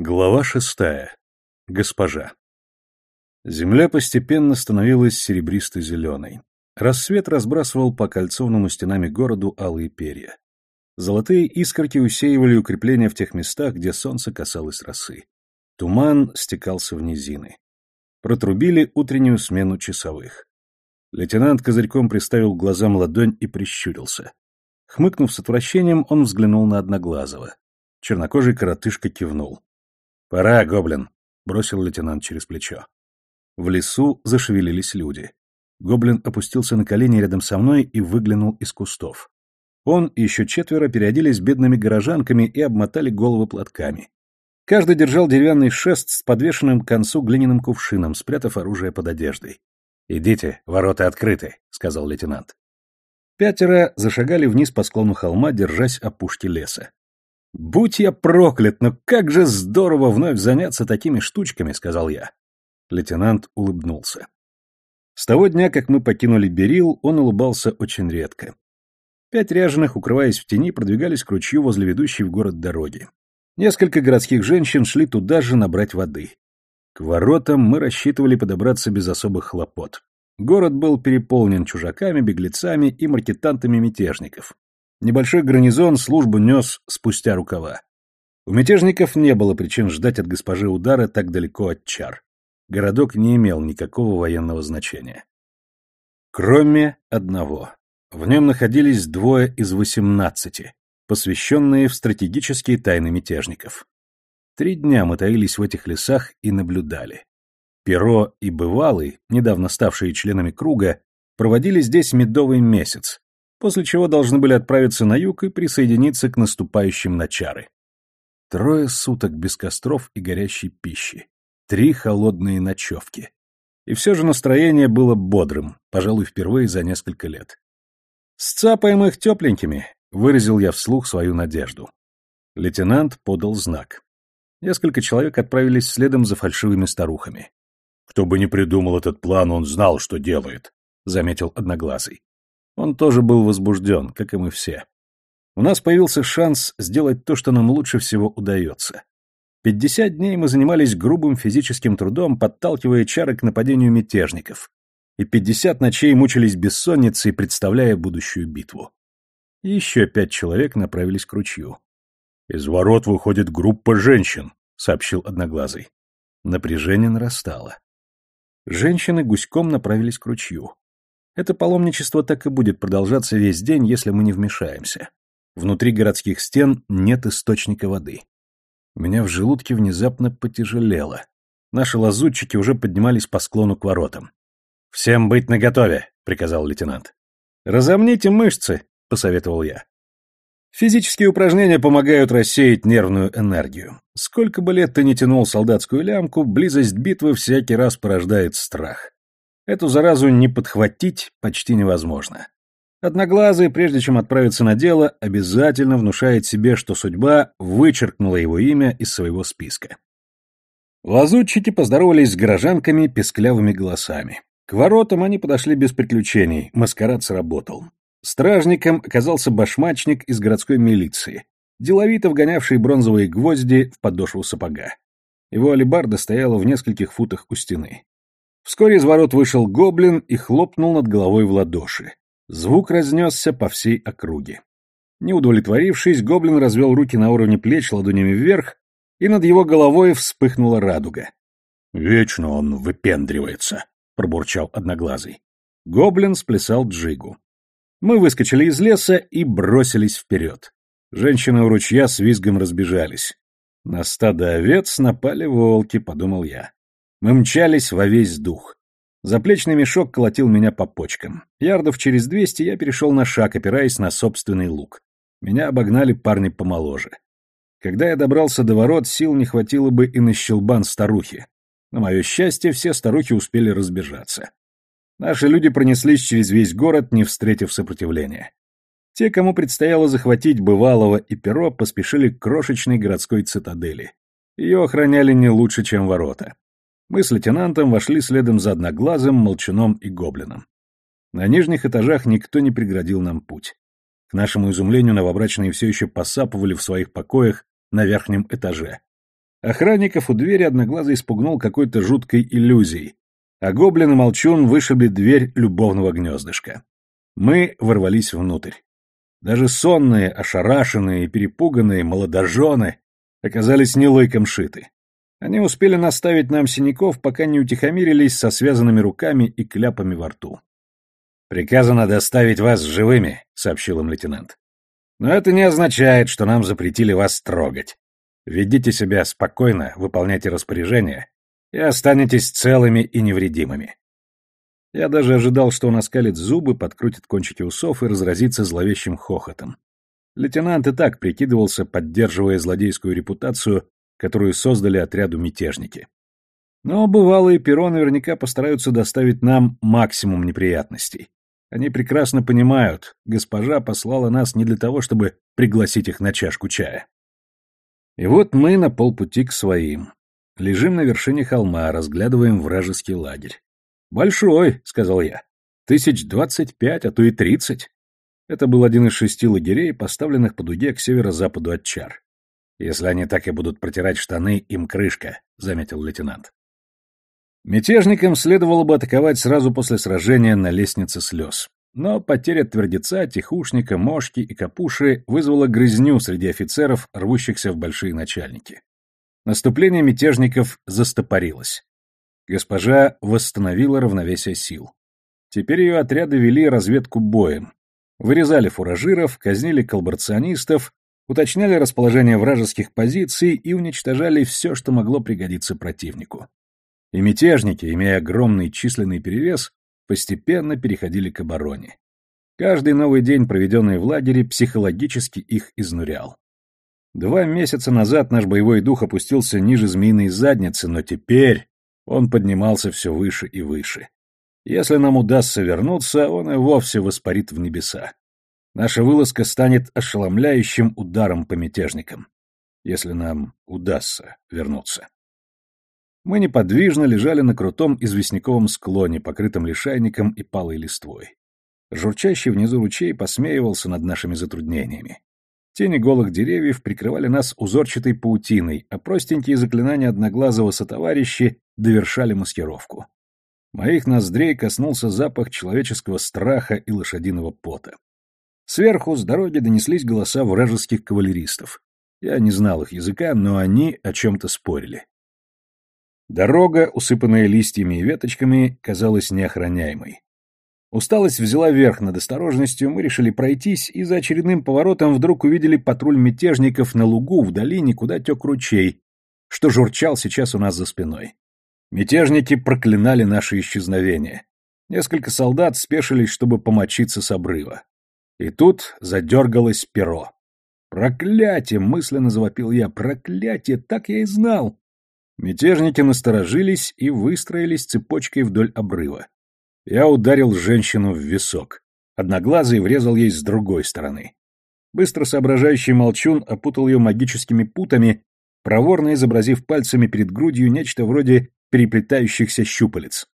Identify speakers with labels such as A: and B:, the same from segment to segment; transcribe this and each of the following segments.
A: Глава шестая. Госпожа. Земля постепенно становилась серебристо-зеленой. Рассвет разбрасывал по кольцованному стенами городу алые перья. Золотые искорки усеивали укрепления в тех местах, где солнце касалось росы. Туман стекался в низины. Протрубили утреннюю смену часовых. Лейтенант козырьком приставил глазам ладонь и прищурился. Хмыкнув с отвращением, он взглянул на Одноглазого. Чернокожий коротышка кивнул. «Пора, гоблин», — бросил лейтенант через плечо. В лесу зашевелились люди. Гоблин опустился на колени рядом со мной и выглянул из кустов. Он и еще четверо переоделись бедными горожанками и обмотали головы платками. Каждый держал деревянный шест с подвешенным к концу глиняным кувшином, спрятав оружие под одеждой. «Идите, ворота открыты», — сказал лейтенант. Пятеро зашагали вниз по склону холма, держась опушки леса. «Будь я проклят, но как же здорово вновь заняться такими штучками», — сказал я. Лейтенант улыбнулся. С того дня, как мы покинули Берил, он улыбался очень редко. Пять ряженых, укрываясь в тени, продвигались к ручью возле ведущей в город дороги. Несколько городских женщин шли туда же набрать воды. К воротам мы рассчитывали подобраться без особых хлопот. Город был переполнен чужаками, беглецами и маркетантами мятежников. Небольшой гарнизон службу нес спустя рукава. У мятежников не было причин ждать от госпожи удара так далеко от чар. Городок не имел никакого военного значения. Кроме одного. В нем находились двое из восемнадцати, посвященные в стратегические тайны мятежников. Три дня мы таились в этих лесах и наблюдали. Перо и Бывалый, недавно ставшие членами круга, проводили здесь медовый месяц, после чего должны были отправиться на юг и присоединиться к наступающим на чары. Трое суток без костров и горящей пищи, три холодные ночевки. И все же настроение было бодрым, пожалуй, впервые за несколько лет. «Сцапаем их тепленькими», — выразил я вслух свою надежду. Лейтенант подал знак. Несколько человек отправились следом за фальшивыми старухами. Кто бы ни придумал этот план, он знал, что делает, заметил Одноглазый. Он тоже был возбужден, как и мы все. У нас появился шанс сделать то, что нам лучше всего удается. Пятьдесят дней мы занимались грубым физическим трудом, подталкивая чары к нападению мятежников. И пятьдесят ночей мучились бессонницей, представляя будущую битву. И еще пять человек направились к ручью. «Из ворот выходит группа женщин», — сообщил Одноглазый. Напряжение нарастало. Женщины гуськом направились к ручью. Это паломничество так и будет продолжаться весь день, если мы не вмешаемся. Внутри городских стен нет источника воды. У меня в желудке внезапно потяжелело. Наши лазутчики уже поднимались по склону к воротам. «Всем быть наготове», — приказал лейтенант. «Разомните мышцы», — посоветовал я. Физические упражнения помогают рассеять нервную энергию. Сколько бы лет ты ни тянул солдатскую лямку, близость битвы всякий раз порождает страх. Эту заразу не подхватить почти невозможно. Одноглазый, прежде чем отправиться на дело, обязательно внушает себе, что судьба вычеркнула его имя из своего списка. Лазутчики поздоровались с горожанками песклявыми голосами. К воротам они подошли без приключений, маскарад сработал. Стражником оказался башмачник из городской милиции, деловито вгонявший бронзовые гвозди в подошву сапога. Его алебарда стояла в нескольких футах у стены. Вскоре из ворот вышел гоблин и хлопнул над головой в ладоши. Звук разнесся по всей округе. Не удовлетворившись, гоблин развел руки на уровне плеч ладонями вверх, и над его головой вспыхнула радуга. «Вечно он выпендривается», — пробурчал Одноглазый. Гоблин сплясал джигу. Мы выскочили из леса и бросились вперед. Женщины у ручья с визгом разбежались. На стадо овец напали волки, подумал я. Мы мчались во весь дух. Заплечный мешок колотил меня по почкам. Ярдов через двести я перешел на шаг, опираясь на собственный лук. Меня обогнали парни помоложе. Когда я добрался до ворот, сил не хватило бы и на щелбан старухи. На мое счастье, все старухи успели разбежаться. Наши люди пронеслись через весь город, не встретив сопротивления. Те, кому предстояло захватить бывалого и перо, поспешили к крошечной городской цитадели. Ее охраняли не лучше, чем ворота. Мы с лейтенантом вошли следом за одноглазым, молчуном и гоблином. На нижних этажах никто не преградил нам путь. К нашему изумлению новобрачные все еще посапывали в своих покоях на верхнем этаже. Охранников у двери одноглазый испугнул какой-то жуткой иллюзией, а гоблин и молчун вышибли дверь любовного гнездышка. Мы ворвались внутрь. Даже сонные, ошарашенные и перепуганные молодожены оказались не лойком шиты. Они успели наставить нам синяков, пока не утихомирились со связанными руками и кляпами во рту. «Приказано доставить вас живыми», — сообщил им лейтенант. «Но это не означает, что нам запретили вас трогать. Ведите себя спокойно, выполняйте распоряжения и останетесь целыми и невредимыми». Я даже ожидал, что он оскалит зубы, подкрутит кончики усов и разразится зловещим хохотом. Лейтенант и так прикидывался, поддерживая злодейскую репутацию, которую создали отряду мятежники. Но бывалые перо наверняка постараются доставить нам максимум неприятностей. Они прекрасно понимают, госпожа послала нас не для того, чтобы пригласить их на чашку чая. И вот мы на полпути к своим. Лежим на вершине холма, разглядываем вражеский лагерь. «Большой», — сказал я. «Тысяч двадцать пять, а то и тридцать». Это был один из шести лагерей, поставленных по дуге к северо-западу от Чар. «Если они так и будут протирать штаны, им крышка», — заметил лейтенант. Мятежникам следовало бы атаковать сразу после сражения на лестнице слез. Но потеря твердеца, тихушника, мошки и капуши вызвала грызню среди офицеров, рвущихся в большие начальники. Наступление мятежников застопорилось. Госпожа восстановила равновесие сил. Теперь ее отряды вели разведку боем. Вырезали фуражиров, казнили коллаборационистов, уточняли расположение вражеских позиций и уничтожали все, что могло пригодиться противнику. И мятежники, имея огромный численный перевес, постепенно переходили к обороне. Каждый новый день, проведенный в лагере, психологически их изнурял. Два месяца назад наш боевой дух опустился ниже змеиной задницы, но теперь он поднимался все выше и выше. Если нам удастся вернуться, он и вовсе воспарит в небеса. Наша вылазка станет ошеломляющим ударом по мятежникам. Если нам удастся вернуться. Мы неподвижно лежали на крутом известняковом склоне, покрытом лишайником и палой листвой. Журчащий внизу ручей посмеивался над нашими затруднениями. Тени голых деревьев прикрывали нас узорчатой паутиной, а простенькие заклинания одноглазого сотоварищи довершали маскировку. Моих ноздрей коснулся запах человеческого страха и лошадиного пота. Сверху с дороги донеслись голоса вражеских кавалеристов. Я не знал их языка, но они о чем-то спорили. Дорога, усыпанная листьями и веточками, казалась неохраняемой. Усталость взяла верх над осторожностью, мы решили пройтись, и за очередным поворотом вдруг увидели патруль мятежников на лугу в долине, куда тек ручей, что журчал сейчас у нас за спиной. Мятежники проклинали наше исчезновение. Несколько солдат спешились, чтобы помочиться с обрыва. И тут задергалось перо. «Проклятие!» — мысленно завопил я. «Проклятие! Так я и знал!» Мятежники насторожились и выстроились цепочкой вдоль обрыва. Я ударил женщину в висок. Одноглазый врезал ей с другой стороны. Быстро соображающий молчун опутал ее магическими путами, проворно изобразив пальцами перед грудью нечто вроде переплетающихся щупалец.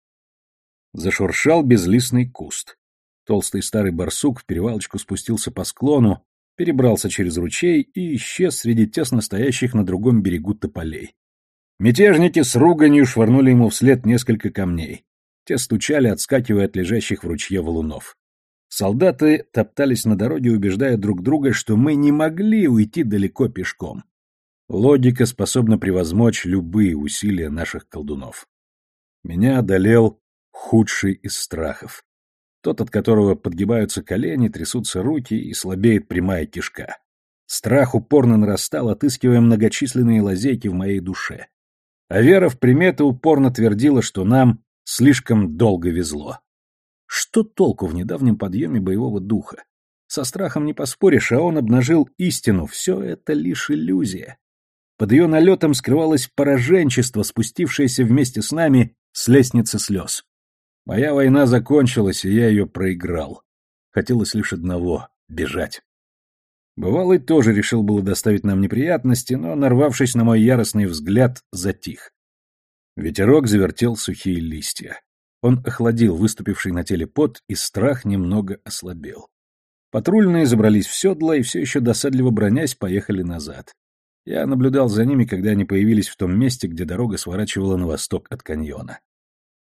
A: Зашуршал безлистный куст. Толстый старый барсук в перевалочку спустился по склону, перебрался через ручей и исчез среди тесно стоящих на другом берегу тополей. Мятежники с руганью швырнули ему вслед несколько камней. Те стучали, отскакивая от лежащих в ручье валунов. Солдаты топтались на дороге, убеждая друг друга, что мы не могли уйти далеко пешком. Логика способна превозмочь любые усилия наших колдунов. Меня одолел худший из страхов. Тот, от которого подгибаются колени, трясутся руки и слабеет прямая кишка. Страх упорно нарастал, отыскивая многочисленные лазейки в моей душе а вера в приметы упорно твердила, что нам слишком долго везло. Что толку в недавнем подъеме боевого духа? Со страхом не поспоришь, а он обнажил истину, все это лишь иллюзия. Под ее налетом скрывалось пораженчество, спустившееся вместе с нами с лестницы слез. Моя война закончилась, и я ее проиграл. Хотелось лишь одного — бежать. Бывалый тоже решил было доставить нам неприятности, но, нарвавшись на мой яростный взгляд, затих. Ветерок завертел сухие листья. Он охладил выступивший на теле пот, и страх немного ослабел. Патрульные забрались в седла и все еще досадливо бронясь поехали назад. Я наблюдал за ними, когда они появились в том месте, где дорога сворачивала на восток от каньона.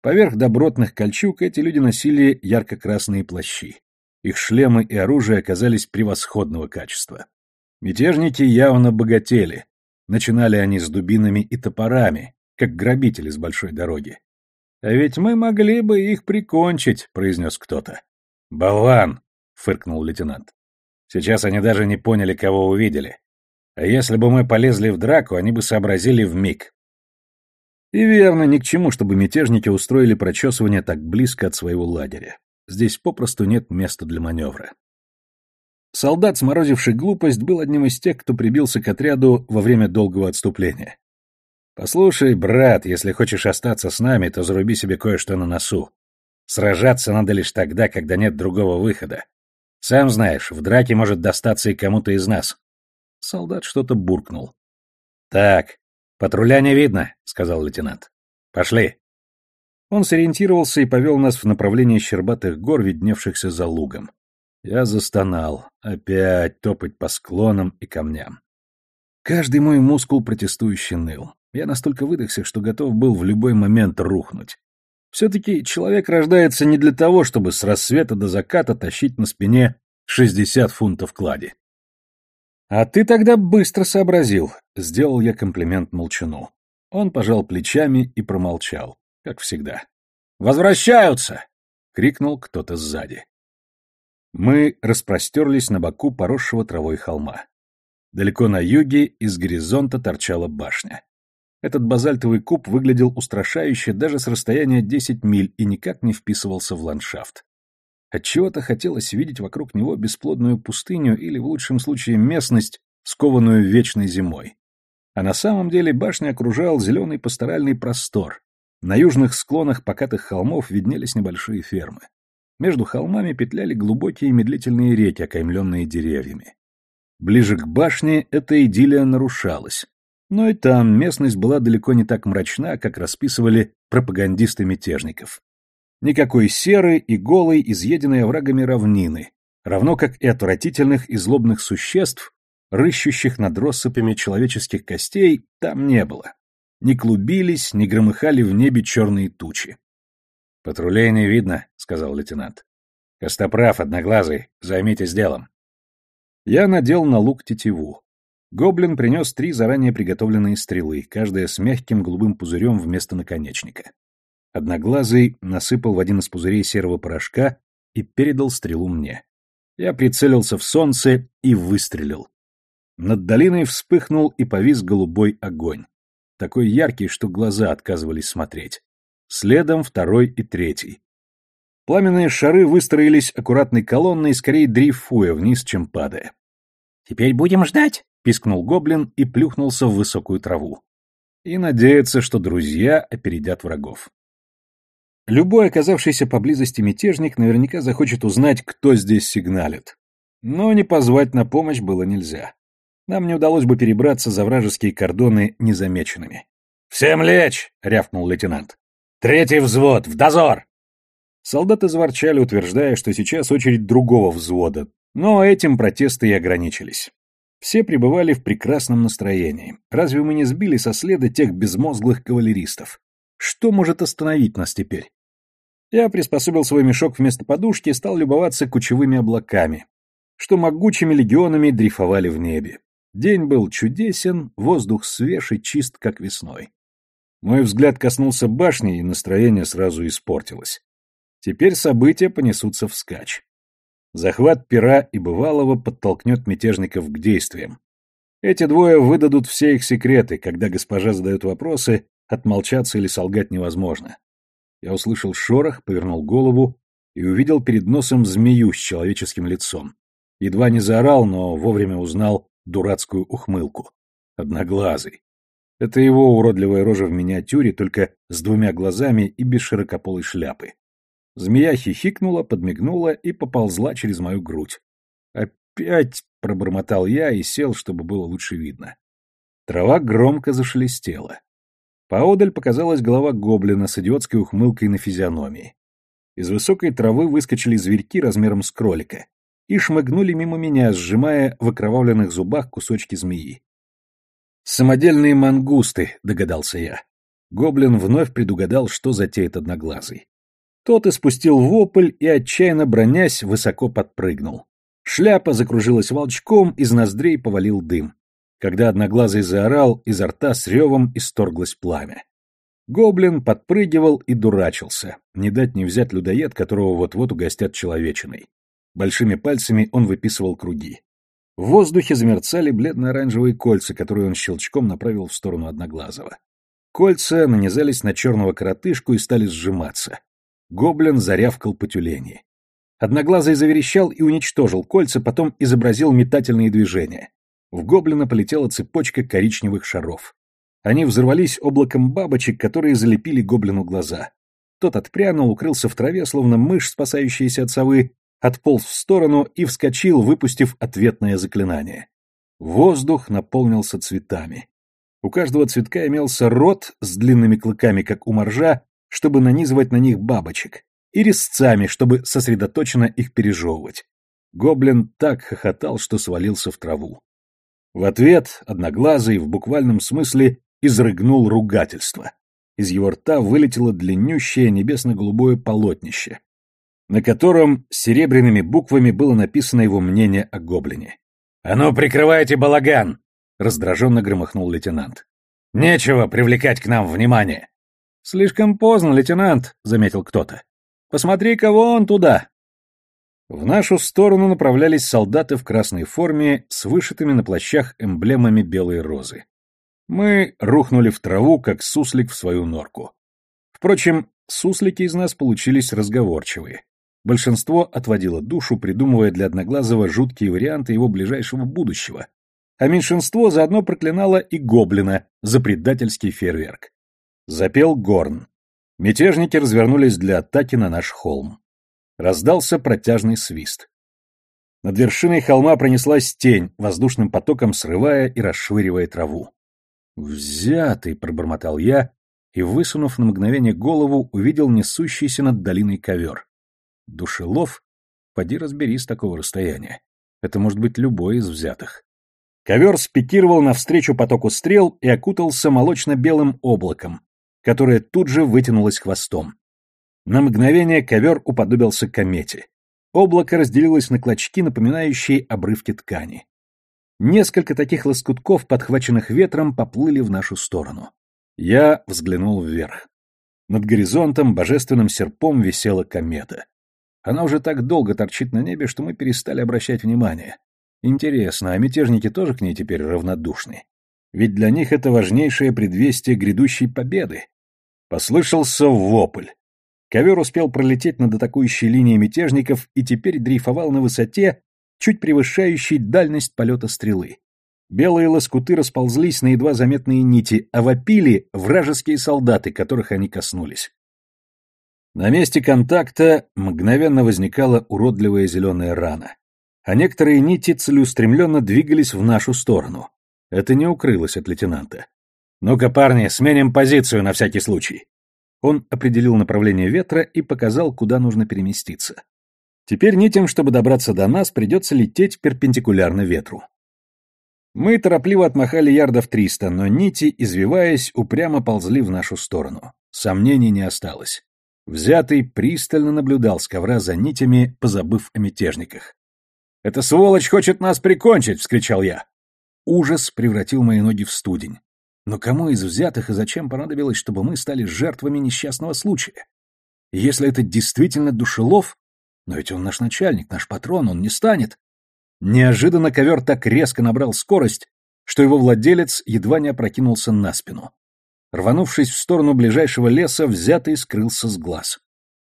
A: Поверх добротных кольчуг эти люди носили ярко-красные плащи. Их шлемы и оружие оказались превосходного качества. Мятежники явно богатели. Начинали они с дубинами и топорами, как грабители с большой дороги. «А ведь мы могли бы их прикончить», — произнес кто-то. «Болван!» — фыркнул лейтенант. «Сейчас они даже не поняли, кого увидели. А если бы мы полезли в драку, они бы сообразили в миг. И верно, ни к чему, чтобы мятежники устроили прочесывание так близко от своего лагеря. Здесь попросту нет места для маневра. Солдат, сморозивший глупость, был одним из тех, кто прибился к отряду во время долгого отступления. «Послушай, брат, если хочешь остаться с нами, то заруби себе кое-что на носу. Сражаться надо лишь тогда, когда нет другого выхода. Сам знаешь, в драке может достаться и кому-то из нас. Солдат что-то буркнул. «Так, патруля не видно», — сказал лейтенант. «Пошли». Он сориентировался и повел нас в направлении щербатых гор, видневшихся за лугом. Я застонал. Опять топать по склонам и камням. Каждый мой мускул протестующий ныл. Я настолько выдохся, что готов был в любой момент рухнуть. Все-таки человек рождается не для того, чтобы с рассвета до заката тащить на спине 60 фунтов клади. «А ты тогда быстро сообразил», — сделал я комплимент молчану. Он пожал плечами и промолчал, как всегда. «Возвращаются!» — крикнул кто-то сзади. Мы распростерлись на боку поросшего травой холма. Далеко на юге из горизонта торчала башня. Этот базальтовый куб выглядел устрашающе даже с расстояния 10 миль и никак не вписывался в ландшафт. Отчего-то хотелось видеть вокруг него бесплодную пустыню или, в лучшем случае, местность, скованную вечной зимой. А на самом деле башня окружал зеленый пасторальный простор. На южных склонах покатых холмов виднелись небольшие фермы. Между холмами петляли глубокие медлительные реки, окаймленные деревьями. Ближе к башне эта идиллия нарушалась. Но и там местность была далеко не так мрачна, как расписывали пропагандисты мятежников. Никакой серы и голой, изъеденной оврагами равнины, равно как и отвратительных и злобных существ, рыщущих над россыпями человеческих костей, там не было. Не клубились, не громыхали в небе черные тучи. «Патрулей не видно», — сказал лейтенант. «Костоправ, одноглазый, займитесь делом». Я надел на лук тетиву. Гоблин принес три заранее приготовленные стрелы, каждая с мягким голубым пузырем вместо наконечника. Одноглазый насыпал в один из пузырей серого порошка и передал стрелу мне. Я прицелился в солнце и выстрелил. Над долиной вспыхнул и повис голубой огонь. Такой яркий, что глаза отказывались смотреть. Следом второй и третий. Пламенные шары выстроились аккуратной колонной, скорее дрейфуя вниз, чем падая. «Теперь будем ждать», — пискнул гоблин и плюхнулся в высокую траву. И надеяться, что друзья опередят врагов. Любой оказавшийся поблизости мятежник наверняка захочет узнать, кто здесь сигналит. Но не позвать на помощь было нельзя. Нам не удалось бы перебраться за вражеские кордоны незамеченными. «Всем лечь!» — рявкнул лейтенант. «Третий взвод! В дозор!» Солдаты заворчали, утверждая, что сейчас очередь другого взвода, но этим протесты и ограничились. Все пребывали в прекрасном настроении. Разве мы не сбили со следа тех безмозглых кавалеристов? Что может остановить нас теперь? Я приспособил свой мешок вместо подушки и стал любоваться кучевыми облаками, что могучими легионами дрейфовали в небе. День был чудесен, воздух свеж и чист, как весной. Мой взгляд коснулся башни, и настроение сразу испортилось. Теперь события понесутся вскачь. Захват пера и бывалого подтолкнет мятежников к действиям. Эти двое выдадут все их секреты, когда госпожа задает вопросы, отмолчаться или солгать невозможно. Я услышал шорох, повернул голову и увидел перед носом змею с человеческим лицом. Едва не заорал, но вовремя узнал дурацкую ухмылку. Одноглазый. Это его уродливая рожа в миниатюре, только с двумя глазами и без широкополой шляпы. Змея хихикнула, подмигнула и поползла через мою грудь. «Опять!» — пробормотал я и сел, чтобы было лучше видно. Трава громко зашелестела. Поодаль показалась голова гоблина с идиотской ухмылкой на физиономии. Из высокой травы выскочили зверьки размером с кролика и шмыгнули мимо меня, сжимая в окровавленных зубах кусочки змеи. Самодельные мангусты, догадался я. Гоблин вновь предугадал, что затеет одноглазый. Тот испустил вопль и, отчаянно бронясь, высоко подпрыгнул. Шляпа закружилась волчком, из ноздрей повалил дым. Когда одноглазый заорал, изо рта с ревом исторглось пламя. Гоблин подпрыгивал и дурачился, не дать не взять людоед, которого вот-вот угостят человечиной. Большими пальцами он выписывал круги. В воздухе замерцали бледно-оранжевые кольца, которые он щелчком направил в сторону Одноглазого. Кольца нанизались на черного коротышку и стали сжиматься. Гоблин зарявкал по тюлени. Одноглазый заверещал и уничтожил кольца, потом изобразил метательные движения. В гоблина полетела цепочка коричневых шаров. Они взорвались облаком бабочек, которые залепили гоблину глаза. Тот отпрянул, укрылся в траве, словно мышь, спасающаяся от совы, отполз в сторону и вскочил, выпустив ответное заклинание. Воздух наполнился цветами. У каждого цветка имелся рот с длинными клыками, как у моржа, чтобы нанизывать на них бабочек, и резцами, чтобы сосредоточенно их пережевывать. Гоблин так хохотал, что свалился в траву. В ответ Одноглазый в буквальном смысле изрыгнул ругательство. Из его рта вылетело длиннющее небесно-голубое полотнище, на котором серебряными буквами было написано его мнение о гоблине. «А ну, прикрывайте балаган!» — раздраженно громыхнул лейтенант. «Нечего привлекать к нам внимание!» «Слишком поздно, лейтенант», — заметил кто-то. «Посмотри, кого он туда!» В нашу сторону направлялись солдаты в красной форме с вышитыми на плащах эмблемами белой розы. Мы рухнули в траву, как суслик в свою норку. Впрочем, суслики из нас получились разговорчивые. Большинство отводило душу, придумывая для Одноглазого жуткие варианты его ближайшего будущего, а меньшинство заодно проклинало и гоблина за предательский фейерверк. Запел горн. Мятежники развернулись для атаки на наш холм. Раздался протяжный свист. Над вершиной холма пронеслась тень, воздушным потоком срывая и расшвыривая траву. «Взятый!» — пробормотал я, и, высунув на мгновение голову, увидел несущийся над долиной ковер. Душелов? Поди разбери с такого расстояния. Это может быть любой из взятых. Ковер спикировал навстречу потоку стрел и окутался молочно-белым облаком, которое тут же вытянулось хвостом. На мгновение ковер уподобился комете. Облако разделилось на клочки, напоминающие обрывки ткани. Несколько таких лоскутков, подхваченных ветром, поплыли в нашу сторону. Я взглянул вверх. Над горизонтом божественным серпом висела комета. Она уже так долго торчит на небе, что мы перестали обращать внимание. Интересно, а мятежники тоже к ней теперь равнодушны? Ведь для них это важнейшее предвестие грядущей победы. Послышался вопль. Ковер успел пролететь над атакующей линией мятежников и теперь дрейфовал на высоте, чуть превышающей дальность полета стрелы. Белые лоскуты расползлись на едва заметные нити, а вопили вражеские солдаты, которых они коснулись. На месте контакта мгновенно возникала уродливая зеленая рана, а некоторые нити целеустремленно двигались в нашу сторону. Это не укрылось от лейтенанта. «Ну-ка, парни, сменим позицию на всякий случай». Он определил направление ветра и показал, куда нужно переместиться. Теперь нитям, чтобы добраться до нас, придется лететь перпендикулярно ветру. Мы торопливо отмахали ярдов триста, но нити, извиваясь, упрямо ползли в нашу сторону. Сомнений не осталось. Взятый пристально наблюдал с ковра за нитями, позабыв о мятежниках. «Эта сволочь хочет нас прикончить!» — вскричал я. Ужас превратил мои ноги в студень. Но кому из взятых и зачем понадобилось, чтобы мы стали жертвами несчастного случая? если это действительно душелов, но ведь он наш начальник, наш патрон, он не станет. Неожиданно ковер так резко набрал скорость, что его владелец едва не опрокинулся на спину. Рванувшись в сторону ближайшего леса, взятый скрылся с глаз.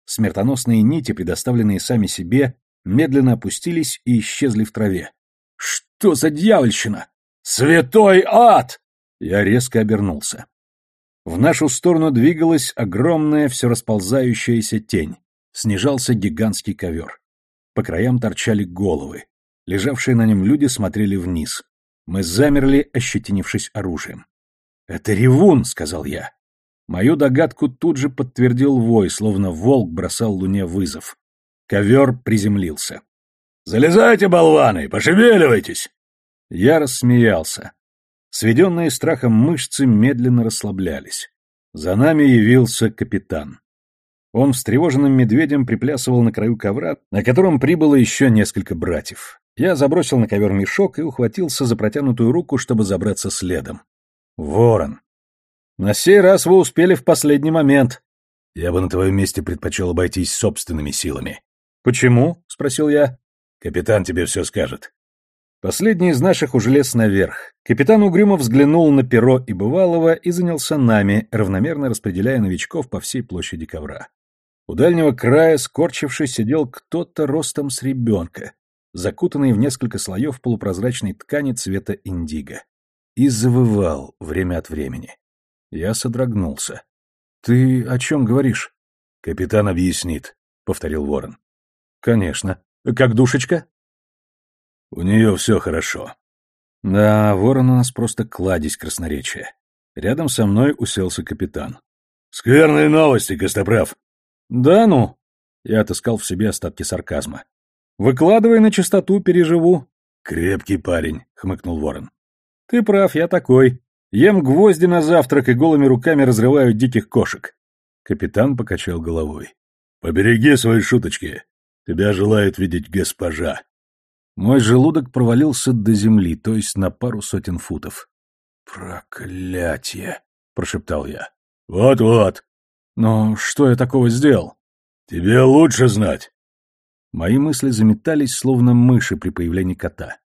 A: Смертоносные нити, предоставленные сами себе, медленно опустились и исчезли в траве. «Что за дьявольщина? Святой ад!» Я резко обернулся. В нашу сторону двигалась огромная, все расползающаяся тень. Снижался гигантский ковер. По краям торчали головы. Лежавшие на нем люди смотрели вниз. Мы замерли, ощетинившись оружием. «Это ревун», — сказал я. Мою догадку тут же подтвердил вой, словно волк бросал луне вызов. Ковер приземлился. «Залезайте, болваны, пошевеливайтесь!» Я рассмеялся. Сведенные страхом мышцы медленно расслаблялись. За нами явился капитан. Он встревоженным медведем приплясывал на краю ковра, на котором прибыло еще несколько братьев. Я забросил на ковер мешок и ухватился за протянутую руку, чтобы забраться следом. Ворон. На сей раз вы успели в последний момент. Я бы на твоем месте предпочел обойтись собственными силами. Почему? спросил я. Капитан тебе все скажет. Последний из наших уже лез наверх. Капитан угрюмо взглянул на перо и бывалого и занялся нами, равномерно распределяя новичков по всей площади ковра. У дальнего края, скорчившись, сидел кто-то ростом с ребенка, закутанный в несколько слоев полупрозрачной ткани цвета индиго. И завывал время от времени. Я содрогнулся. «Ты о чем говоришь?» «Капитан объяснит», — повторил Ворон. «Конечно. Как душечка?» «У нее все хорошо». Да, Ворон у нас просто кладезь красноречия. Рядом со мной уселся капитан. «Скверные новости, Костоправ!» «Да ну!» Я отыскал в себе остатки сарказма. «Выкладывай на чистоту, переживу». «Крепкий парень», — хмыкнул Ворон. «Ты прав, я такой. Ем гвозди на завтрак и голыми руками разрываю диких кошек». Капитан покачал головой. «Побереги свои шуточки. Тебя желает видеть госпожа». Мой желудок провалился до земли, то есть на пару сотен футов. «Проклятие!» — прошептал я. «Вот-вот!» Но что я такого сделал? Тебе лучше знать. Мои мысли заметались, словно мыши при появлении кота.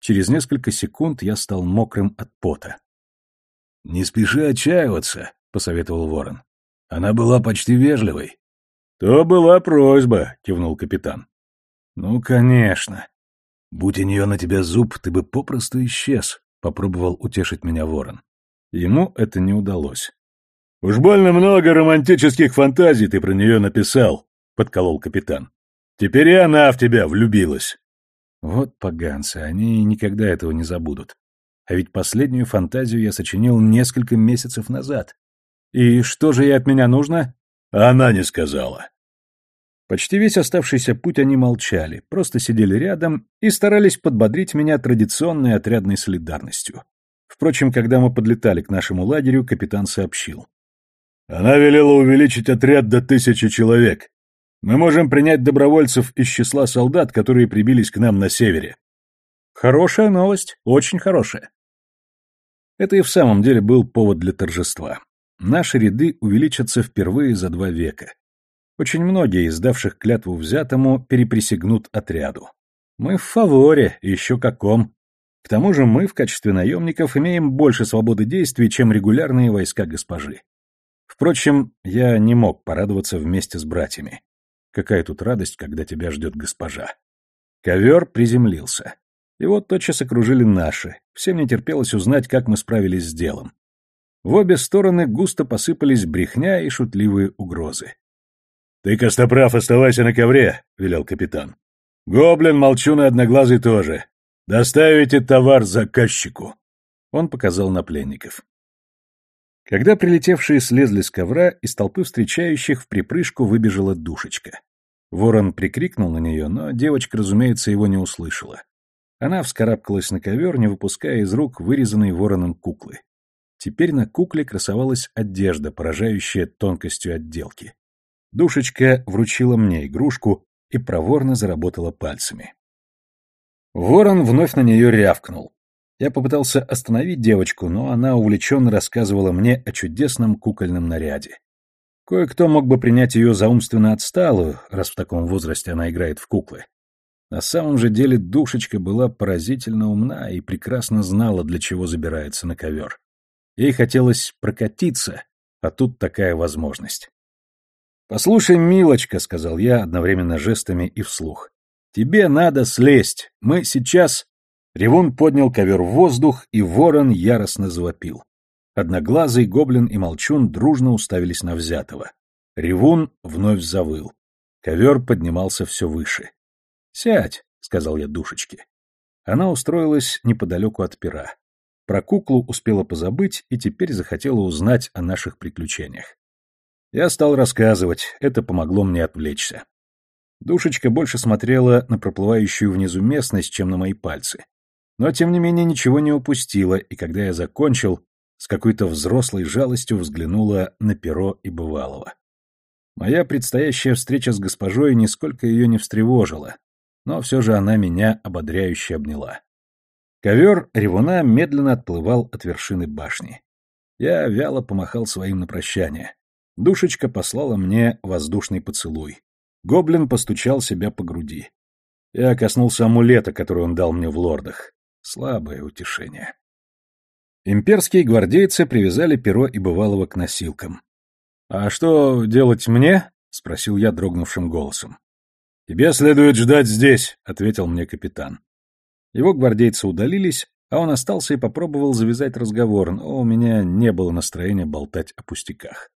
A: Через несколько секунд я стал мокрым от пота. «Не спеши отчаиваться», — посоветовал Ворон. «Она была почти вежливой». «То была просьба», — кивнул капитан. «Ну, конечно. Будь у нее на тебя зуб, ты бы попросту исчез», — попробовал утешить меня Ворон. Ему это не удалось. «Уж больно много романтических фантазий ты про нее написал», — подколол капитан. «Теперь и она в тебя влюбилась». Вот поганцы, они никогда этого не забудут. А ведь последнюю фантазию я сочинил несколько месяцев назад. И что же ей от меня нужно? Она не сказала. Почти весь оставшийся путь они молчали, просто сидели рядом и старались подбодрить меня традиционной отрядной солидарностью. Впрочем, когда мы подлетали к нашему лагерю, капитан сообщил. Она велела увеличить отряд до тысячи человек. Мы можем принять добровольцев из числа солдат, которые прибились к нам на севере. Хорошая новость, очень хорошая. Это и в самом деле был повод для торжества. Наши ряды увеличатся впервые за два века. Очень многие из давших клятву взятому переприсягнут отряду. Мы в фаворе, еще каком. К тому же мы в качестве наемников имеем больше свободы действий, чем регулярные войска госпожи. Впрочем, я не мог порадоваться вместе с братьями. Какая тут радость, когда тебя ждет госпожа. Ковер приземлился. Его тотчас окружили наши. Всем не терпелось узнать, как мы справились с делом. В обе стороны густо посыпались брехня и шутливые угрозы. — Ты, Костоправ, оставайся на ковре, — велел капитан. — Гоблин, Молчун и Одноглазый тоже. Доставите товар заказчику. Он показал на пленников. Когда прилетевшие слезли с ковра, из толпы встречающих в припрыжку выбежала душечка. Ворон прикрикнул на нее, но девочка, разумеется, его не услышала. Она вскарабкалась на ковер, не выпуская из рук вырезанной вороном куклы. Теперь на кукле красовалась одежда, поражающая тонкостью отделки. Душечка вручила мне игрушку и проворно заработала пальцами. Ворон вновь на нее рявкнул. Я попытался остановить девочку, но она увлеченно рассказывала мне о чудесном кукольном наряде. Кое-кто мог бы принять ее за умственно отсталую, раз в таком возрасте она играет в куклы. На самом же деле душечка была поразительно умна и прекрасно знала, для чего забирается на ковер. Ей хотелось прокатиться, а тут такая возможность. «Послушай, милочка», — сказал я одновременно жестами и вслух, — «тебе надо слезть. Мы сейчас...» Ревун поднял ковер в воздух, и ворон яростно завопил. Одноглазый, гоблин и молчун дружно уставились на взятого. Ревун вновь завыл. Ковер поднимался все выше. «Сядь», — сказал я душечке. Она устроилась неподалеку от пера. Про куклу успела позабыть и теперь захотела узнать о наших приключениях. Я стал рассказывать, это помогло мне отвлечься. Душечка больше смотрела на проплывающую внизу местность, чем на мои пальцы. Но, тем не менее, ничего не упустила, и когда я закончил, с какой-то взрослой жалостью взглянула на перо и бывалого. Моя предстоящая встреча с госпожой нисколько ее не встревожила, но все же она меня ободряюще обняла. Ковер ревуна медленно отплывал от вершины башни. Я вяло помахал своим на прощание. Душечка послала мне воздушный поцелуй. Гоблин постучал себя по груди. Я коснулся амулета, который он дал мне в лордах. Слабое утешение. Имперские гвардейцы привязали перо и бывалого к носилкам. «А что делать мне?» — спросил я дрогнувшим голосом. «Тебе следует ждать здесь», — ответил мне капитан. Его гвардейцы удалились, а он остался и попробовал завязать разговор, но у меня не было настроения болтать о пустяках.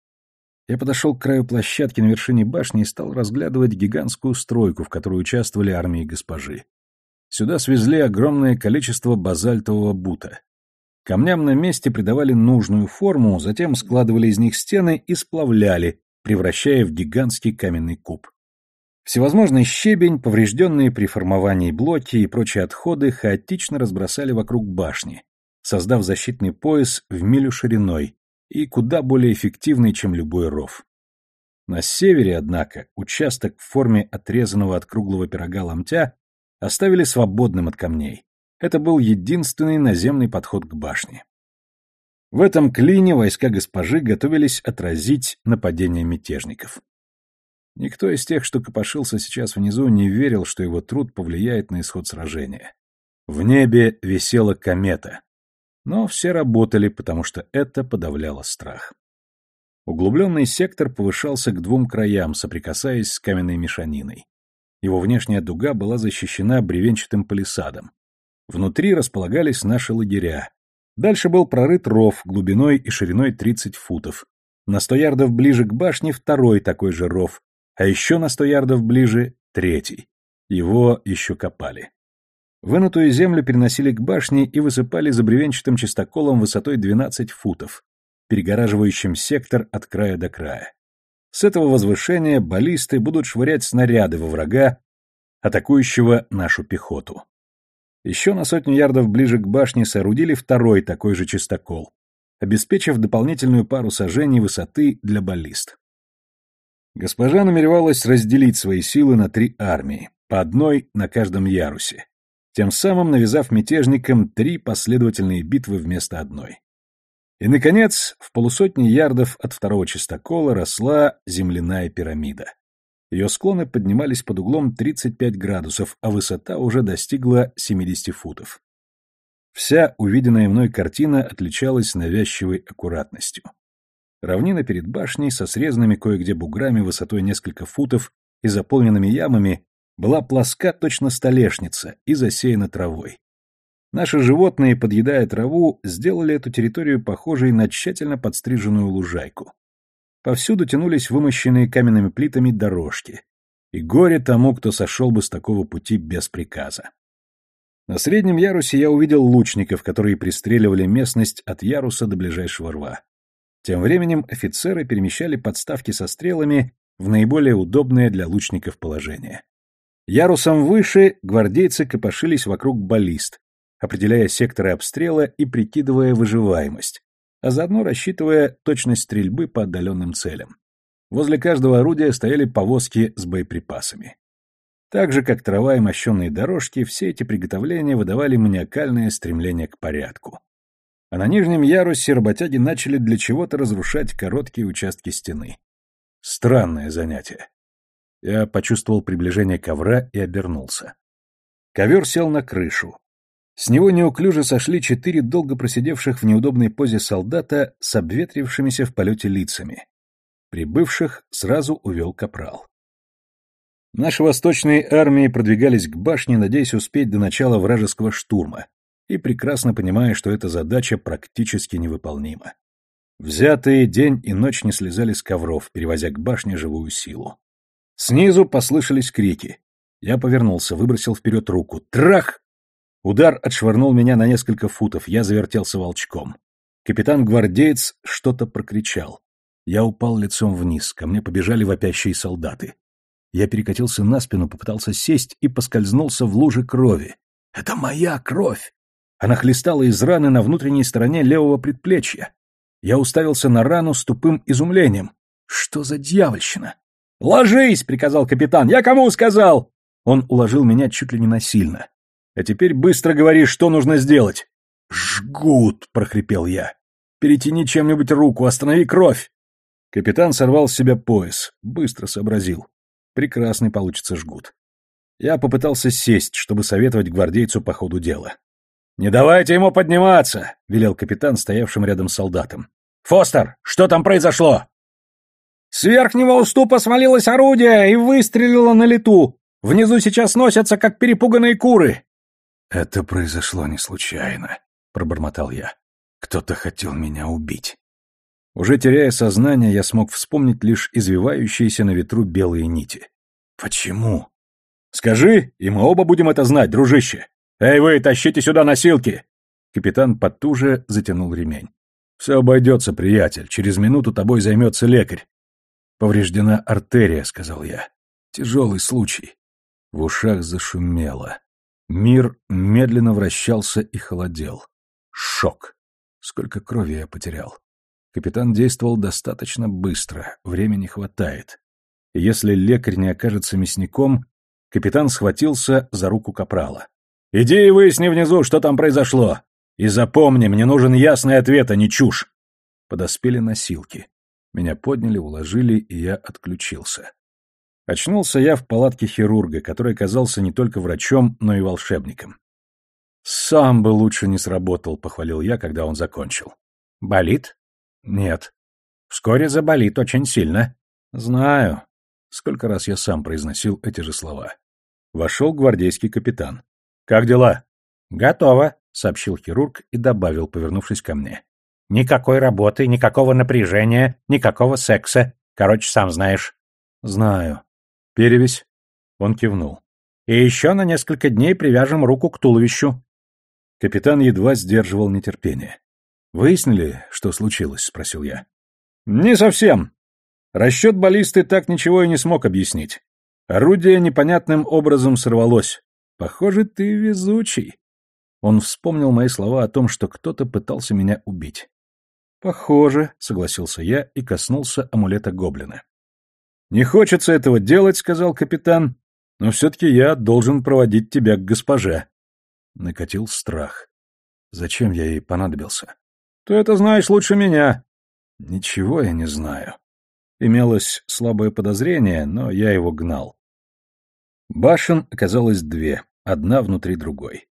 A: Я подошел к краю площадки на вершине башни и стал разглядывать гигантскую стройку, в которой участвовали армии госпожи. Сюда свезли огромное количество базальтового бута. Камням на месте придавали нужную форму, затем складывали из них стены и сплавляли, превращая в гигантский каменный куб. Всевозможный щебень, поврежденные при формовании блоки и прочие отходы хаотично разбросали вокруг башни, создав защитный пояс в милю шириной и куда более эффективный, чем любой ров. На севере, однако, участок в форме отрезанного от круглого пирога ломтя оставили свободным от камней. Это был единственный наземный подход к башне. В этом клине войска госпожи готовились отразить нападение мятежников. Никто из тех, что копошился сейчас внизу, не верил, что его труд повлияет на исход сражения. В небе висела комета. Но все работали, потому что это подавляло страх. Углубленный сектор повышался к двум краям, соприкасаясь с каменной мешаниной. Его внешняя дуга была защищена бревенчатым палисадом. Внутри располагались наши лагеря. Дальше был прорыт ров глубиной и шириной 30 футов. На 100 ярдов ближе к башне второй такой же ров, а еще на 100 ярдов ближе третий. Его еще копали. Вынутую землю переносили к башне и высыпали за бревенчатым чистоколом высотой 12 футов, перегораживающим сектор от края до края. С этого возвышения баллисты будут швырять снаряды во врага, атакующего нашу пехоту. Еще на сотню ярдов ближе к башне соорудили второй такой же чистокол, обеспечив дополнительную пару сажений высоты для баллист. Госпожа намеревалась разделить свои силы на три армии, по одной на каждом ярусе, тем самым навязав мятежникам три последовательные битвы вместо одной. И, наконец, в полусотни ярдов от второго чистокола росла земляная пирамида. Ее склоны поднимались под углом 35 градусов, а высота уже достигла 70 футов. Вся увиденная мной картина отличалась навязчивой аккуратностью. Равнина перед башней со срезанными кое-где буграми высотой несколько футов и заполненными ямами была плоска точно столешница и засеяна травой. Наши животные, подъедая траву, сделали эту территорию похожей на тщательно подстриженную лужайку. Повсюду тянулись вымощенные каменными плитами дорожки. И горе тому, кто сошел бы с такого пути без приказа. На среднем ярусе я увидел лучников, которые пристреливали местность от яруса до ближайшего рва. Тем временем офицеры перемещали подставки со стрелами в наиболее удобное для лучников положение. Ярусом выше гвардейцы копошились вокруг баллист, определяя секторы обстрела и прикидывая выживаемость, а заодно рассчитывая точность стрельбы по отдаленным целям. Возле каждого орудия стояли повозки с боеприпасами. Так же, как трава и мощенные дорожки, все эти приготовления выдавали маниакальное стремление к порядку. А на нижнем ярусе работяги начали для чего-то разрушать короткие участки стены. Странное занятие. Я почувствовал приближение ковра и обернулся. Ковер сел на крышу, с него неуклюже сошли четыре долго просидевших в неудобной позе солдата с обветрившимися в полете лицами. Прибывших сразу увел капрал. Наши восточные армии продвигались к башне, надеясь успеть до начала вражеского штурма, и прекрасно понимая, что эта задача практически невыполнима. Взятые день и ночь не слезали с ковров, перевозя к башне живую силу. Снизу послышались крики. Я повернулся, выбросил вперед руку. Трах! Удар отшвырнул меня на несколько футов, я завертелся волчком. Капитан-гвардеец что-то прокричал. Я упал лицом вниз, ко мне побежали вопящие солдаты. Я перекатился на спину, попытался сесть и поскользнулся в луже крови. «Это моя кровь!» Она хлестала из раны на внутренней стороне левого предплечья. Я уставился на рану с тупым изумлением. Что за дьявольщина? «Ложись!» — приказал капитан. «Я кому сказал?» Он уложил меня чуть ли не насильно. «А теперь быстро говори, что нужно сделать». «Жгут!» — прохрипел я. «Перетяни чем-нибудь руку, останови кровь!» Капитан сорвал с себя пояс, быстро сообразил. Прекрасный получится жгут. Я попытался сесть, чтобы советовать гвардейцу по ходу дела. «Не давайте ему подниматься!» — велел капитан, стоявшим рядом с солдатом. «Фостер, что там произошло?»
B: «С верхнего уступа свалилось орудие и выстрелило на лету. Внизу сейчас носятся, как перепуганные куры».
A: «Это произошло не случайно», — пробормотал я. «Кто-то хотел меня убить». Уже теряя сознание, я смог вспомнить лишь извивающиеся на ветру белые нити. Почему? Скажи, и мы оба будем это знать, дружище. Эй вы, тащите сюда носилки! Капитан потуже затянул ремень. Все обойдется, приятель. Через минуту тобой займется лекарь. Повреждена артерия, сказал я. Тяжелый случай. В ушах зашумело. Мир медленно вращался и холодел. Шок. Сколько крови я потерял. Капитан действовал достаточно быстро, времени хватает. Если лекарь не окажется мясником, капитан схватился за руку капрала. «Иди и выясни внизу, что там произошло. И запомни, мне нужен ясный ответ, а не чушь». Подоспели носилки. Меня подняли, уложили, и я отключился. Очнулся я в палатке хирурга, который оказался не только врачом, но и волшебником. «Сам бы лучше не сработал», — похвалил я, когда он закончил. «Болит?» Нет. Вскоре заболит очень сильно. Знаю. Сколько раз я сам произносил эти же слова. Вошел гвардейский капитан. Как дела? Готово, сообщил хирург и добавил, повернувшись ко мне. Никакой работы, никакого напряжения, никакого секса. Короче, сам знаешь. Знаю. Перевесь? Он кивнул. И еще на несколько дней привяжем руку к туловищу. Капитан едва сдерживал нетерпение. «Выяснили, что случилось?» — спросил я. «Не совсем. Расчет баллисты так ничего и не смог объяснить. Орудие непонятным образом сорвалось. Похоже, ты везучий». Он вспомнил мои слова о том, что кто-то пытался меня убить. «Похоже», — согласился я и коснулся амулета гоблина. «Не хочется этого делать», — сказал капитан, — «но все-таки я должен проводить тебя к госпоже». Накатил страх. Зачем я ей понадобился? Ты это знаешь лучше меня. Ничего я не знаю. Имелось слабое подозрение, но я его гнал. Башен оказалось две, одна внутри другой.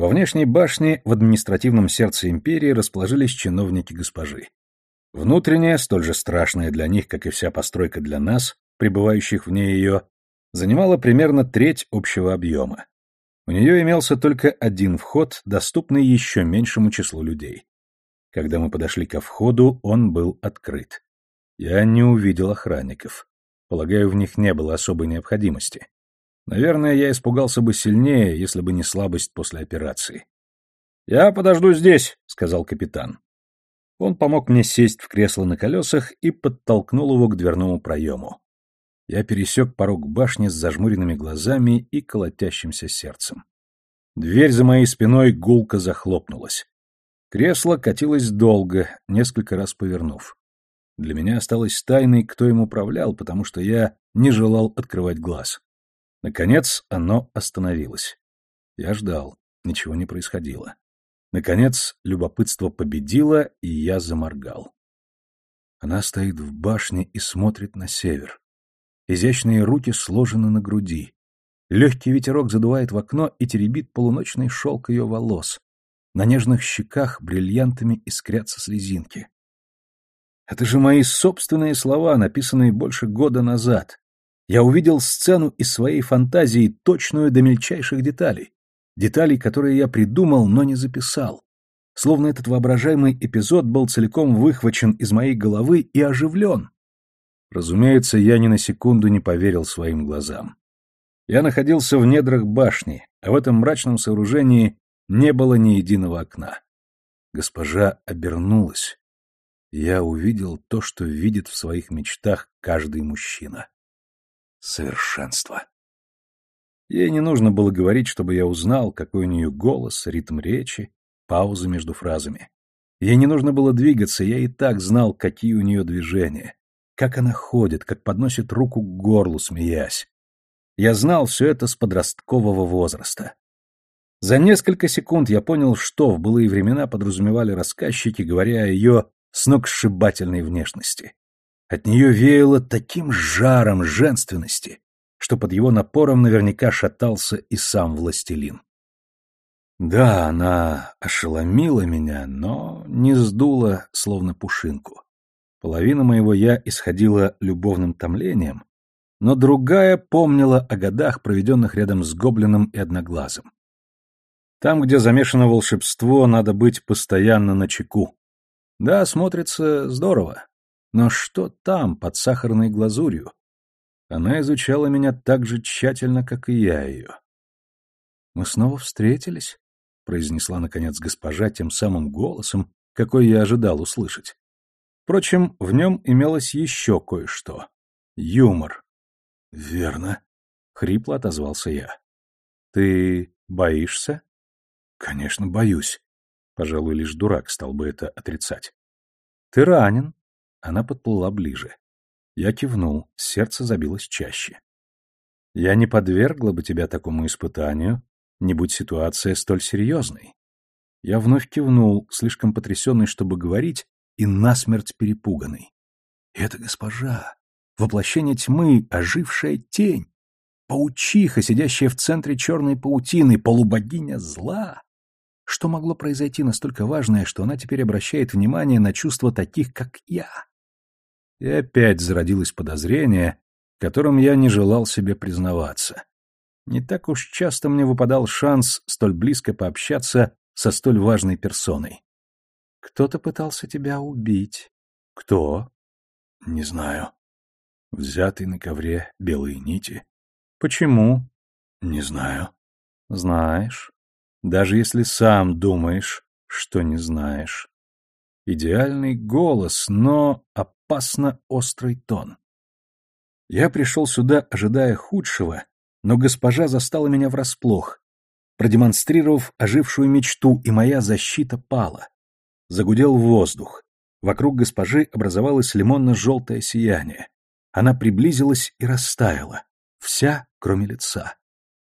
A: Во внешней башне в административном сердце империи расположились чиновники госпожи. Внутренняя, столь же страшная для них, как и вся постройка для нас, пребывающих вне ее, занимала примерно треть общего объема. У нее имелся только один вход, доступный еще меньшему числу людей. Когда мы подошли ко входу, он был открыт. Я не увидел охранников. Полагаю, в них не было особой необходимости. Наверное, я испугался бы сильнее, если бы не слабость после операции. «Я подожду здесь», — сказал капитан. Он помог мне сесть в кресло на колесах и подтолкнул его к дверному проему. Я пересек порог башни с зажмуренными глазами и колотящимся сердцем. Дверь за моей спиной гулко захлопнулась. Кресло катилось долго, несколько раз повернув. Для меня осталось тайной, кто им управлял, потому что я не желал открывать глаз. Наконец оно остановилось. Я ждал, ничего не происходило. Наконец любопытство победило, и я заморгал. Она стоит в башне и смотрит на север. Изящные руки сложены на груди. Легкий ветерок задувает в окно и теребит полуночный шелк ее волос. На нежных щеках бриллиантами искрятся слезинки. Это же мои собственные слова, написанные больше года назад. Я увидел сцену из своей фантазии, точную до мельчайших деталей. Деталей, которые я придумал, но не записал. Словно этот воображаемый эпизод был целиком выхвачен из моей головы и оживлен. Разумеется, я ни на секунду не поверил своим глазам. Я находился в недрах башни, а в этом мрачном сооружении не было ни единого окна. Госпожа обернулась. Я увидел то, что видит в своих мечтах каждый мужчина. Совершенство. Ей не нужно было говорить, чтобы я узнал, какой у нее голос, ритм речи, паузы между фразами. Ей не нужно было двигаться, я и так знал, какие у нее движения. Как она ходит, как подносит руку к горлу, смеясь. Я знал все это с подросткового возраста. За несколько секунд я понял, что в былые времена подразумевали рассказчики, говоря о ее сногсшибательной внешности. От нее веяло таким жаром женственности, что под его напором наверняка шатался и сам властелин. Да, она ошеломила меня, но не сдула, словно пушинку. Половина моего «я» исходила любовным томлением, но другая помнила о годах, проведенных рядом с гоблином и одноглазым. Там, где замешано волшебство, надо быть постоянно на чеку. Да, смотрится здорово. Но что там, под сахарной глазурью? Она изучала меня так же тщательно, как и я ее. Мы снова встретились? произнесла наконец госпожа тем самым голосом, какой я ожидал услышать. Впрочем, в нем имелось еще кое-что. Юмор. Верно, хрипло отозвался я. Ты боишься? Конечно, боюсь. Пожалуй, лишь дурак стал бы это отрицать. Ты ранен? Она подплыла ближе. Я кивнул, сердце забилось чаще. Я не подвергла бы тебя такому испытанию, не будь ситуация столь серьезной. Я вновь кивнул, слишком потрясенный, чтобы говорить, и насмерть перепуганный. Это госпожа, воплощение тьмы, ожившая тень, паучиха, сидящая в центре черной паутины, полубогиня зла. Что могло произойти настолько важное, что она теперь обращает внимание на чувства таких, как я? И опять зародилось подозрение, которым я не желал себе признаваться. Не так уж часто мне выпадал шанс столь близко пообщаться со столь важной персоной. Кто-то пытался тебя убить. Кто? Не знаю. Взятый на ковре белые нити. Почему? Не знаю. Знаешь. Даже если сам думаешь, что не знаешь. Идеальный голос, но опасно острый тон. Я пришел сюда, ожидая худшего, но госпожа застала меня врасплох, продемонстрировав ожившую мечту, и моя защита пала. Загудел воздух. Вокруг госпожи образовалось лимонно-желтое сияние. Она приблизилась и растаяла. Вся, кроме лица.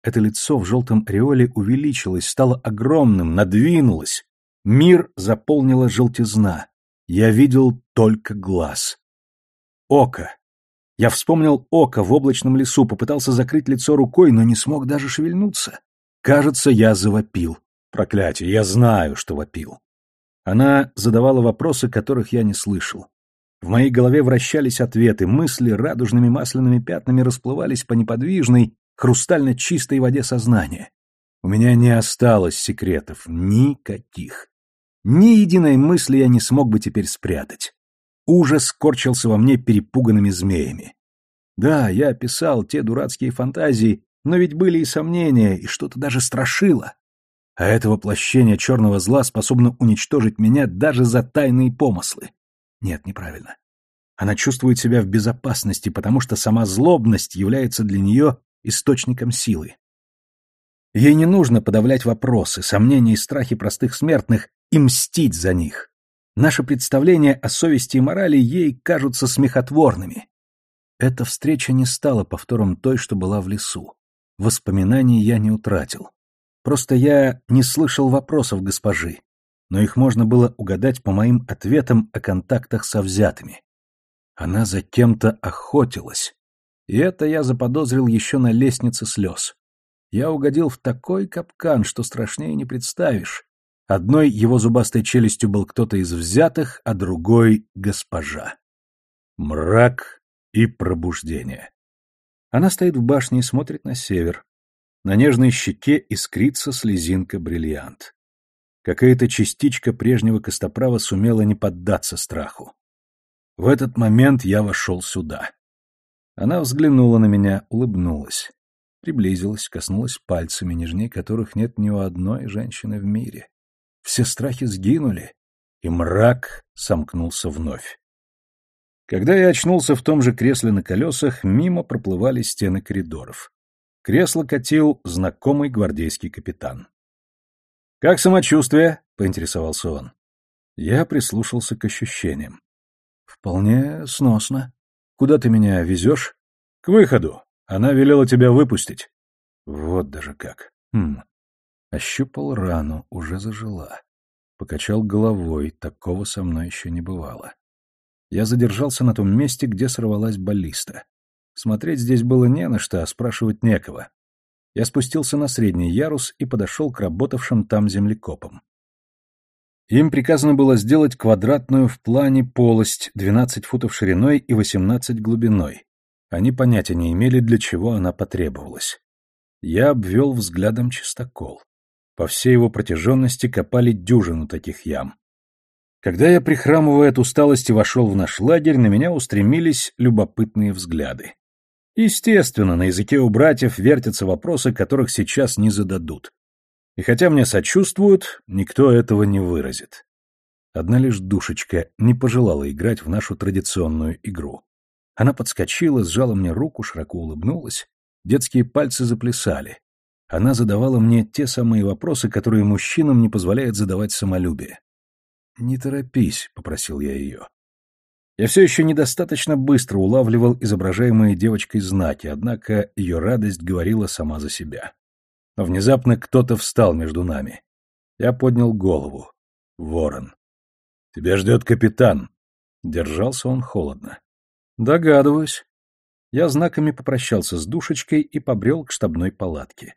A: Это лицо в желтом ореоле увеличилось, стало огромным, надвинулось. Мир заполнила желтизна. Я видел только глаз. Око, я вспомнил око в облачном лесу, попытался закрыть лицо рукой, но не смог даже шевельнуться. Кажется, я завопил. Проклятие, я знаю, что вопил. Она задавала вопросы, которых я не слышал. В моей голове вращались ответы, мысли радужными масляными пятнами расплывались по неподвижной, хрустально чистой воде сознания. У меня не осталось секретов, никаких. Ни единой мысли я не смог бы теперь спрятать. Ужас скорчился во мне перепуганными змеями. Да, я писал те дурацкие фантазии, но ведь были и сомнения, и что-то даже страшило. А это воплощение черного зла способно уничтожить меня даже за тайные помыслы. Нет, неправильно. Она чувствует себя в безопасности, потому что сама злобность является для нее источником силы. Ей не нужно подавлять вопросы, сомнения и страхи простых смертных и мстить за них. Наши представления о совести и морали ей кажутся смехотворными. Эта встреча не стала повтором той, что была в лесу. Воспоминаний я не утратил. Просто я не слышал вопросов госпожи, но их можно было угадать по моим ответам о контактах со взятыми. Она за кем-то охотилась. И это я заподозрил еще на лестнице слез. Я угодил в такой капкан, что страшнее не представишь, Одной его зубастой челюстью был кто-то из взятых, а другой — госпожа. Мрак и пробуждение. Она стоит в башне и смотрит на север. На нежной щеке искрится слезинка-бриллиант. Какая-то частичка прежнего костоправа сумела не поддаться страху. В этот момент я вошел сюда. Она взглянула на меня, улыбнулась. Приблизилась, коснулась пальцами, нежней которых нет ни у одной женщины в мире. Все страхи сгинули, и мрак сомкнулся вновь. Когда я очнулся в том же кресле на колесах, мимо проплывали стены коридоров. Кресло катил знакомый гвардейский капитан. «Как самочувствие?» — поинтересовался он. Я прислушался к ощущениям. «Вполне сносно. Куда ты меня везешь?» «К выходу. Она велела тебя выпустить». Вот даже как. Хм. Ощупал рану, уже зажила. Покачал головой, такого со мной еще не бывало. Я задержался на том месте, где сорвалась баллиста. Смотреть здесь было не на что, а спрашивать некого. Я спустился на средний ярус и подошел к работавшим там землекопам. Им приказано было сделать квадратную в плане полость 12 футов шириной и 18 глубиной. Они понятия не имели, для чего она потребовалась. Я обвел взглядом чистокол. По всей его протяженности копали дюжину таких ям. Когда я, прихрамывая от усталости, вошел в наш лагерь, на меня устремились любопытные взгляды. Естественно, на языке у братьев вертятся вопросы, которых сейчас не зададут. И хотя мне сочувствуют, никто этого не выразит. Одна лишь душечка не пожелала играть в нашу традиционную игру. Она подскочила, сжала мне руку, широко улыбнулась. Детские пальцы заплясали. Она задавала мне те самые вопросы, которые мужчинам не позволяет задавать самолюбие. «Не торопись», — попросил я ее. Я все еще недостаточно быстро улавливал изображаемые девочкой знаки, однако ее радость говорила сама за себя. Но внезапно кто-то встал между нами. Я поднял голову. Ворон. «Тебя ждет капитан». Держался он холодно. «Догадываюсь». Я знаками попрощался с душечкой и побрел к штабной палатке.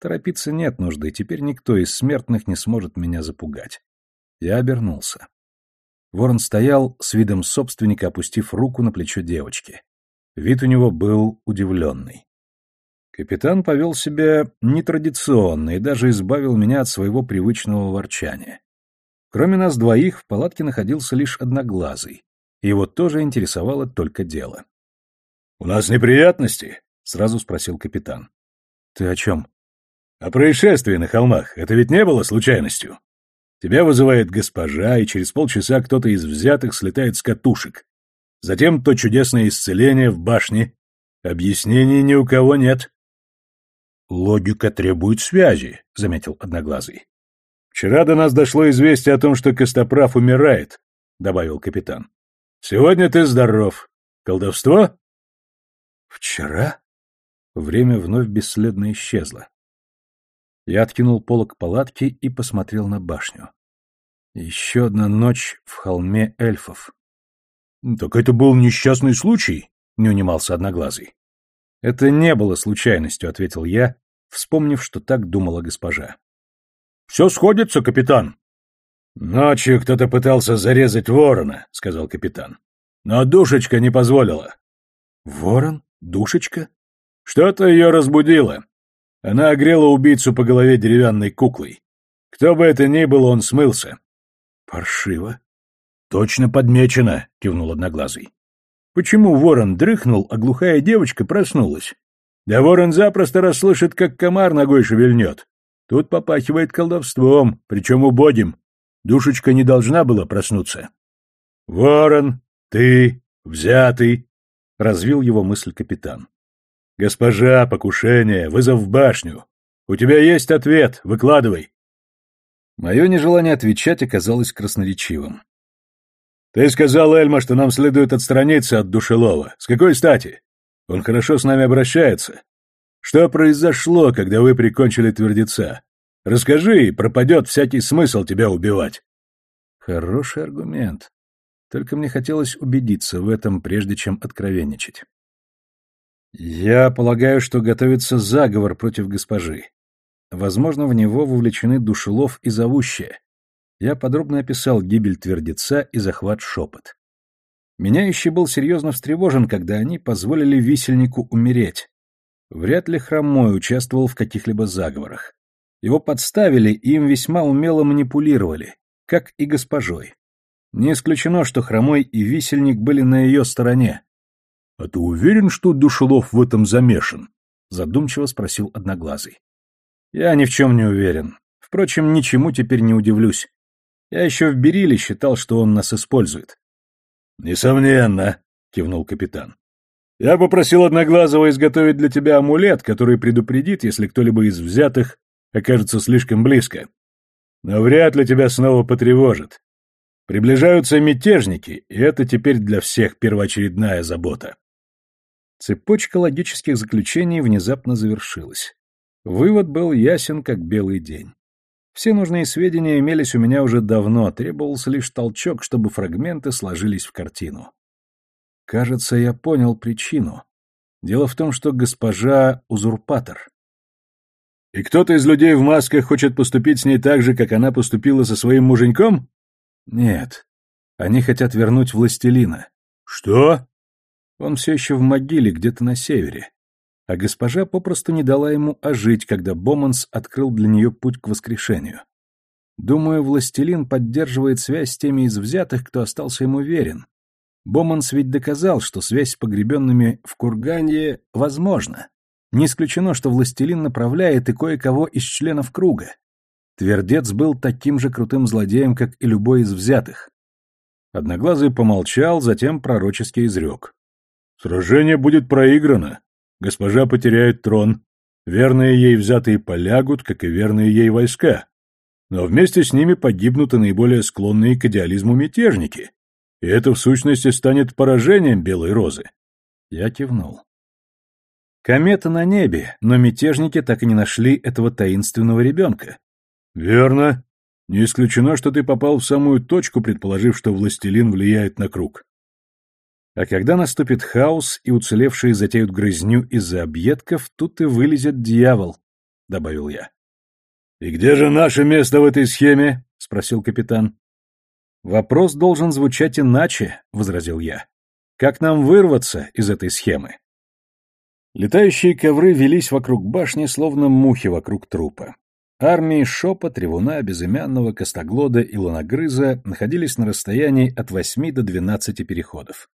A: Торопиться нет нужды, теперь никто из смертных не сможет меня запугать. Я обернулся. Ворон стоял с видом собственника, опустив руку на плечо девочки. Вид у него был удивленный. Капитан повел себя нетрадиционно и даже избавил меня от своего привычного ворчания. Кроме нас двоих, в палатке находился лишь одноглазый, и его тоже интересовало только дело. — У нас неприятности? — сразу спросил капитан. — Ты о чем? — О происшествии на холмах. Это ведь не было случайностью. Тебя вызывает госпожа, и через полчаса кто-то из взятых слетает с катушек. Затем то чудесное исцеление в башне. Объяснений ни у кого нет. Логика требует связи, заметил Одноглазый. Вчера до нас дошло известие о том, что Костоправ умирает, добавил капитан. Сегодня ты здоров. Колдовство? Вчера? Время вновь бесследно исчезло. Я откинул полог палатки и посмотрел на башню. Еще одна ночь в холме эльфов. — Так это был несчастный случай? — не унимался Одноглазый. — Это не было случайностью, — ответил я, вспомнив, что так думала госпожа. — Все сходится, капитан. — Ночью кто-то пытался зарезать ворона, — сказал капитан. — Но душечка не позволила. — Ворон? Душечка? Что-то ее разбудило. Она огрела убийцу по голове деревянной куклой. Кто бы это ни был, он смылся. Паршиво. Точно подмечено, кивнул одноглазый. Почему ворон дрыхнул, а глухая девочка проснулась? Да ворон запросто расслышит, как комар ногой шевельнет. Тут попахивает колдовством, причем убогим. Душечка не должна была проснуться. Ворон, ты, взятый, развил его мысль капитан. «Госпожа, покушение, вызов в башню. У тебя есть ответ, выкладывай». Мое нежелание отвечать оказалось красноречивым. «Ты сказал, Эльма, что нам следует отстраниться от Душелова. С какой стати? Он хорошо с нами обращается. Что произошло, когда вы прикончили твердеца? Расскажи, и пропадет всякий смысл тебя убивать». Хороший аргумент. Только мне хотелось убедиться в этом, прежде чем откровенничать. Я полагаю, что готовится заговор против госпожи. Возможно, в него вовлечены душелов и зовущие. Я подробно описал гибель твердеца и захват шепот. Меняющий был серьезно встревожен, когда они позволили висельнику умереть. Вряд ли Хромой участвовал в каких-либо заговорах. Его подставили и им весьма умело манипулировали, как и госпожой. Не исключено, что Хромой и Висельник были на ее стороне, «А ты уверен, что Душелов в этом замешан?» — задумчиво спросил Одноглазый. «Я ни в чем не уверен. Впрочем, ничему теперь не удивлюсь. Я еще в Бериле считал, что он нас использует». «Несомненно», — кивнул капитан. «Я попросил Одноглазого изготовить для тебя амулет, который предупредит, если кто-либо из взятых окажется слишком близко. Но вряд ли тебя снова потревожит. Приближаются мятежники, и это теперь для всех первоочередная забота.
B: Цепочка логических заключений внезапно завершилась. Вывод был ясен, как белый день. Все нужные сведения имелись у меня уже давно, требовался лишь толчок, чтобы фрагменты сложились в картину. Кажется, я понял причину. Дело в том, что госпожа — узурпатор.
A: И кто-то из людей в масках хочет поступить с ней так же, как она поступила со своим муженьком?
B: Нет. Они хотят вернуть властелина.
A: Что?
B: Он все еще в могиле, где-то на севере. А госпожа попросту не дала ему ожить, когда Боманс открыл для нее путь к воскрешению. Думаю, властелин поддерживает связь с теми из взятых, кто остался ему верен. Боманс ведь доказал, что связь с погребенными в Курганье возможна. Не исключено, что властелин направляет и кое-кого из членов круга. Твердец был таким же крутым злодеем, как и любой из взятых.
A: Одноглазый помолчал, затем пророчески изрек. «Сражение будет проиграно. Госпожа потеряет трон. Верные ей взятые полягут, как и верные ей войска. Но вместе с ними погибнут и наиболее склонные к идеализму мятежники. И это, в сущности, станет поражением Белой Розы».
B: Я кивнул. Комета на небе, но мятежники так и не нашли этого таинственного ребенка.
A: Верно. Не исключено, что ты попал в самую точку, предположив, что властелин влияет на круг.
B: А когда наступит хаос и уцелевшие затеют грызню из-за объедков, тут и вылезет дьявол, — добавил я.
A: — И где же наше место в этой схеме? — спросил капитан.
B: — Вопрос должен звучать иначе, — возразил я. — Как нам вырваться из этой схемы? Летающие ковры велись вокруг башни, словно мухи вокруг трупа. Армии Шопа, Тревуна, Безымянного, Костоглода и Луногрыза находились на расстоянии от 8 до 12 переходов.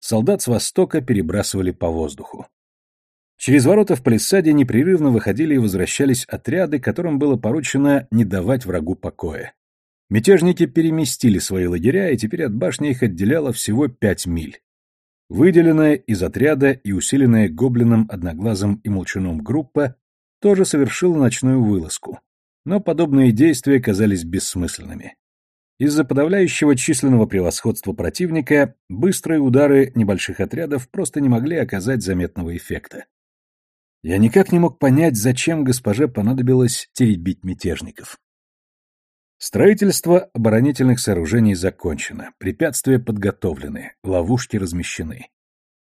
B: Солдат с востока перебрасывали по воздуху. Через ворота в палисаде непрерывно выходили и возвращались отряды, которым было поручено не давать врагу покоя. Мятежники переместили свои лагеря, и теперь от башни их отделяло всего пять миль. Выделенная из отряда и усиленная гоблином, одноглазым и молчуном группа тоже совершила ночную вылазку, но подобные действия казались бессмысленными. Из-за подавляющего численного превосходства противника быстрые удары небольших отрядов просто не могли оказать заметного эффекта. Я никак не мог понять, зачем госпоже понадобилось теребить мятежников. Строительство оборонительных сооружений закончено, препятствия подготовлены, ловушки размещены.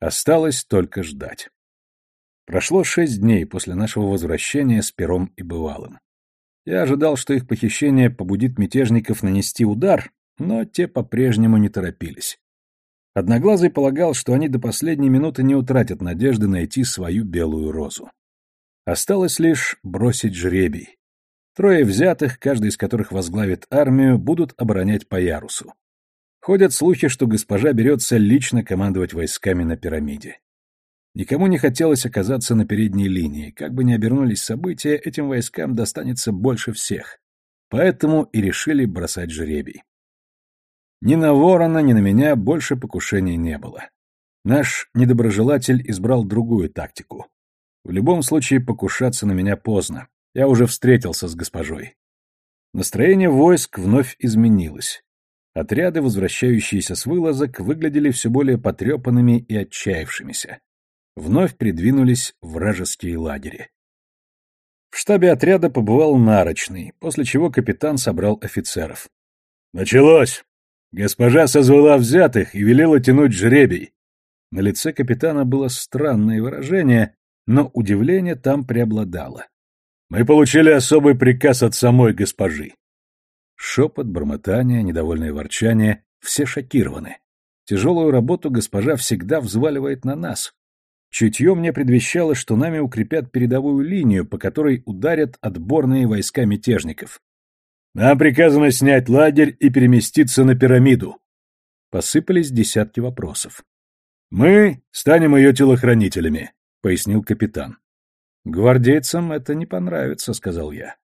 B: Осталось только ждать. Прошло шесть дней после нашего возвращения с Пером и Бывалым. Я ожидал, что их похищение побудит мятежников нанести удар, но те по-прежнему не торопились. Одноглазый полагал, что они до последней минуты не утратят надежды найти свою белую розу. Осталось лишь бросить жребий. Трое взятых, каждый из которых возглавит армию, будут оборонять по ярусу. Ходят слухи, что госпожа берется лично командовать войсками на пирамиде. Никому не хотелось оказаться на передней линии. Как бы ни обернулись события, этим войскам достанется больше всех. Поэтому и решили бросать жребий. Ни на ворона, ни на меня больше покушений не было. Наш недоброжелатель избрал другую тактику. В любом случае покушаться на меня поздно. Я уже встретился с госпожой. Настроение войск вновь изменилось. Отряды, возвращающиеся с вылазок, выглядели все более потрепанными и отчаявшимися вновь придвинулись вражеские лагеря. В штабе отряда побывал Нарочный, после чего капитан собрал офицеров.
A: «Началось! Госпожа созвала взятых и велела тянуть жребий».
B: На лице капитана было странное выражение, но удивление там преобладало.
A: «Мы получили особый приказ от самой госпожи».
B: Шепот, бормотание, недовольное ворчание — все шокированы. Тяжелую работу госпожа всегда взваливает на нас. Чутье мне предвещало, что нами укрепят передовую линию, по которой ударят отборные войска мятежников.
A: Нам приказано снять лагерь и переместиться на пирамиду.
B: Посыпались десятки вопросов.
A: Мы станем ее телохранителями, пояснил капитан.
B: Гвардейцам это не понравится, сказал я.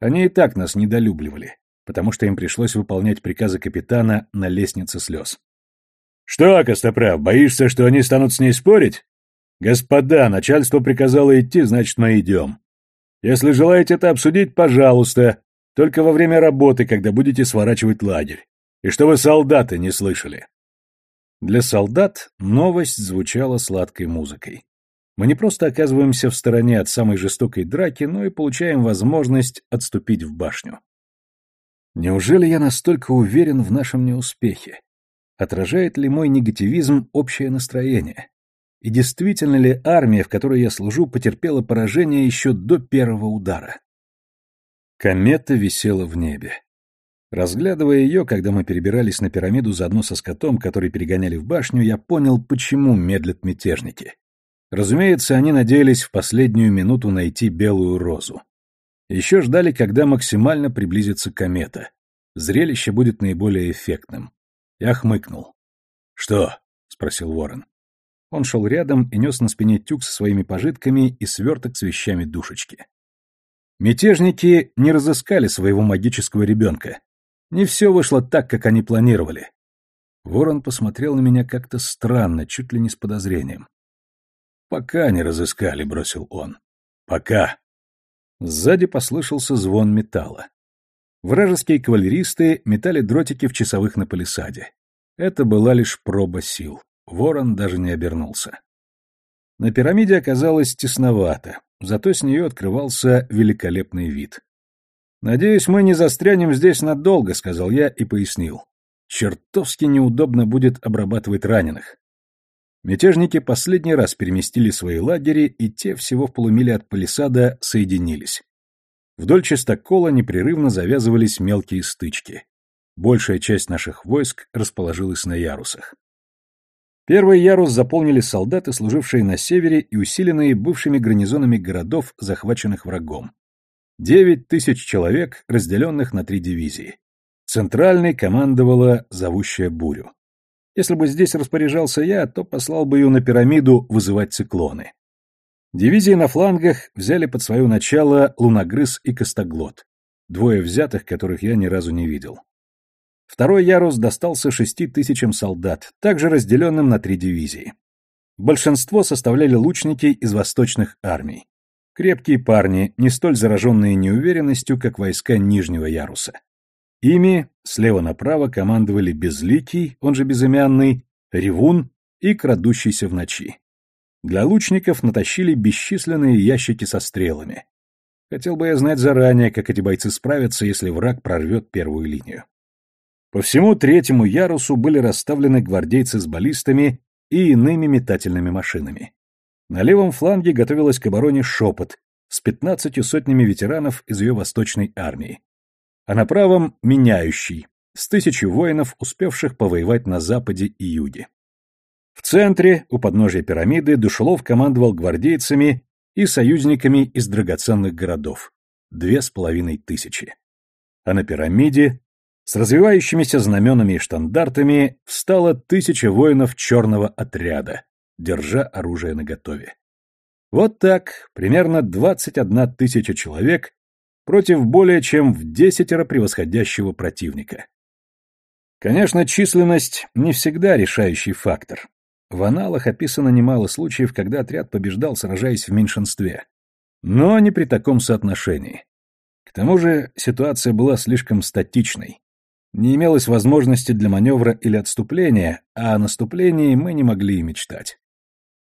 B: Они и так нас недолюбливали, потому что им пришлось выполнять приказы капитана на лестнице слез.
A: Что, Костоправ, боишься, что они станут с ней спорить? «Господа, начальство приказало идти, значит, мы идем. Если желаете это обсудить, пожалуйста,
B: Только во время работы, когда будете сворачивать лагерь. И чтобы солдаты не слышали. Для солдат новость звучала сладкой музыкой. Мы не просто оказываемся в стороне от самой жестокой драки, но и получаем возможность отступить в башню. Неужели я настолько уверен в нашем неуспехе? Отражает ли мой негативизм общее настроение? И действительно ли армия, в которой я служу, потерпела поражение еще до первого удара? Комета висела в небе. Разглядывая ее, когда мы перебирались на пирамиду заодно со скотом, который перегоняли в башню, я понял, почему медлят мятежники. Разумеется, они надеялись в последнюю минуту найти белую розу. Еще ждали, когда максимально приблизится комета. Зрелище будет наиболее эффектным. Я хмыкнул. «Что?» — спросил Ворон. Он шел рядом и нес на спине тюк со своими пожитками и сверток с вещами душечки. Мятежники не разыскали своего магического ребенка. Не все вышло так, как они планировали. Ворон посмотрел на меня как-то странно, чуть ли не с подозрением. «Пока не разыскали», — бросил он. «Пока». Сзади послышался звон металла. Вражеские кавалеристы метали дротики в часовых на палисаде. Это была лишь проба сил. Ворон даже не обернулся. На пирамиде оказалось тесновато, зато с нее открывался великолепный вид. «Надеюсь, мы не застрянем здесь надолго», — сказал я и пояснил. «Чертовски неудобно будет обрабатывать раненых. Мятежники последний раз переместили свои лагеря, и те всего в полумиле от палисада соединились. Вдоль чистокола непрерывно завязывались мелкие стычки. Большая часть наших войск расположилась на ярусах. Первый ярус заполнили солдаты, служившие на севере и усиленные бывшими гарнизонами городов, захваченных врагом. Девять тысяч человек, разделенных на три дивизии. Центральной командовала зовущая бурю. Если бы здесь распоряжался я, то послал бы ее на пирамиду вызывать циклоны. Дивизии на флангах взяли под свое начало Луногрыз и Костоглот, двое взятых, которых я ни разу не видел. Второй ярус достался шести тысячам солдат, также разделенным на три дивизии. Большинство составляли лучники из восточных армий. Крепкие парни, не столь зараженные неуверенностью, как войска нижнего яруса. Ими слева направо командовали Безликий, он же Безымянный, Ревун и Крадущийся в ночи. Для лучников натащили бесчисленные ящики со стрелами. Хотел бы я знать заранее, как эти бойцы справятся, если враг прорвет первую линию. По всему третьему ярусу были расставлены гвардейцы с баллистами и иными метательными машинами. На левом фланге готовилась к обороне шепот с пятнадцатью сотнями ветеранов из ее восточной армии а на правом — меняющий, с тысячи воинов, успевших повоевать на западе и юге. В центре, у подножия пирамиды, Душелов командовал гвардейцами и союзниками из драгоценных городов — две с половиной тысячи. А на пирамиде, с развивающимися знаменами и штандартами, встала тысяча воинов черного отряда, держа оружие наготове. Вот так, примерно 21 тысяча человек против более чем в десятеро превосходящего противника. Конечно, численность не всегда решающий фактор. В аналах описано немало случаев, когда отряд побеждал, сражаясь в меньшинстве. Но не при таком соотношении. К тому же ситуация была слишком статичной. Не имелось возможности для маневра или отступления, а о наступлении мы не могли и мечтать.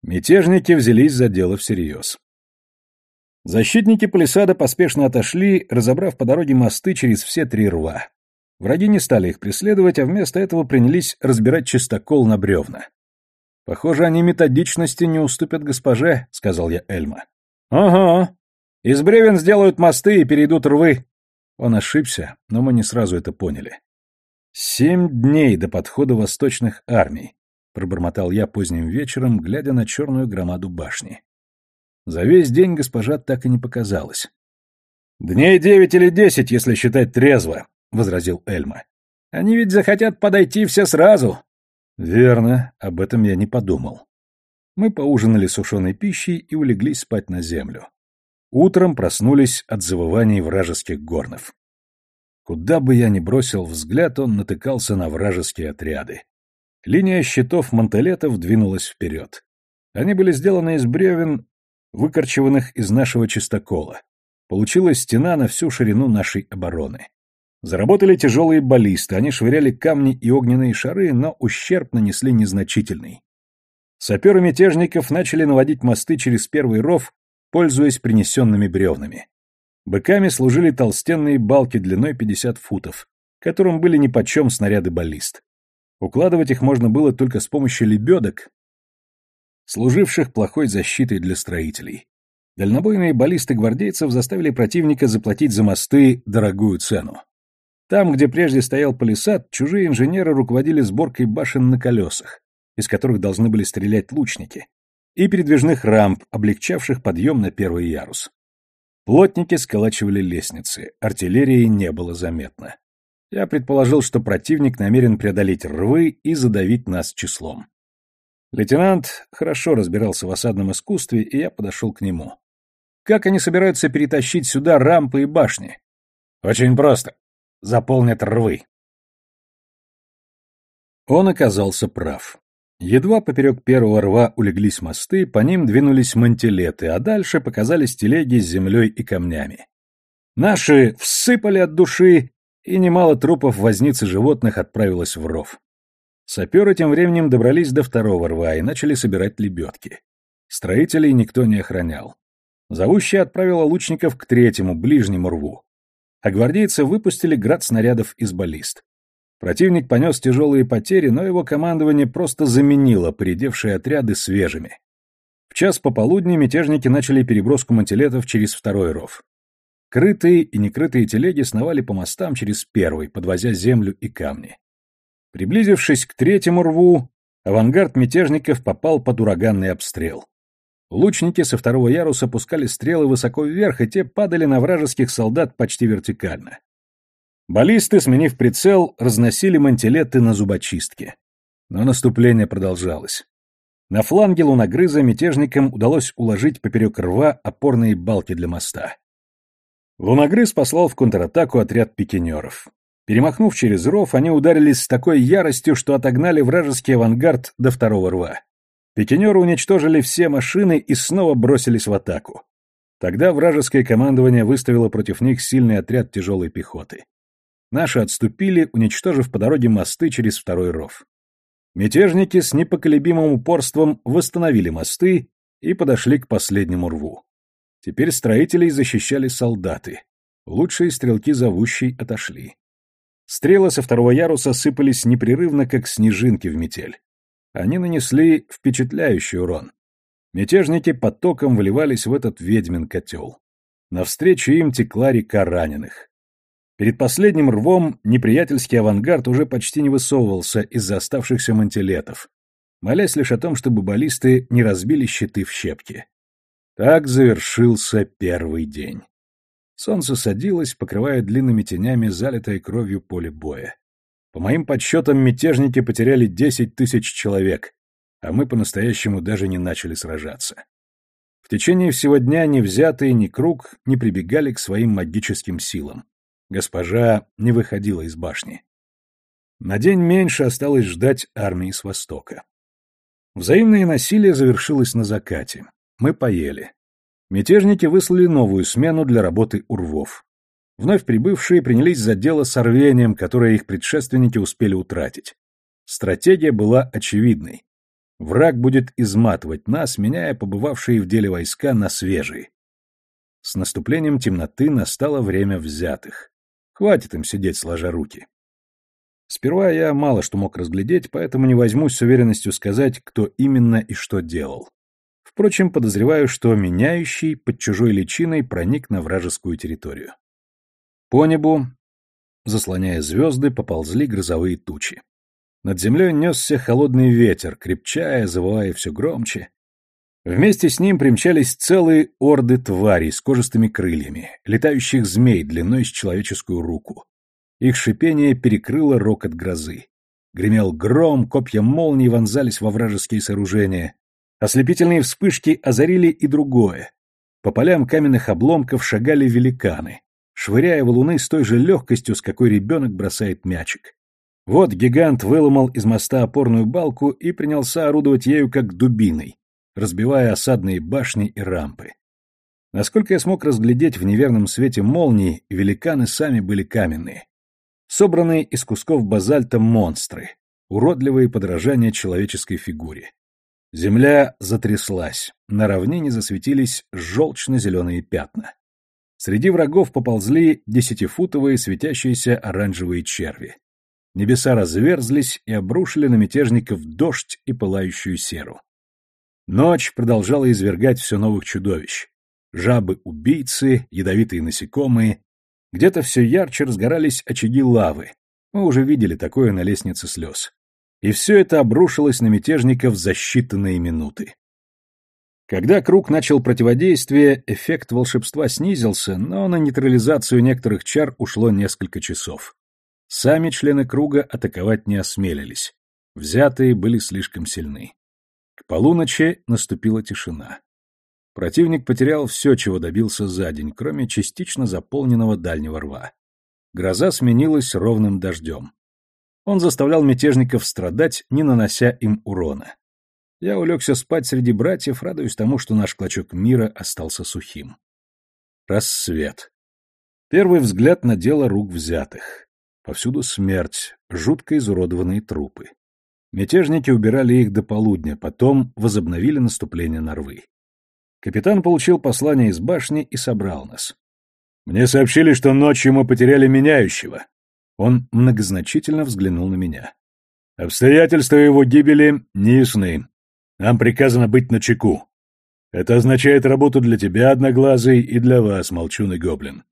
B: Мятежники взялись за дело всерьез. Защитники палисада поспешно отошли, разобрав по дороге мосты через все три рва. Враги не стали их преследовать, а вместо этого принялись разбирать чистокол на бревна. «Похоже, они методичности не уступят госпоже», — сказал я Эльма. «Ага. Из бревен сделают мосты и перейдут рвы». Он ошибся, но мы не сразу это поняли. «Семь дней до подхода восточных армий», — пробормотал я поздним вечером, глядя на черную громаду башни. За весь день госпожа так и не показалась. «Дней девять или десять, если считать трезво», — возразил Эльма. «Они ведь захотят подойти все сразу». «Верно, об этом я не подумал». Мы поужинали сушеной пищей и улеглись спать на землю. Утром проснулись от завываний вражеских горнов. Куда бы я ни бросил взгляд, он натыкался на вражеские отряды. Линия щитов мантелетов двинулась вперед. Они были сделаны из бревен выкорчеванных из нашего чистокола. Получилась стена на всю ширину нашей обороны. Заработали тяжелые баллисты, они швыряли камни и огненные шары, но ущерб нанесли незначительный. Саперы мятежников начали наводить мосты через первый ров, пользуясь принесенными бревнами. Быками служили толстенные балки длиной 50 футов, которым были нипочем снаряды баллист. Укладывать их можно было только с помощью лебедок, служивших плохой защитой для строителей. Дальнобойные баллисты гвардейцев заставили противника заплатить за мосты дорогую цену. Там, где прежде стоял палисад, чужие инженеры руководили сборкой башен на колесах, из которых должны были стрелять лучники, и передвижных рамп, облегчавших подъем на первый ярус. Плотники сколачивали лестницы, артиллерии не было заметно. Я предположил, что противник намерен преодолеть рвы и задавить нас числом. Лейтенант хорошо разбирался в осадном искусстве, и я подошел к нему. Как они собираются перетащить сюда рампы и башни? Очень просто заполнят рвы. Он оказался прав. Едва поперек первого рва улеглись мосты, по ним двинулись мантилеты, а дальше показались телеги с землей и камнями. Наши всыпали от души, и немало трупов возниц и животных отправилось в ров. Саперы тем временем добрались до второго рва и начали собирать лебедки. Строителей никто не охранял. Зовущая отправила лучников к третьему, ближнему рву а гвардейцы выпустили град снарядов из баллист. Противник понес тяжелые потери, но его командование просто заменило поредевшие отряды свежими. В час пополудни мятежники начали переброску мантилетов через второй ров. Крытые и некрытые телеги сновали по мостам через первый, подвозя землю и камни. Приблизившись к третьему рву, авангард мятежников попал под ураганный обстрел. Лучники со второго яруса пускали стрелы высоко вверх, и те падали на вражеских солдат почти вертикально. Баллисты, сменив прицел, разносили мантилеты на зубочистке. Но наступление продолжалось. На фланге луногрыза мятежникам удалось уложить поперек рва опорные балки для моста. Луногрыз послал в контратаку отряд пикинеров. Перемахнув через ров, они ударились с такой яростью, что отогнали вражеский авангард до второго рва. Пикинеры уничтожили все машины и снова бросились в атаку. Тогда вражеское командование выставило против них сильный отряд тяжелой пехоты. Наши отступили, уничтожив по дороге мосты через второй ров. Мятежники с непоколебимым упорством восстановили мосты и подошли к последнему рву. Теперь строителей защищали солдаты. Лучшие стрелки зовущей отошли. Стрелы со второго яруса сыпались непрерывно, как снежинки в метель. Они нанесли впечатляющий урон. Мятежники потоком вливались в этот ведьмин котел. Навстречу им текла река раненых. Перед последним рвом неприятельский авангард уже почти не высовывался из-за оставшихся мантилетов, молясь лишь о том, чтобы баллисты не разбили щиты в щепки. Так завершился первый день. Солнце садилось, покрывая длинными тенями залитое кровью поле боя. По моим подсчетам, мятежники потеряли десять тысяч человек, а мы по-настоящему даже не начали сражаться. В течение всего дня ни взятые, ни круг не прибегали к своим магическим силам. Госпожа не выходила из башни. На день меньше осталось ждать армии с востока. Взаимное насилие завершилось на закате. Мы поели. Мятежники выслали новую смену для работы у рвов. Вновь прибывшие принялись за дело с рвением, которое их предшественники успели утратить. Стратегия была очевидной. Враг будет изматывать нас, меняя побывавшие в деле войска на свежие. С наступлением темноты настало время взятых. Хватит им сидеть сложа руки. Сперва я мало что мог разглядеть, поэтому не возьмусь с уверенностью сказать, кто именно и что делал. Впрочем, подозреваю, что меняющий под чужой личиной проник на вражескую территорию. По небу, заслоняя звезды, поползли грозовые тучи. Над землей несся холодный ветер, крепчая, завывая все громче. Вместе с ним примчались целые орды тварей с кожистыми крыльями, летающих змей длиной с человеческую руку. Их шипение перекрыло рокот грозы. Гремел гром, копья молний вонзались во вражеские сооружения. Ослепительные вспышки озарили и другое. По полям каменных обломков шагали великаны, швыряя валуны с той же легкостью, с какой ребенок бросает мячик. Вот гигант выломал из моста опорную балку и принялся орудовать ею как дубиной, разбивая осадные башни и рампы.
A: Насколько я смог разглядеть в неверном свете молнии, великаны сами были каменные. Собранные из кусков базальта монстры, уродливые подражания человеческой фигуре. Земля затряслась, на равнине засветились желчно-зеленые пятна. Среди врагов поползли десятифутовые светящиеся оранжевые черви. Небеса разверзлись и обрушили на мятежников дождь и пылающую серу. Ночь продолжала извергать все новых чудовищ. Жабы-убийцы, ядовитые насекомые. Где-то все ярче разгорались очаги лавы. Мы уже видели такое на лестнице слез. И все это обрушилось на мятежников за считанные минуты. Когда круг начал противодействие, эффект волшебства снизился, но на нейтрализацию некоторых чар ушло несколько часов. Сами члены круга атаковать не осмелились. Взятые были слишком сильны. Полуночи наступила тишина. Противник потерял все, чего добился за день, кроме частично заполненного дальнего рва. Гроза сменилась ровным дождем. Он заставлял мятежников страдать, не нанося им урона. Я улегся спать среди братьев, радуясь тому, что наш клочок мира остался сухим. Рассвет. Первый взгляд на дело рук взятых. Повсюду смерть, жутко изуродованные трупы. Мятежники убирали их до полудня, потом возобновили наступление на рвы. Капитан получил послание из башни и собрал нас. «Мне сообщили, что ночью мы потеряли меняющего». Он многозначительно взглянул на меня. «Обстоятельства его гибели неясны. Нам приказано быть начеку. Это означает работу для тебя, Одноглазый, и для вас, Молчун Гоблин.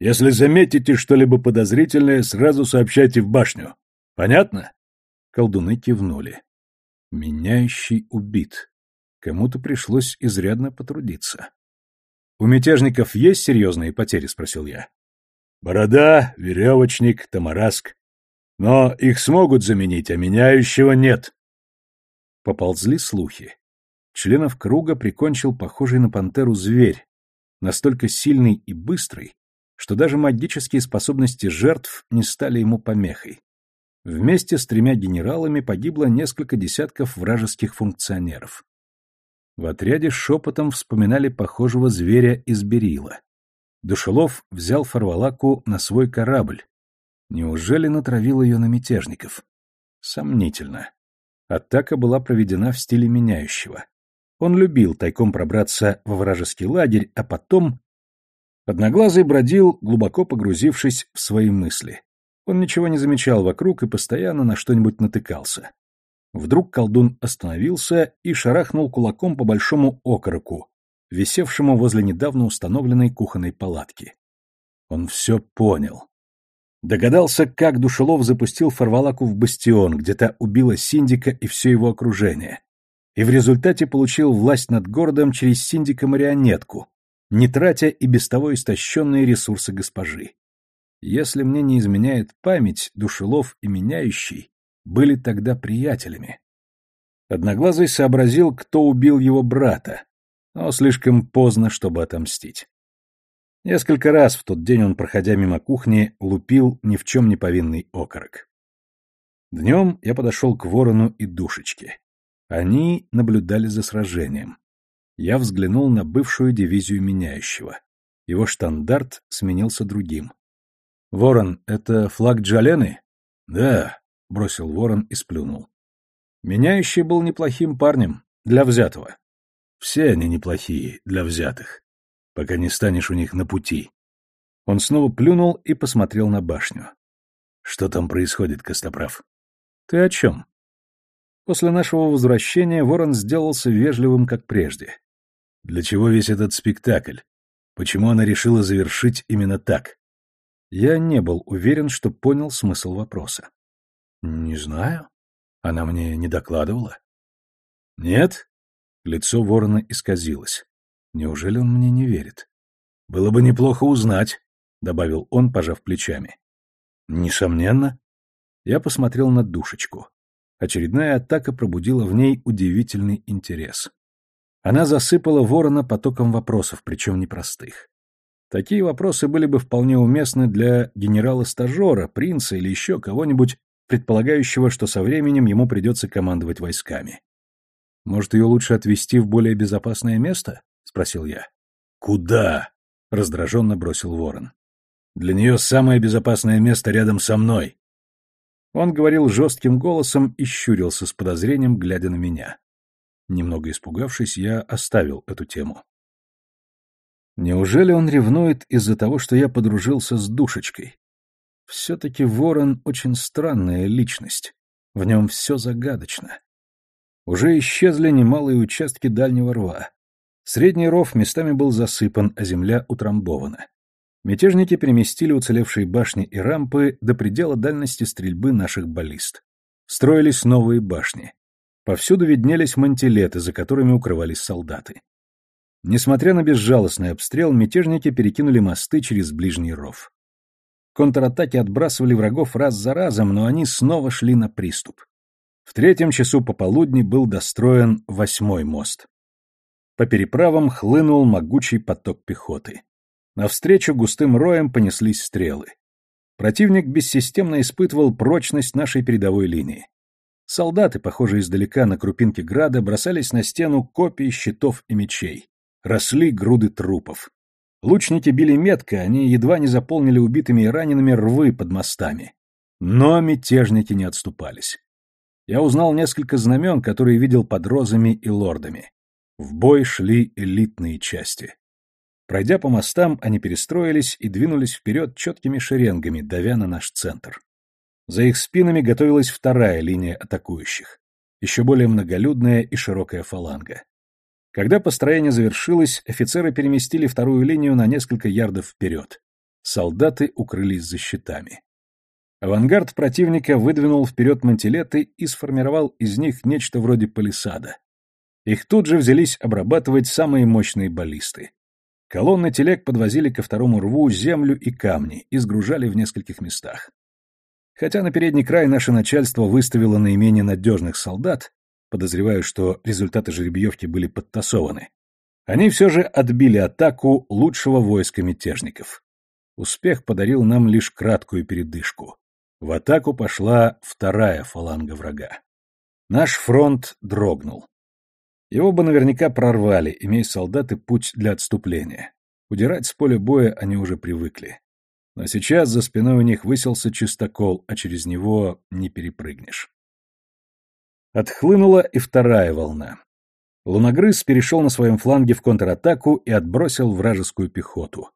A: Если заметите что-либо подозрительное, сразу сообщайте в башню. Понятно?» Колдуны кивнули. «Меняющий убит. Кому-то пришлось изрядно потрудиться. «У мятежников есть серьезные потери?» — спросил я. «Борода, веревочник, тамараск. Но их смогут заменить, а меняющего нет». Поползли слухи. Членов круга прикончил похожий на пантеру зверь, настолько сильный и быстрый, что даже магические способности жертв не стали ему помехой. Вместе с тремя генералами погибло несколько десятков вражеских функционеров. В отряде шепотом вспоминали похожего зверя из Берила. Душелов взял Фарвалаку на свой корабль. Неужели натравил ее на мятежников? Сомнительно. Атака была проведена в стиле меняющего. Он любил тайком пробраться во вражеский лагерь, а потом... Одноглазый бродил, глубоко погрузившись в свои мысли. Он ничего не замечал вокруг и постоянно на что-нибудь натыкался. Вдруг колдун остановился и шарахнул кулаком по большому окороку, висевшему возле недавно установленной кухонной палатки. Он все понял. Догадался, как Душелов запустил Фарвалаку в бастион, где та убила Синдика и все его окружение. И в результате получил власть над городом через Синдика-марионетку, не тратя и без того истощенные ресурсы госпожи. Если мне не изменяет память, Душелов и Меняющий были тогда приятелями. Одноглазый сообразил, кто убил его брата, но слишком поздно, чтобы отомстить. Несколько раз в тот день он, проходя мимо кухни, лупил ни в чем не повинный окорок. Днем я подошел к ворону и душечке. Они наблюдали за сражением. Я взглянул на бывшую дивизию меняющего. Его штандарт сменился другим. «Ворон, это флаг Джалены?» «Да», — бросил ворон и сплюнул. Меняющий был неплохим парнем, для взятого. Все они неплохие, для взятых, пока не станешь у них на пути. Он снова плюнул и посмотрел на башню. Что там происходит, Костоправ? Ты о чем? После нашего возвращения Ворон сделался вежливым, как прежде. Для чего весь этот спектакль? Почему она решила завершить именно так? Я не был уверен, что понял смысл вопроса. Не знаю. Она мне не докладывала. Нет? Лицо ворона исказилось. Неужели он мне не верит? Было бы неплохо узнать, добавил он, пожав плечами. Несомненно. Я посмотрел на душечку. Очередная атака пробудила в ней удивительный интерес. Она засыпала ворона потоком вопросов, причем непростых. Такие вопросы были бы вполне уместны для генерала-стажера, принца или еще кого-нибудь предполагающего, что со временем ему придется командовать войсками. «Может, ее лучше отвезти в более безопасное место?» — спросил я.
B: Куда? раздраженно бросил ворон. Для нее самое безопасное место рядом со мной. Он говорил жестким голосом и щурился с подозрением, глядя на меня. Немного испугавшись, я оставил эту тему. Неужели он ревнует из-за того, что я подружился с душечкой? Все-таки ворон очень странная личность. В нем все загадочно. Уже исчезли немалые участки дальнего рва. Средний ров местами был засыпан, а земля утрамбована. Мятежники переместили уцелевшие башни и рампы до предела дальности стрельбы наших баллист. Строились новые башни. Повсюду виднелись мантилеты, за которыми укрывались солдаты. Несмотря на безжалостный обстрел, мятежники перекинули мосты через ближний ров. Контратаки отбрасывали врагов раз за разом, но они снова шли на приступ. В третьем часу пополудни был достроен восьмой мост. По переправам хлынул могучий поток пехоты. Навстречу густым роем понеслись стрелы. Противник бессистемно испытывал прочность нашей передовой линии. Солдаты, похожие издалека на крупинки града, бросались на стену копий, щитов и мечей. Росли груды трупов. Лучники били метко, они едва не заполнили убитыми и ранеными рвы под мостами. Но мятежники не отступались. Я узнал несколько знамен, которые видел под розами и лордами. В бой шли элитные части. Пройдя по мостам, они перестроились и двинулись вперед четкими шеренгами, давя на наш центр. За их спинами готовилась вторая линия атакующих, еще более многолюдная и широкая фаланга. Когда построение завершилось, офицеры переместили вторую линию на несколько ярдов вперед. Солдаты укрылись за щитами. Авангард противника выдвинул вперед мантилеты и сформировал из них нечто вроде палисада. Их тут же взялись обрабатывать самые мощные баллисты. Колонны телег подвозили ко второму рву землю и камни и сгружали в нескольких местах. Хотя на передний край наше начальство выставило наименее надежных солдат, подозреваю, что результаты жеребьевки были подтасованы, они все же отбили атаку лучшего войска мятежников. Успех подарил нам лишь краткую передышку. В атаку пошла вторая фаланга врага. Наш фронт дрогнул. Его бы наверняка прорвали, имея солдаты путь для отступления. Удирать с поля боя они уже привыкли. Но сейчас за спиной у них высился чистокол, а через него не перепрыгнешь. Отхлынула и вторая волна. Луногрыз перешел на своем фланге в контратаку и отбросил вражескую пехоту.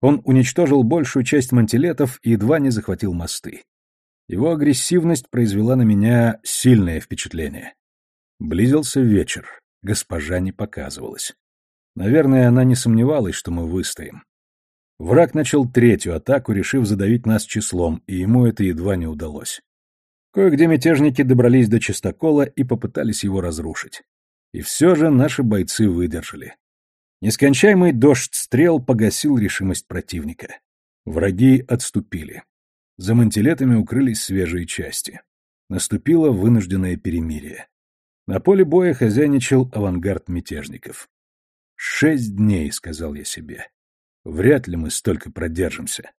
B: Он уничтожил большую часть мантилетов и едва не захватил мосты. Его агрессивность произвела на меня сильное впечатление. Близился вечер. Госпожа не показывалась. Наверное, она не сомневалась, что мы выстоим. Враг начал третью атаку, решив задавить нас числом, и ему это едва не удалось. Кое-где мятежники добрались до чистокола и попытались его разрушить. И все же наши бойцы выдержали. Нескончаемый дождь стрел погасил решимость противника. Враги отступили. За мантилетами укрылись свежие части. Наступило вынужденное перемирие. На поле боя хозяйничал авангард мятежников. «Шесть дней», — сказал я себе. «Вряд ли мы столько продержимся.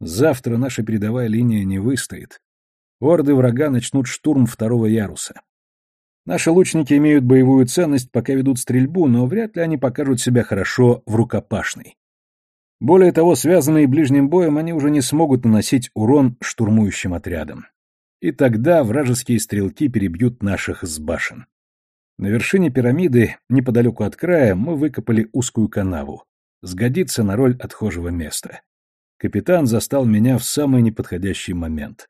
B: Завтра наша передовая линия не выстоит, Орды врага начнут штурм второго яруса. Наши лучники имеют боевую ценность, пока ведут стрельбу, но вряд ли они покажут себя хорошо в рукопашной. Более того, связанные ближним боем, они уже не смогут наносить урон штурмующим отрядам. И тогда вражеские стрелки перебьют наших с башен. На вершине пирамиды, неподалеку от края, мы выкопали узкую канаву. Сгодится на роль отхожего места. Капитан застал меня в самый неподходящий момент.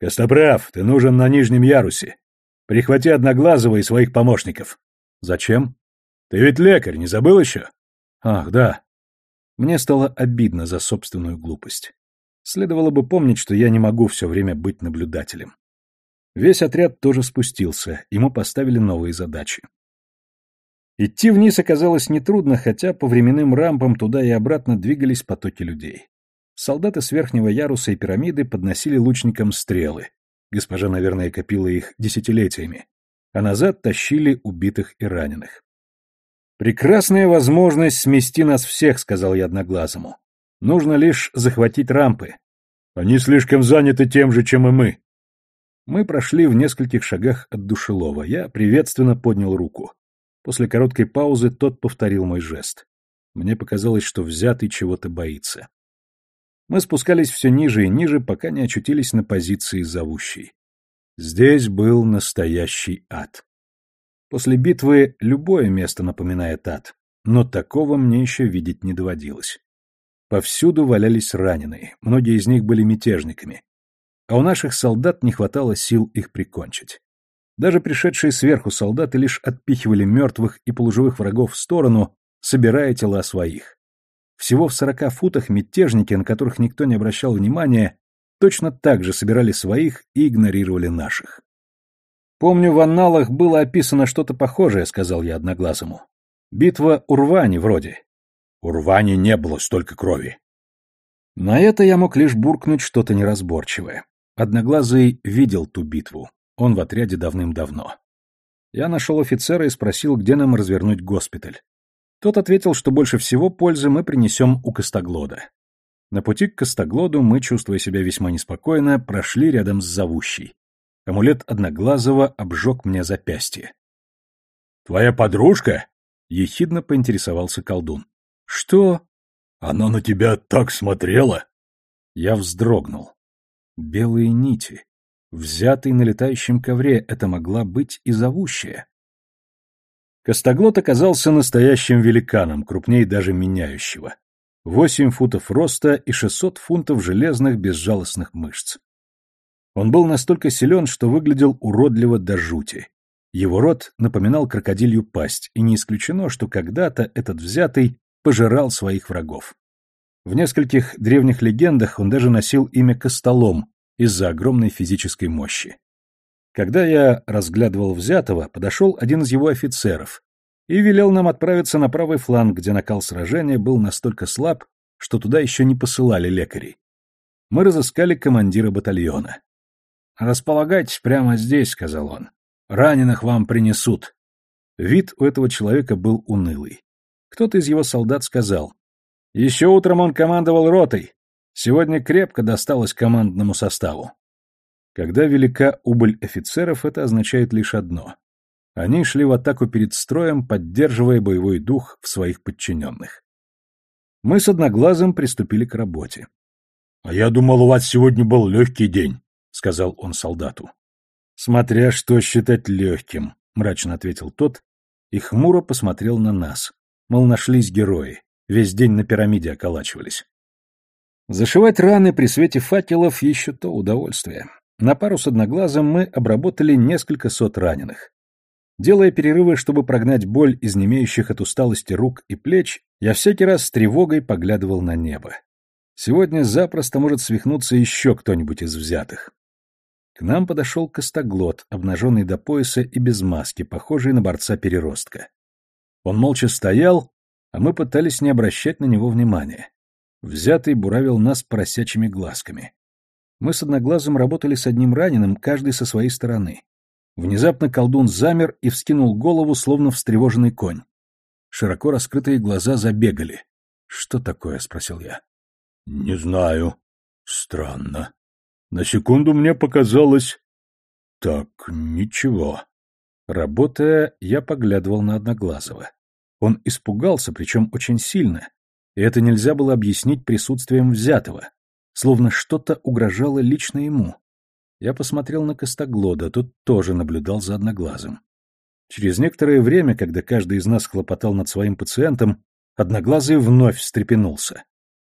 B: Костоправ, ты нужен на нижнем ярусе. Прихвати Одноглазого и своих помощников. Зачем? Ты ведь лекарь, не забыл еще? Ах, да. Мне стало обидно за собственную глупость. Следовало бы помнить, что я не могу все время быть наблюдателем. Весь отряд тоже спустился, ему поставили новые задачи. Идти вниз оказалось нетрудно, хотя по временным рампам туда и обратно двигались потоки людей. Солдаты с верхнего яруса и пирамиды подносили лучникам стрелы. Госпожа, наверное, копила их десятилетиями. А назад тащили убитых и раненых. «Прекрасная возможность смести нас всех», — сказал я одноглазому. «Нужно лишь захватить рампы». «Они слишком заняты тем же, чем и мы». Мы прошли в нескольких шагах от душелова. Я приветственно поднял руку. После короткой паузы тот повторил мой жест.
A: Мне показалось, что взятый чего-то боится. Мы спускались все ниже и ниже, пока не очутились на позиции зовущей. Здесь был настоящий ад. После битвы любое место напоминает ад, но такого мне еще видеть не доводилось. Повсюду валялись раненые, многие из них были мятежниками. А у наших солдат не хватало сил их прикончить. Даже пришедшие сверху солдаты лишь отпихивали мертвых и полуживых врагов в сторону, собирая тела своих. Всего в сорока футах мятежники, на которых никто не обращал внимания, точно так же собирали своих и игнорировали наших. «Помню, в анналах было описано что-то похожее», — сказал я одноглазому. «Битва Урвани вроде.
B: У рвани не было столько крови.
A: На это я мог лишь буркнуть что-то неразборчивое. Одноглазый видел ту битву. Он в отряде давным-давно. Я нашел офицера и спросил, где нам развернуть госпиталь. Тот ответил, что больше всего пользы мы принесем у Костоглода. На пути к Костоглоду мы, чувствуя себя весьма неспокойно, прошли рядом с зовущей. Амулет Одноглазого обжег мне запястье.
B: «Твоя подружка?»
A: — ехидно поинтересовался колдун. «Что?»
B: «Она на тебя так смотрела!»
A: Я вздрогнул. Белые нити. Взятый на летающем ковре, это могла быть и зовущая. Костоглот оказался настоящим великаном, крупнее даже меняющего. Восемь футов роста и шестьсот фунтов железных безжалостных мышц. Он был настолько силен, что выглядел уродливо до жути. Его рот напоминал крокодилью пасть, и не исключено, что когда-то этот взятый пожирал своих врагов. В нескольких древних легендах он даже носил имя Костолом из-за огромной физической мощи. Когда я разглядывал взятого, подошел один из его офицеров и велел нам отправиться на правый фланг, где накал сражения был настолько слаб, что туда еще не посылали лекарей. Мы разыскали командира батальона. «Располагайтесь прямо здесь», — сказал он. «Раненых вам принесут». Вид у этого человека был унылый. Кто-то из его солдат сказал, «Еще утром он командовал ротой. Сегодня крепко досталось командному составу». Когда велика убыль офицеров, это означает лишь одно. Они шли в атаку перед строем, поддерживая боевой дух в своих подчиненных. Мы с Одноглазым приступили к работе.
B: — А я думал, у вас сегодня был легкий день, — сказал он солдату.
A: — Смотря что считать легким, — мрачно ответил тот и хмуро посмотрел на нас. Мол, нашлись герои. Весь день на пирамиде околачивались. Зашивать раны при свете факелов еще то удовольствие. На пару с одноглазым мы обработали несколько сот раненых. Делая перерывы, чтобы прогнать боль из немеющих от усталости рук и плеч, я всякий раз с тревогой поглядывал на небо. Сегодня запросто может свихнуться еще кто-нибудь из взятых. К нам подошел костоглот, обнаженный до пояса и без маски, похожий на борца-переростка. Он молча стоял, а мы пытались не обращать на него внимания. Взятый буравил нас поросячьими глазками. Мы с одноглазым работали с одним раненым, каждый со своей стороны. Внезапно колдун замер и вскинул голову, словно встревоженный конь. Широко раскрытые глаза забегали. «Что такое?» — спросил я.
B: «Не знаю. Странно. На секунду мне показалось...» «Так, ничего.
A: Работая, я поглядывал на Одноглазого. Он испугался, причем очень сильно, и это нельзя было объяснить присутствием взятого, словно что-то угрожало лично ему. Я посмотрел на Костоглода, тот тоже наблюдал за Одноглазым. Через некоторое время, когда каждый из нас хлопотал над своим пациентом, Одноглазый вновь встрепенулся.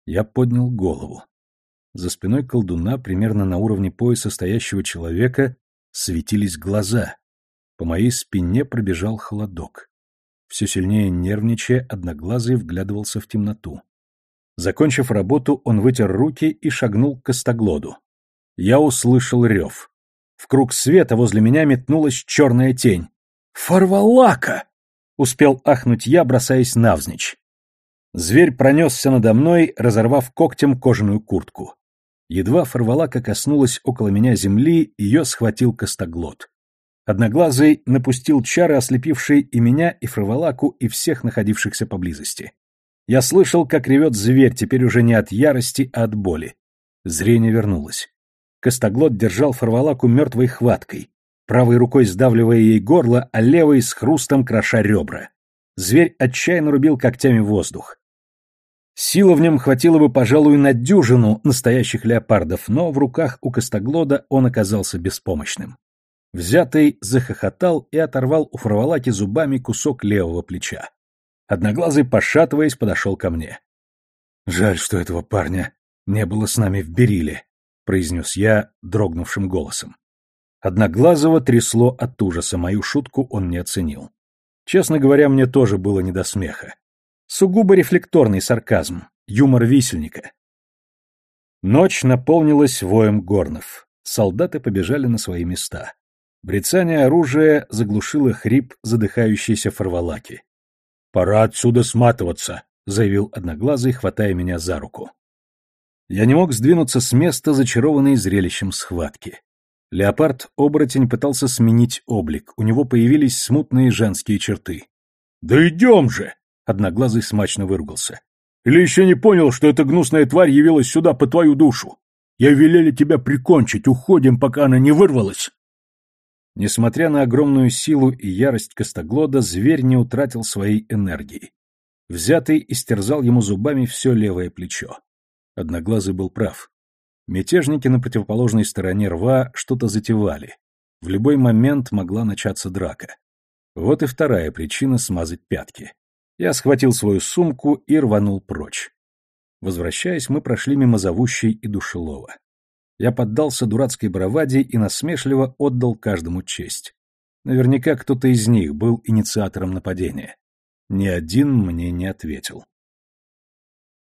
A: Я поднял голову. За спиной колдуна, примерно на уровне пояса стоящего человека, светились глаза. По моей спине пробежал холодок. Все сильнее нервничая, одноглазый вглядывался в темноту. Закончив работу, он вытер руки и шагнул к костоглоду. Я услышал рев. В круг света возле меня метнулась черная тень. «Фарвалака!» — успел ахнуть я, бросаясь навзничь. Зверь пронесся надо мной, разорвав когтем кожаную куртку. Едва Фарвалака коснулась около меня земли, ее схватил костоглот. Одноглазый напустил чары, ослепившие и меня, и Фравалаку, и всех находившихся поблизости. Я слышал, как ревет зверь, теперь уже не от ярости, а от боли. Зрение вернулось. Костоглот держал Фарвалаку мертвой хваткой, правой рукой сдавливая ей горло, а левой с хрустом кроша ребра. Зверь отчаянно рубил когтями воздух.
B: Сила в нем хватило бы, пожалуй, на дюжину настоящих леопардов, но в руках у Костоглода он оказался беспомощным. Взятый захохотал и оторвал у Фарвалаки зубами кусок левого плеча. Одноглазый, пошатываясь, подошел ко мне. «Жаль, что этого парня не было с нами в Бериле», — произнес я дрогнувшим голосом. Одноглазого трясло от ужаса, мою шутку он не оценил. Честно говоря, мне тоже было не до смеха. Сугубо рефлекторный сарказм, юмор висельника. Ночь наполнилась воем горнов. Солдаты побежали на свои места. Брецание оружия заглушило хрип задыхающейся фарвалаки. «Пора отсюда сматываться», — заявил Одноглазый, хватая меня за руку. Я не мог сдвинуться с места, зачарованный зрелищем схватки. Леопард-оборотень пытался сменить облик, у него появились смутные женские черты. «Да идем же!» — Одноглазый смачно выругался. «Или еще не понял, что эта гнусная тварь явилась сюда по твою душу? Я велели тебя прикончить, уходим, пока она не вырвалась!» Несмотря на огромную силу и ярость Костоглода, зверь не утратил своей энергии. Взятый истерзал ему зубами все левое плечо. Одноглазый был прав. Мятежники на противоположной стороне рва что-то затевали. В любой момент могла начаться драка. Вот и вторая причина смазать пятки. Я схватил свою сумку и рванул прочь. Возвращаясь, мы прошли мимо зовущей и душелова. Я поддался дурацкой браваде и насмешливо отдал каждому честь. Наверняка кто-то из них был инициатором нападения. Ни один мне не ответил.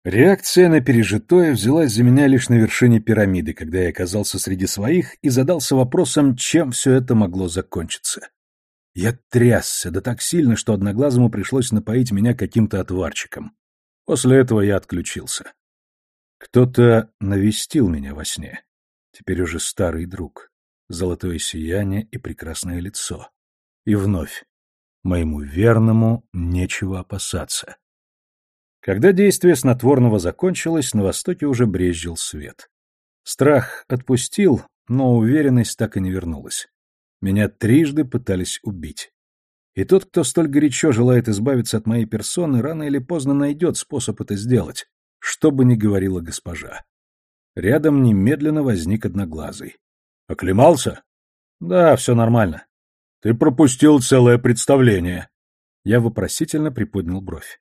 B: Реакция на пережитое взялась за меня лишь на вершине пирамиды, когда я оказался среди своих и задался вопросом, чем все это могло закончиться. Я трясся, да так сильно, что одноглазому пришлось напоить меня каким-то отварчиком. После этого я отключился. Кто-то навестил меня во сне теперь уже старый друг, золотое сияние и прекрасное лицо. И вновь, моему верному нечего опасаться. Когда действие снотворного закончилось, на востоке уже брезжил свет. Страх отпустил, но уверенность так и не вернулась. Меня трижды пытались убить. И тот, кто столь горячо желает избавиться от моей персоны, рано или поздно найдет способ это сделать, что бы ни говорила госпожа. Рядом немедленно возник одноглазый. «Оклемался?» «Да, все нормально». «Ты пропустил целое представление». Я вопросительно приподнял бровь.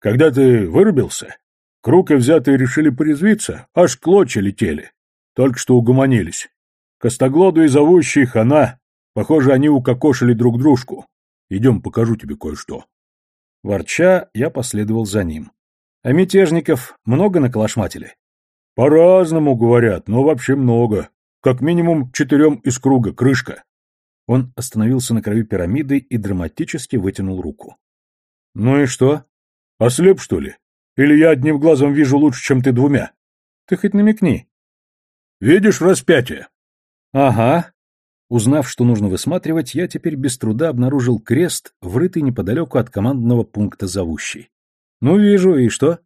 B: «Когда ты вырубился, Круг и взятые решили порезвиться, аж клочья летели. Только что угомонились. Костоглоду и зовущий хана. Похоже, они укокошили друг дружку. Идем, покажу тебе кое-что». Ворча, я последовал за ним. «А мятежников много наколошматили?» По-разному говорят, но вообще много. Как минимум четырем из круга, крышка. Он остановился на краю пирамиды и драматически вытянул руку. Ну и что? Ослеп, что ли? Или я одним глазом вижу лучше, чем ты двумя? Ты хоть намекни. Видишь распятие? Ага. Узнав, что нужно высматривать, я теперь без труда обнаружил крест, врытый неподалеку от командного пункта зовущий. Ну, вижу, и что?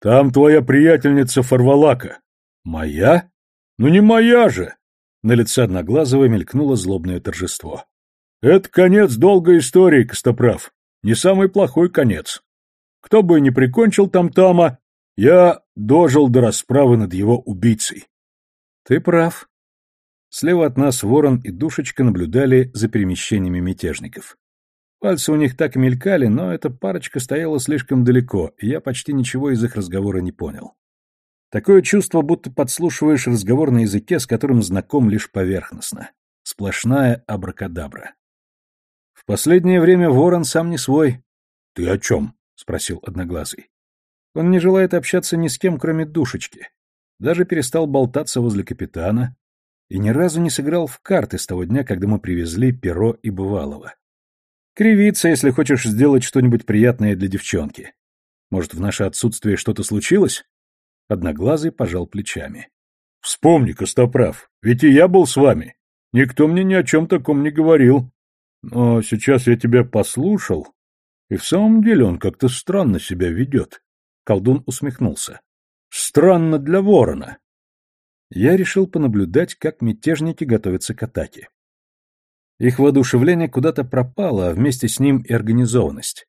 B: Там твоя приятельница Фарвалака. Моя? Ну не моя же. На лице Одноглазого мелькнуло злобное торжество. Это конец долгой истории, Костоправ. Не самый плохой конец. Кто бы ни прикончил там-тама, я дожил до расправы над его убийцей. Ты прав. Слева от нас ворон и душечка наблюдали за перемещениями мятежников. Пальцы у них так мелькали, но эта парочка стояла слишком далеко, и я почти ничего из их разговора не понял. Такое чувство, будто подслушиваешь разговор на языке, с которым знаком лишь поверхностно. Сплошная абракадабра. В последнее время ворон сам не свой. — Ты о чем? — спросил Одноглазый. Он не желает общаться ни с кем, кроме душечки. Даже перестал болтаться возле капитана и ни разу не сыграл в карты с того дня, когда мы привезли перо и бывалого. Кривиться, если хочешь сделать что-нибудь приятное для девчонки. Может, в наше отсутствие что-то случилось? Одноглазый пожал плечами. Вспомни, Костоправ, ведь и я был с вами. Никто мне ни о чем таком не говорил. Но сейчас я тебя послушал, и в самом деле он как-то странно себя ведет. Колдун усмехнулся. Странно для ворона. Я решил понаблюдать, как мятежники готовятся к атаке. Их воодушевление куда-то пропало, а вместе с ним и организованность.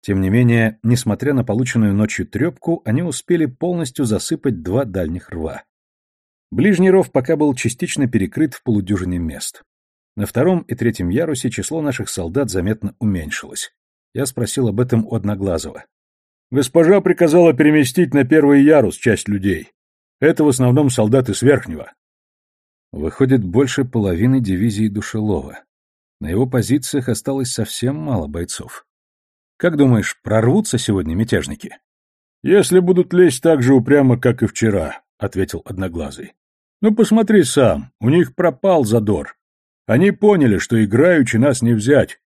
A: Тем не менее, несмотря на полученную ночью трепку, они успели полностью засыпать два дальних рва. Ближний ров пока был частично перекрыт в полудюжине мест. На втором и третьем ярусе число наших солдат заметно уменьшилось. Я спросил об этом у Одноглазого.
B: «Госпожа приказала переместить на первый ярус часть людей. Это в основном солдаты с верхнего».
A: Выходит, больше половины дивизии Душелова. На его позициях осталось совсем мало бойцов. Как думаешь, прорвутся сегодня мятежники?
B: Если будут лезть так же упрямо, как и вчера, ответил Одноглазый. Ну посмотри сам, у них пропал задор. Они поняли, что играючи нас не взять.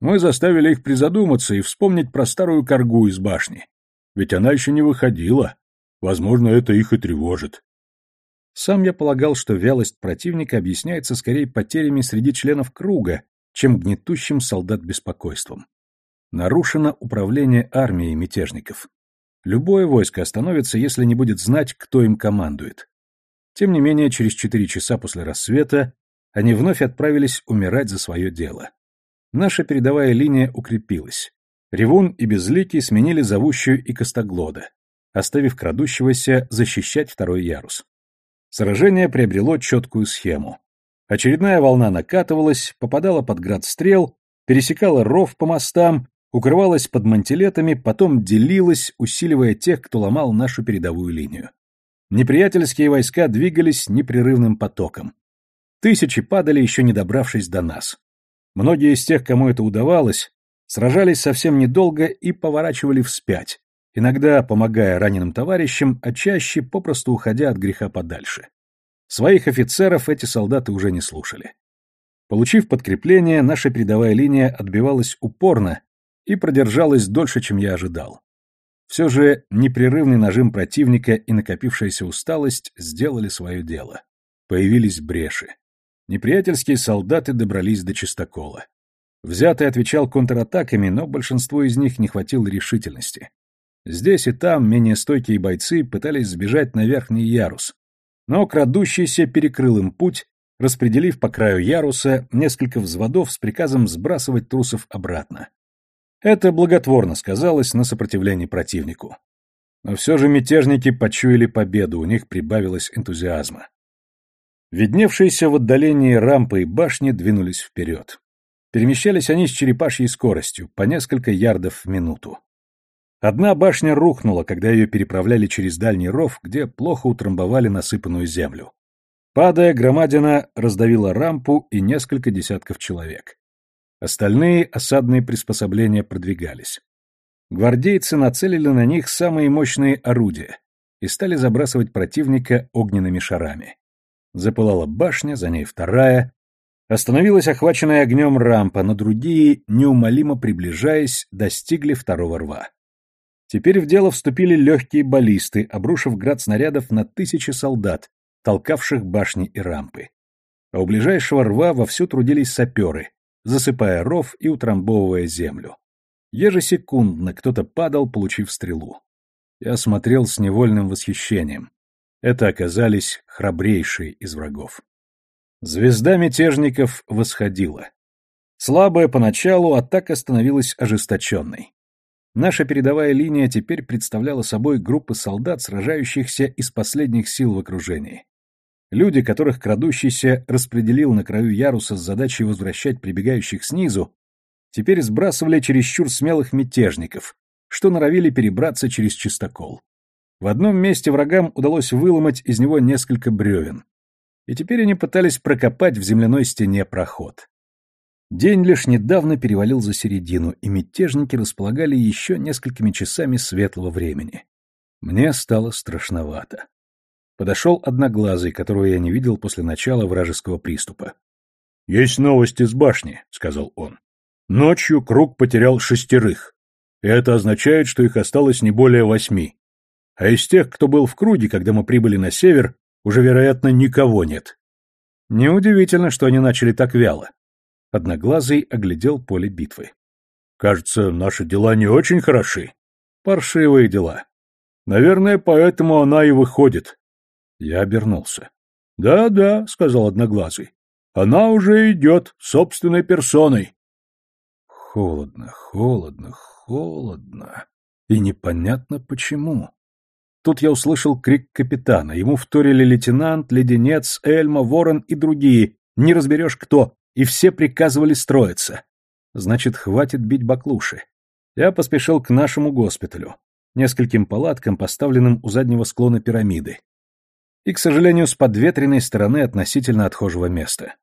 B: Мы заставили их призадуматься и вспомнить про старую коргу из башни. Ведь она еще не выходила. Возможно, это их и тревожит.
A: Сам я полагал, что вялость противника объясняется скорее потерями среди членов круга, чем гнетущим солдат беспокойством. Нарушено управление армией мятежников. Любое войско остановится, если не будет знать, кто им командует. Тем не менее, через четыре часа после рассвета они вновь отправились умирать за свое дело. Наша передовая линия укрепилась. Ревун и Безликий сменили зовущую и Костоглода, оставив крадущегося защищать второй ярус. Сражение приобрело четкую схему. Очередная волна накатывалась, попадала под град стрел, пересекала ров по мостам, укрывалась под мантилетами, потом делилась, усиливая тех, кто ломал нашу передовую линию. Неприятельские войска двигались непрерывным потоком. Тысячи падали, еще не добравшись до нас. Многие из тех, кому это удавалось, сражались совсем недолго и поворачивали вспять, иногда помогая раненым товарищам, а чаще попросту уходя от греха подальше. Своих офицеров эти солдаты уже не слушали. Получив подкрепление, наша передовая линия отбивалась упорно и продержалась дольше, чем я ожидал. Все же непрерывный нажим противника и накопившаяся усталость сделали свое дело. Появились бреши. Неприятельские солдаты добрались до чистокола. Взятый отвечал контратаками, но большинству из них не хватило решительности. Здесь и там менее стойкие бойцы пытались сбежать на верхний ярус, но крадущийся перекрыл им путь, распределив по краю яруса несколько взводов с приказом сбрасывать трусов обратно. Это благотворно сказалось на сопротивлении противнику. Но все же мятежники почуяли победу, у них прибавилось энтузиазма. Видневшиеся в отдалении рампы и башни двинулись вперед. Перемещались они с черепашьей скоростью, по несколько ярдов в минуту. Одна башня рухнула, когда ее переправляли через дальний ров, где плохо утрамбовали насыпанную землю. Падая, громадина раздавила рампу и несколько десятков человек. Остальные осадные приспособления продвигались. Гвардейцы нацелили на них самые мощные орудия и стали забрасывать противника огненными шарами. Запылала башня, за ней вторая. Остановилась охваченная огнем рампа, но другие, неумолимо приближаясь, достигли второго рва. Теперь в дело вступили легкие баллисты, обрушив град снарядов на тысячи солдат, толкавших башни и рампы. А у ближайшего рва вовсю трудились саперы, засыпая ров и утрамбовывая землю. Ежесекундно кто-то падал, получив стрелу. Я смотрел с невольным восхищением. Это оказались храбрейшие из врагов. Звезда мятежников восходила. Слабая поначалу, атака становилась ожесточенной. Наша передовая линия теперь представляла собой группы солдат, сражающихся из последних сил в окружении. Люди, которых крадущийся распределил на краю яруса с задачей возвращать прибегающих снизу, теперь сбрасывали чересчур смелых мятежников, что норовили перебраться через чистокол. В одном месте врагам удалось выломать из него несколько бревен, и теперь они пытались прокопать в земляной стене проход. День лишь недавно перевалил за середину, и мятежники располагали еще несколькими часами светлого времени. Мне стало страшновато. Подошел одноглазый, которого я не видел после начала вражеского приступа.
B: — Есть новости с башни, — сказал он. — Ночью круг потерял шестерых. Это означает, что их осталось не более восьми. А из тех, кто был в круге, когда мы прибыли на север, уже, вероятно, никого нет.
A: Неудивительно, что они начали так вяло. Одноглазый оглядел поле битвы.
B: Кажется, наши дела не очень хороши.
A: Паршивые дела.
B: Наверное, поэтому она и выходит.
A: Я обернулся.
B: Да-да, сказал Одноглазый. Она уже идет собственной персоной.
A: Холодно, холодно, холодно. И непонятно почему. Тут я услышал крик капитана. Ему вторили лейтенант, леденец, Эльма, Ворон и другие. Не разберешь кто. И все приказывали строиться. Значит, хватит бить баклуши. Я поспешил к нашему госпиталю. Нескольким палаткам, поставленным у заднего склона пирамиды. И, к сожалению, с подветренной стороны относительно отхожего места.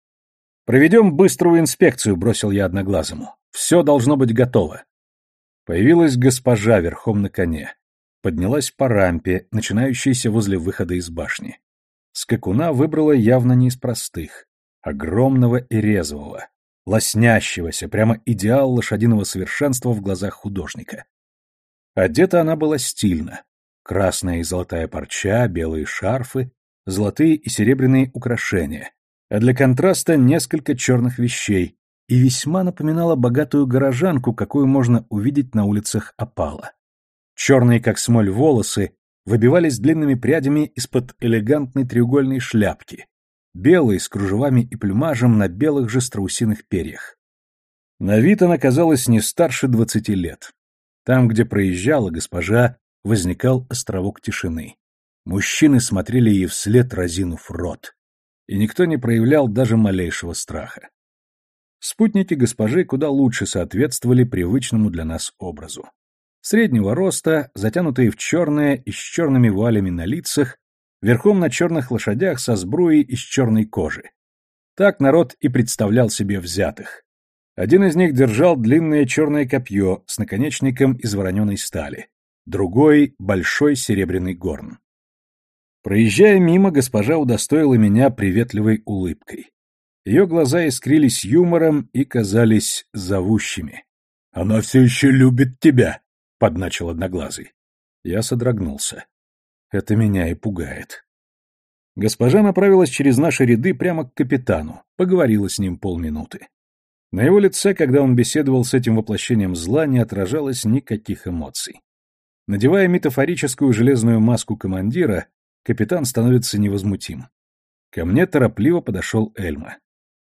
A: «Проведем быструю инспекцию», — бросил я одноглазому. «Все должно быть готово». Появилась госпожа верхом на коне поднялась по рампе, начинающейся возле выхода из башни. Скакуна выбрала явно не из простых, огромного и резвого, лоснящегося, прямо идеал лошадиного совершенства в глазах художника. Одета она была стильно. Красная и золотая парча, белые шарфы, золотые и серебряные украшения, а для контраста несколько черных вещей, и весьма напоминала богатую горожанку, какую можно увидеть на улицах Апала. Черные, как смоль, волосы выбивались длинными прядями из-под элегантной треугольной шляпки, белые с кружевами и плюмажем на белых же страусиных перьях. На вид она казалась не старше двадцати лет. Там, где проезжала госпожа, возникал островок тишины. Мужчины смотрели ей вслед, разинув рот. И никто не проявлял даже малейшего страха. Спутники госпожи куда лучше соответствовали привычному для нас образу среднего роста, затянутые в черное и с черными вуалями на лицах, верхом на черных лошадях со сбруей из черной кожи. Так народ и представлял себе взятых. Один из них держал длинное черное копье с наконечником из вороненой стали, другой — большой серебряный горн. Проезжая мимо, госпожа удостоила меня приветливой улыбкой. Ее глаза искрились юмором и казались зовущими. «Она все еще любит тебя», подначил одноглазый. Я содрогнулся. Это меня и пугает. Госпожа направилась через наши ряды прямо к капитану, поговорила с ним полминуты. На его лице, когда он беседовал с этим воплощением зла, не отражалось никаких эмоций. Надевая метафорическую железную маску командира, капитан становится невозмутим. Ко мне торопливо подошел Эльма.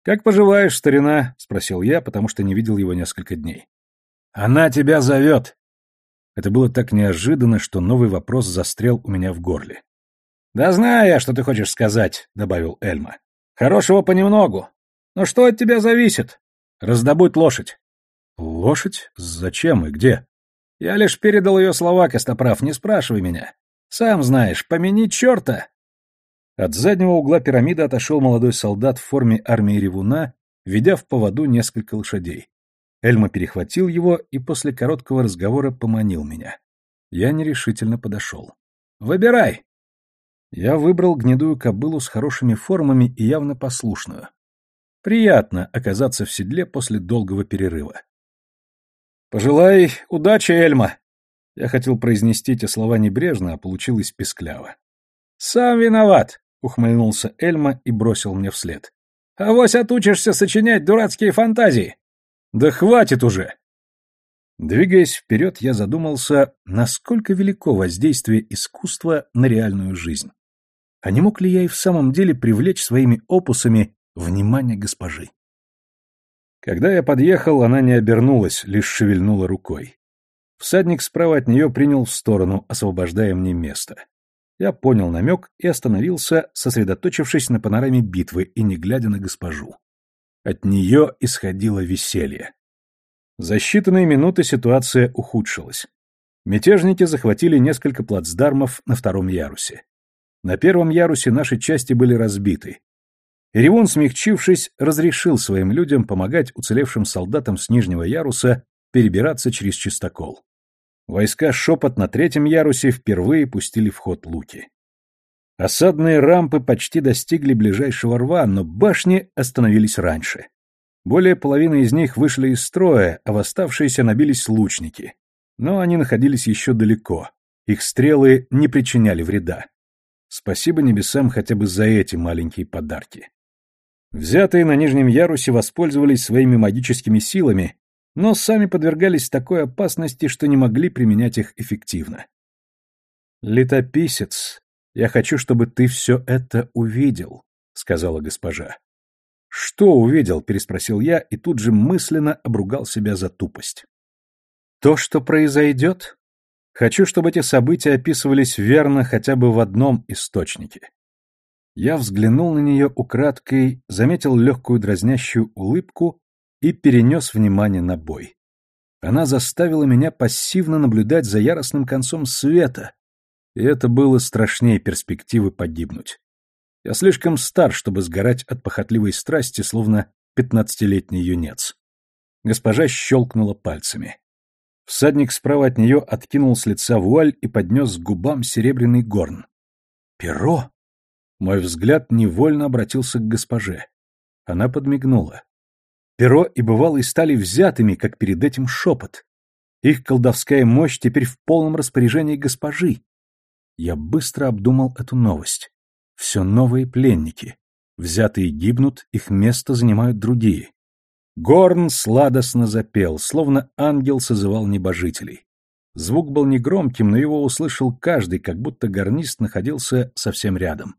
A: «Как поживаешь, старина?» — спросил я, потому что не видел его несколько дней. «Она тебя зовет!» Это было так неожиданно, что новый вопрос застрял у меня в горле. «Да знаю я, что ты хочешь сказать», — добавил Эльма. «Хорошего понемногу. Но что от тебя зависит? Раздобудь лошадь». «Лошадь? Зачем и где?» «Я лишь передал ее слова, Костоправ, не спрашивай меня. Сам знаешь, помяни черта!» От заднего угла пирамиды отошел молодой солдат в форме армии ревуна, ведя в поводу несколько лошадей. Эльма перехватил его и после короткого разговора поманил меня. Я нерешительно подошел. «Выбирай!» Я выбрал гнедую кобылу с хорошими формами и явно послушную. Приятно оказаться в седле после долгого перерыва. «Пожелай удачи, Эльма!» Я хотел произнести эти слова небрежно, а получилось пескляво. «Сам виноват!» — ухмыльнулся Эльма и бросил мне вслед. «Авось отучишься сочинять дурацкие фантазии!» Да хватит уже! Двигаясь вперед, я задумался, насколько велико воздействие искусства на реальную жизнь. А не мог ли я и в самом деле привлечь своими опусами внимание госпожи? Когда я подъехал, она не обернулась, лишь шевельнула рукой. Всадник справа от нее принял в сторону, освобождая мне место. Я понял намек и остановился, сосредоточившись на панораме битвы и не глядя на госпожу. От нее исходило веселье. За считанные минуты ситуация ухудшилась. Мятежники захватили несколько плацдармов на втором ярусе. На первом ярусе наши части были разбиты. Иривон, смягчившись, разрешил своим людям помогать уцелевшим солдатам с нижнего яруса перебираться через чистокол. Войска «Шепот» на третьем ярусе впервые пустили в ход луки. Осадные рампы почти достигли ближайшего рва, но башни остановились раньше. Более половины из них вышли из строя, а в оставшиеся набились лучники. Но они находились еще далеко. Их стрелы не причиняли вреда. Спасибо небесам хотя бы за эти маленькие подарки. Взятые на нижнем ярусе воспользовались своими магическими силами, но сами подвергались такой опасности, что не могли применять их эффективно. Летописец, «Я хочу, чтобы ты все это увидел», — сказала госпожа.
B: «Что увидел?» — переспросил я и тут же мысленно обругал себя за тупость. «То, что произойдет? Хочу, чтобы эти события описывались верно хотя бы в одном источнике». Я взглянул на нее украдкой, заметил легкую дразнящую улыбку и перенес внимание на бой. Она заставила меня пассивно наблюдать за яростным концом света, и это было страшнее перспективы погибнуть. Я слишком стар, чтобы сгорать от похотливой страсти, словно пятнадцатилетний юнец. Госпожа щелкнула пальцами. Всадник справа от нее откинул с лица вуаль и поднес к губам серебряный горн. «Перо!» Мой взгляд невольно обратился к госпоже. Она подмигнула. Перо и бывалый стали взятыми, как перед этим шепот. Их колдовская мощь теперь в полном распоряжении госпожи. Я быстро обдумал эту новость. Все новые пленники. Взятые гибнут, их место занимают другие. Горн сладостно запел, словно ангел созывал небожителей. Звук был негромким, но его услышал каждый, как будто гарнист находился совсем рядом.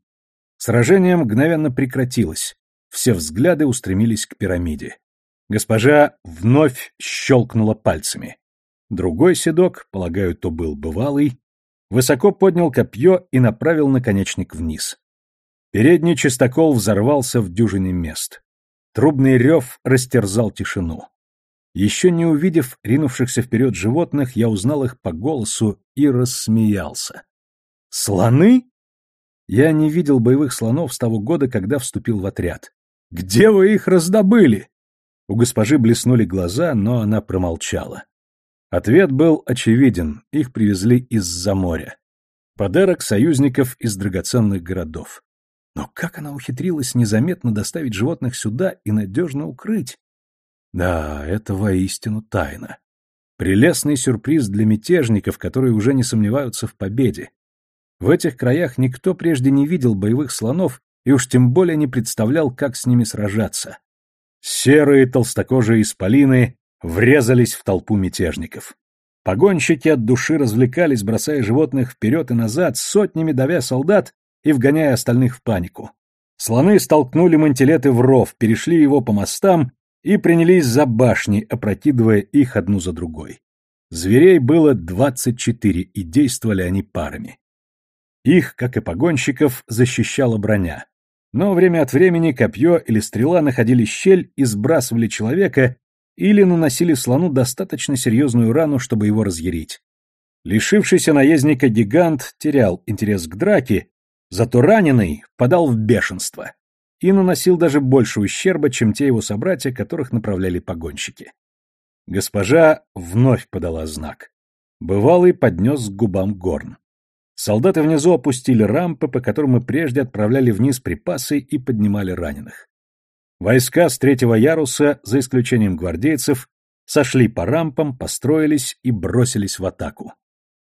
B: Сражение мгновенно прекратилось. Все взгляды устремились к пирамиде. Госпожа вновь щелкнула пальцами. Другой седок, полагаю, то был бывалый, высоко поднял копье и направил наконечник вниз. Передний чистокол взорвался в дюжине мест. Трубный рев растерзал тишину. Еще не увидев ринувшихся вперед животных, я узнал их по голосу и рассмеялся. «Слоны?» Я не видел боевых слонов с того года, когда вступил в отряд. «Где вы их раздобыли?» У госпожи блеснули глаза, но она промолчала. Ответ был очевиден, их привезли из-за моря. Подарок союзников из драгоценных городов. Но как она ухитрилась незаметно доставить животных сюда и надежно укрыть? Да, это воистину тайна. Прелестный сюрприз для мятежников, которые уже не сомневаются в победе. В этих краях никто прежде не видел боевых слонов и уж тем более не представлял, как с ними сражаться. Серые толстокожие исполины врезались в толпу мятежников. Погонщики от души развлекались, бросая животных вперед и назад, сотнями давя солдат и вгоняя остальных в панику. Слоны столкнули мантилеты в ров, перешли его по мостам и принялись за башни, опрокидывая их одну за другой. Зверей было двадцать четыре, и действовали они парами. Их, как и погонщиков, защищала броня. Но время от времени копье или стрела находили щель и сбрасывали человека или наносили слону достаточно серьезную рану, чтобы его разъярить. Лишившийся наездника гигант терял интерес к драке, зато раненый впадал в бешенство и наносил даже больше ущерба, чем те его собратья, которых направляли погонщики. Госпожа вновь подала знак. Бывалый поднес к губам горн. Солдаты внизу опустили рампы, по которым мы прежде отправляли вниз припасы и поднимали раненых. Войска с третьего яруса, за исключением гвардейцев, сошли по рампам, построились и бросились в атаку.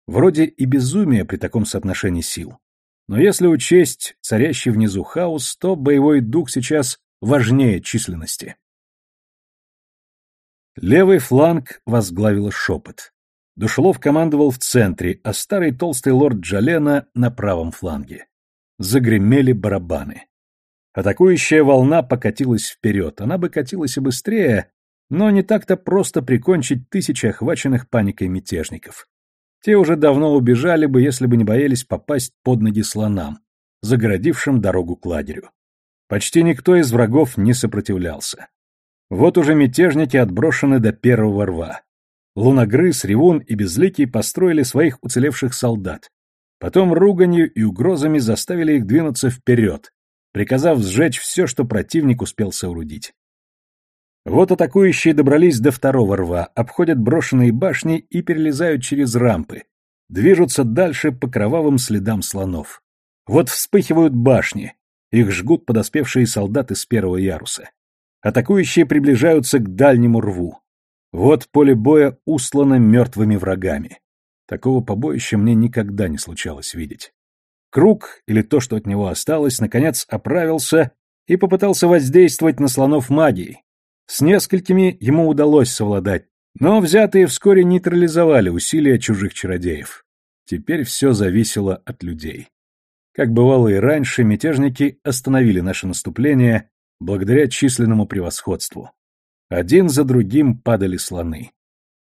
B: Вроде и безумие при таком соотношении сил. Но если учесть царящий внизу хаос, то боевой дух сейчас важнее численности. Левый фланг возглавила шепот. Душелов командовал в центре, а старый толстый лорд Джалена на правом фланге. Загремели барабаны. Атакующая волна покатилась вперед. Она бы катилась и быстрее, но не так-то просто прикончить тысячи охваченных паникой мятежников. Те уже давно убежали бы, если бы не боялись попасть под ноги слонам, загородившим дорогу к лагерю. Почти никто из врагов не сопротивлялся. Вот уже мятежники отброшены до первого рва. Луногрыз, Ревун и Безликий построили своих уцелевших солдат. Потом руганью и угрозами заставили их двинуться вперед, приказав сжечь все, что противник успел соорудить. Вот атакующие добрались до второго рва, обходят брошенные башни и перелезают через рампы, движутся дальше по кровавым следам слонов. Вот вспыхивают башни, их жгут подоспевшие солдаты с первого яруса. Атакующие приближаются к дальнему рву. Вот поле боя услано мертвыми врагами. Такого побоища мне никогда не случалось видеть. Круг, или то, что от него осталось, наконец оправился и попытался воздействовать на слонов магией. С несколькими ему удалось совладать, но взятые вскоре нейтрализовали усилия чужих чародеев. Теперь все зависело от людей. Как бывало и раньше, мятежники остановили наше наступление
A: благодаря численному превосходству. Один за другим падали слоны.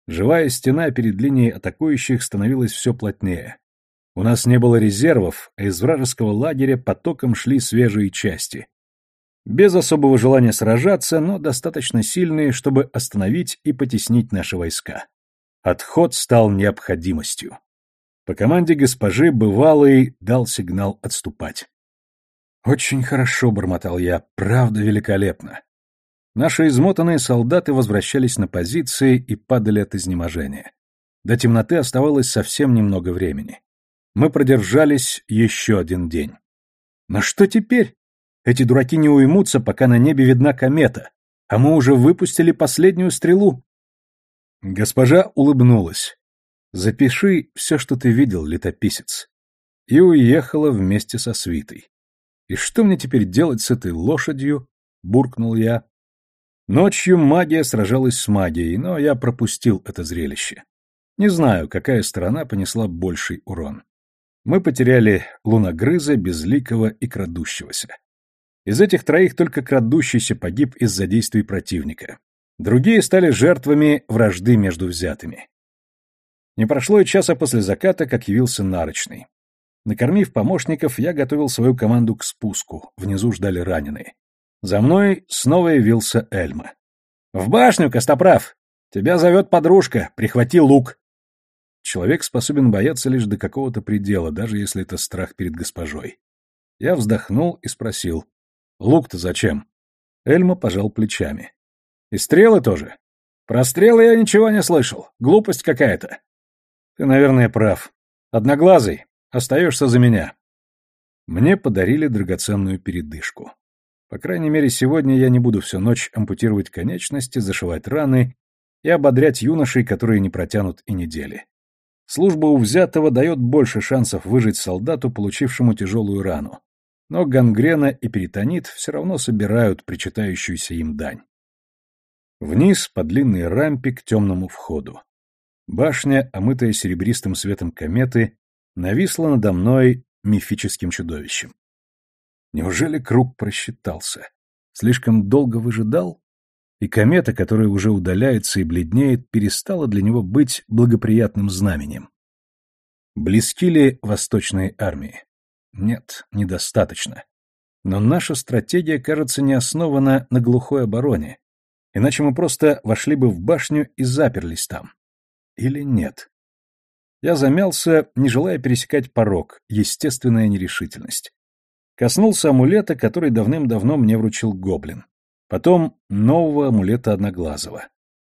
A: Живая стена перед линией атакующих становилась все плотнее. У нас не было резервов, а из вражеского лагеря потоком шли свежие части. Без особого желания сражаться, но достаточно сильные, чтобы остановить и потеснить наши войска. Отход стал необходимостью. По команде госпожи бывалый дал сигнал отступать. «Очень хорошо», — бормотал я, — «правда великолепно». Наши измотанные солдаты возвращались на позиции и падали от изнеможения. До темноты оставалось совсем немного времени. Мы продержались еще один день. Но что теперь? Эти дураки не уймутся, пока на небе видна комета, а мы уже выпустили последнюю стрелу. Госпожа улыбнулась. Запиши все, что ты видел, летописец. И уехала вместе со свитой. И что мне теперь делать с этой лошадью? буркнул я. Ночью магия сражалась с магией, но я пропустил это зрелище. Не знаю, какая сторона понесла больший урон. Мы потеряли луногрыза, безликого и крадущегося. Из этих троих только крадущийся погиб из-за действий противника. Другие стали жертвами вражды между взятыми. Не прошло и часа после заката, как явился нарочный. Накормив помощников, я готовил свою команду к спуску, внизу ждали раненые. За мной снова явился Эльма. «В башню, Костоправ! Тебя зовет подружка, прихвати лук!» Человек способен бояться лишь до какого-то предела, даже если это страх перед госпожой. Я вздохнул и спросил. «Лук-то зачем?» Эльма пожал плечами. «И стрелы тоже? Про стрелы я ничего не слышал. Глупость какая-то». «Ты, наверное, прав. Одноглазый, остаешься за меня». Мне подарили драгоценную передышку. По крайней мере, сегодня я не буду всю ночь ампутировать конечности, зашивать раны и ободрять юношей, которые не протянут и недели. Служба у взятого дает больше шансов выжить солдату, получившему тяжелую рану. Но гангрена и перитонит все равно собирают причитающуюся им дань. Вниз по длинной рампе к темному входу. Башня, омытая серебристым светом кометы, нависла надо мной мифическим чудовищем. Неужели круг просчитался? Слишком долго выжидал? И комета, которая уже удаляется и бледнеет, перестала для него быть благоприятным знаменем. Близки ли восточные армии? Нет, недостаточно. Но наша стратегия, кажется, не основана на глухой обороне, иначе мы просто вошли бы в башню и заперлись там. Или нет? Я замялся, не желая пересекать порог, естественная нерешительность. Коснулся амулета, который давным-давно мне вручил гоблин. Потом нового амулета Одноглазого.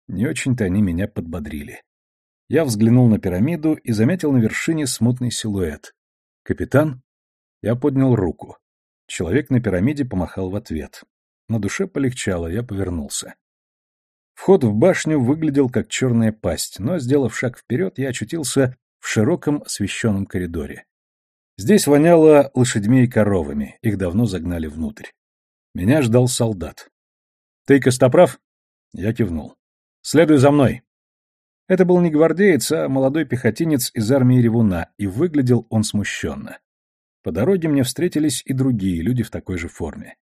A: Не очень-то они меня подбодрили. Я взглянул на пирамиду и заметил на вершине смутный силуэт. «Капитан?» Я поднял руку. Человек на пирамиде помахал в ответ. На душе полегчало, я повернулся. Вход в башню выглядел как черная пасть, но, сделав шаг вперед, я очутился в широком освещенном коридоре. Здесь воняло лошадьми и коровами, их давно загнали внутрь. Меня ждал солдат. «Ты Костоправ?» Я кивнул. «Следуй за мной». Это был не гвардеец, а молодой пехотинец из армии Ревуна, и выглядел он смущенно. По дороге мне встретились и другие люди в такой же форме.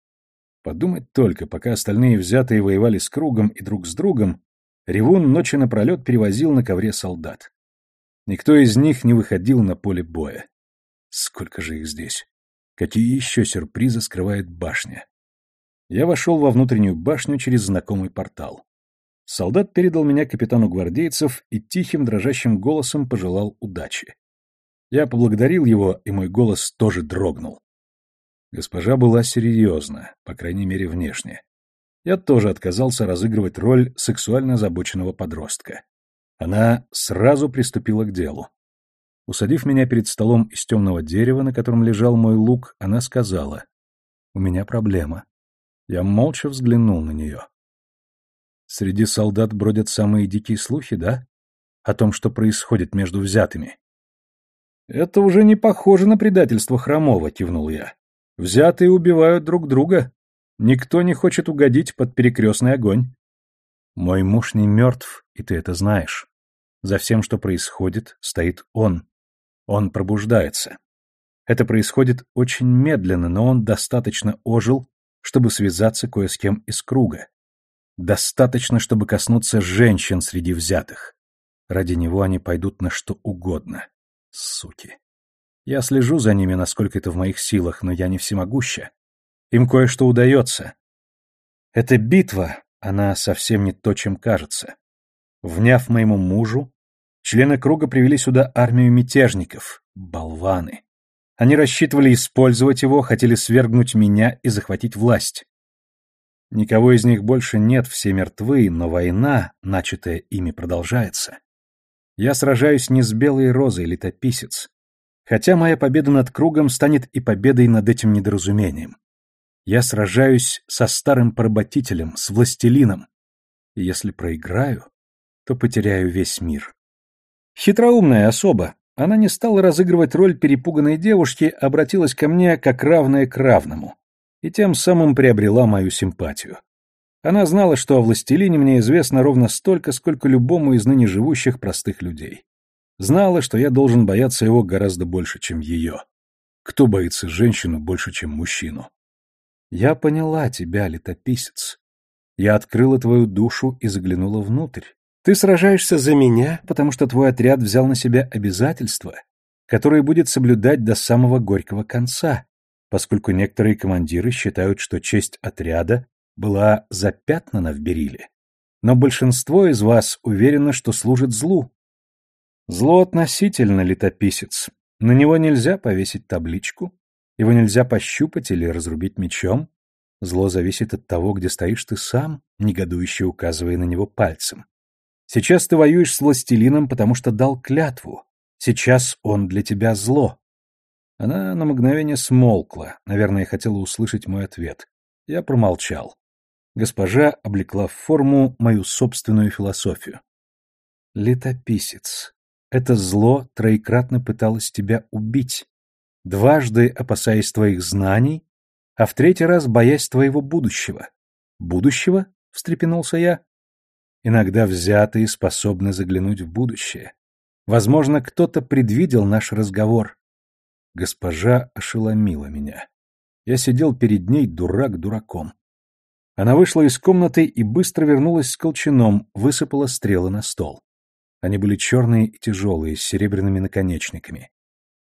A: Подумать только, пока остальные взятые воевали с кругом и друг с другом, Ревун ночи напролет перевозил на ковре солдат. Никто из них не выходил на поле боя. Сколько же их здесь? Какие еще сюрпризы скрывает башня? Я вошел во внутреннюю башню через знакомый портал. Солдат передал меня капитану гвардейцев и тихим дрожащим голосом пожелал удачи. Я поблагодарил его, и мой голос тоже дрогнул. Госпожа была серьезна, по крайней мере, внешне. Я тоже отказался разыгрывать роль сексуально озабоченного подростка. Она сразу приступила к делу. Усадив меня перед столом из темного дерева, на котором лежал мой лук, она сказала, «У меня проблема». Я молча взглянул на нее. «Среди солдат бродят самые дикие слухи, да? О том, что происходит между взятыми». «Это уже не похоже на предательство Хромова», — кивнул я. «Взятые убивают друг друга. Никто не хочет угодить под перекрестный огонь». «Мой муж не мертв, и ты это знаешь. За всем, что происходит, стоит он. Он пробуждается. Это происходит очень медленно, но он достаточно ожил,
B: чтобы связаться кое с кем из круга. Достаточно, чтобы коснуться женщин среди взятых. Ради него они пойдут на что угодно. Суки. Я слежу за ними, насколько это в моих силах, но я не всемогуща. Им кое-что удается. Эта битва, она совсем не то, чем кажется. Вняв моему мужу, члены круга привели сюда армию мятежников, болваны. Они рассчитывали использовать его, хотели свергнуть меня и захватить власть. Никого из них больше нет, все мертвы, но война, начатая ими, продолжается. Я сражаюсь не с белой розой, летописец, хотя моя победа над кругом станет и победой над этим недоразумением. Я сражаюсь со старым поработителем, с властелином. И если проиграю, то потеряю весь мир. Хитроумная особа. Она не стала разыгрывать роль перепуганной девушки, обратилась ко мне как равная к равному и тем самым приобрела мою симпатию. Она знала, что о властелине мне известно ровно столько, сколько любому из ныне живущих простых людей. Знала, что я должен бояться его гораздо больше, чем ее. Кто боится женщину больше, чем мужчину? Я поняла тебя, летописец. Я открыла твою душу и заглянула внутрь. Ты сражаешься за меня, потому что твой отряд взял на себя обязательства, которые будет соблюдать до самого горького конца, поскольку некоторые командиры считают, что честь отряда была запятнана в Бериле. Но большинство из вас уверено, что служит злу. Зло относительно, летописец. На него нельзя повесить табличку, его нельзя пощупать или разрубить мечом. Зло зависит от того, где стоишь ты сам, негодующе указывая на него пальцем. Сейчас ты воюешь с властелином, потому что дал клятву. Сейчас он для тебя зло. Она на мгновение смолкла, наверное, хотела услышать мой ответ. Я промолчал. Госпожа облекла в форму мою собственную философию. Летописец. Это зло троекратно пыталось тебя убить, дважды опасаясь твоих знаний, а в третий раз боясь твоего будущего. Будущего? — встрепенулся я. Иногда взятые способны заглянуть в будущее. Возможно, кто-то предвидел наш разговор. Госпожа ошеломила меня. Я сидел перед ней дурак дураком. Она вышла из комнаты и быстро вернулась с колчаном, высыпала стрелы на стол. Они были черные и тяжелые, с серебряными наконечниками.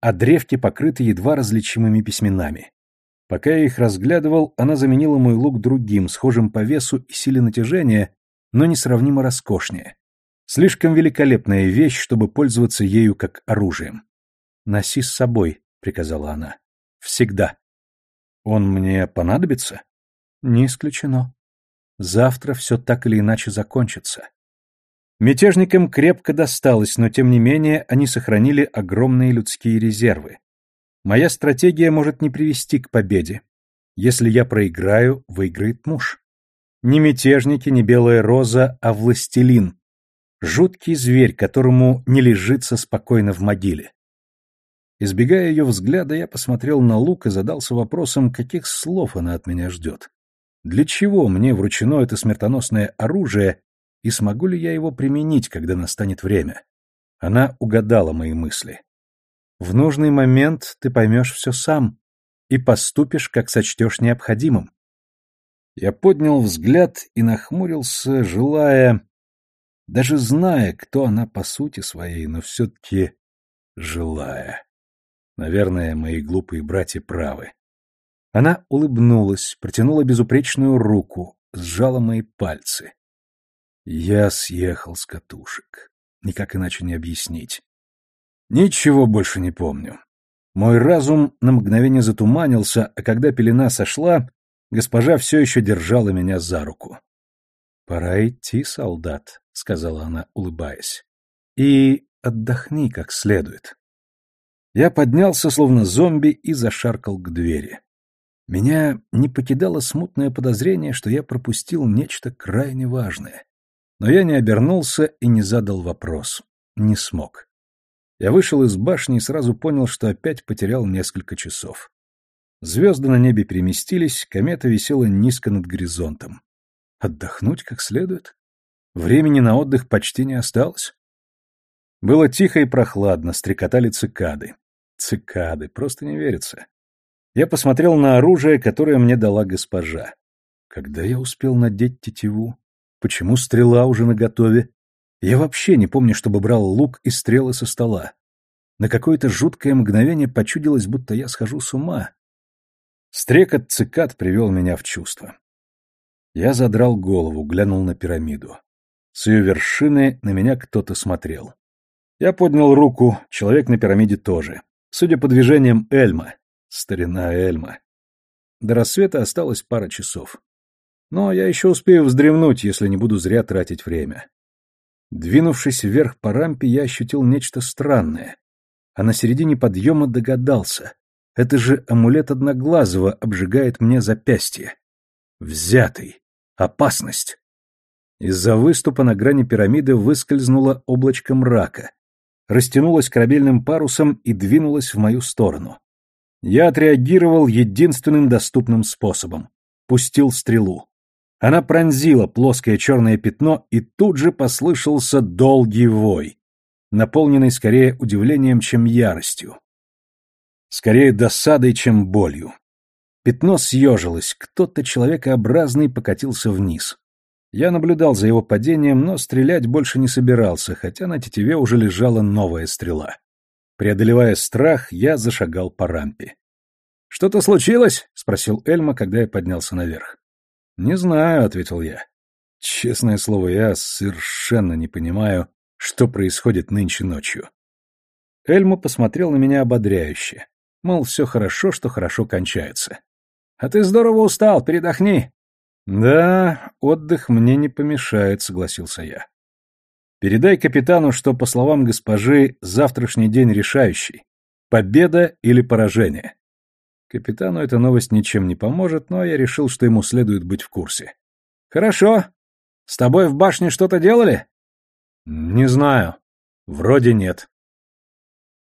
B: А древки покрыты едва различимыми письменами. Пока я их разглядывал, она заменила мой лук другим, схожим по весу и силе натяжения, но несравнимо роскошнее. Слишком великолепная вещь, чтобы пользоваться ею как оружием. «Носи с собой», — приказала она. «Всегда». «Он мне понадобится?» «Не исключено. Завтра все так или иначе закончится. Мятежникам крепко досталось, но тем не менее они сохранили огромные людские резервы. Моя стратегия может не привести к победе. Если я проиграю, выиграет муж. Не мятежники, не белая роза, а властелин. Жуткий зверь, которому не лежится спокойно в могиле. Избегая ее взгляда, я посмотрел на лук и задался вопросом, каких слов она от меня ждет. Для чего мне вручено это смертоносное оружие, и смогу ли я его применить, когда настанет время. Она угадала мои мысли. В нужный момент ты поймешь все сам и поступишь, как сочтешь необходимым. Я поднял взгляд и нахмурился, желая, даже зная, кто она по сути своей, но все-таки желая. Наверное, мои глупые братья правы. Она улыбнулась, протянула безупречную руку, сжала мои пальцы. Я съехал с катушек. Никак иначе не объяснить. Ничего больше не помню. Мой разум на мгновение затуманился, а когда пелена сошла, госпожа все еще держала меня за руку. «Пора идти, солдат», — сказала она, улыбаясь. «И отдохни как следует». Я поднялся, словно зомби, и зашаркал к двери. Меня не покидало смутное подозрение, что я пропустил нечто крайне важное. Но я не обернулся и не задал вопрос. Не смог. Я вышел из башни и сразу понял, что опять потерял несколько часов. Звезды на небе переместились, комета висела низко над горизонтом. Отдохнуть как следует? Времени на отдых почти не осталось. Было тихо и прохладно, стрекотали цикады. Цикады, просто не верится.
A: Я посмотрел на оружие, которое мне дала госпожа. Когда я успел надеть тетиву? Почему стрела уже наготове? Я вообще не помню, чтобы брал лук и стрелы со стола. На какое-то жуткое мгновение почудилось, будто я схожу с ума. Стрекот цикад привел меня в чувство. Я задрал голову, глянул на пирамиду. С ее вершины на меня кто-то смотрел. Я поднял руку, человек на пирамиде тоже. Судя по движениям, Эльма. Старина Эльма. До рассвета осталось пара часов. Но я еще успею вздремнуть, если не буду зря тратить время. Двинувшись вверх по рампе, я ощутил нечто странное. А на середине подъема догадался. Это же амулет Одноглазого обжигает мне запястье. Взятый. Опасность. Из-за выступа на грани пирамиды выскользнуло облачко мрака, растянулось корабельным парусом и двинулось в мою сторону. Я отреагировал единственным доступным способом. Пустил стрелу. Она пронзила плоское черное пятно, и тут же послышался долгий вой, наполненный скорее удивлением, чем яростью. Скорее досадой, чем болью. Пятно съежилось, кто-то человекообразный покатился вниз. Я наблюдал за его падением, но стрелять больше не собирался, хотя на тетиве уже лежала новая стрела. Преодолевая страх, я зашагал по рампе. «Что-то случилось?» — спросил Эльма, когда я поднялся наверх. «Не знаю», — ответил я. Честное слово, я совершенно не понимаю, что происходит нынче ночью. Эльма посмотрел на меня ободряюще. Мол, все хорошо, что хорошо кончается. А ты здорово устал, передохни. Да, отдых мне не помешает, согласился я. Передай капитану, что, по словам госпожи, завтрашний день решающий. Победа или поражение. Капитану эта новость ничем не поможет, но я решил, что ему следует быть в курсе. Хорошо. С тобой в башне что-то делали? Не знаю. Вроде нет.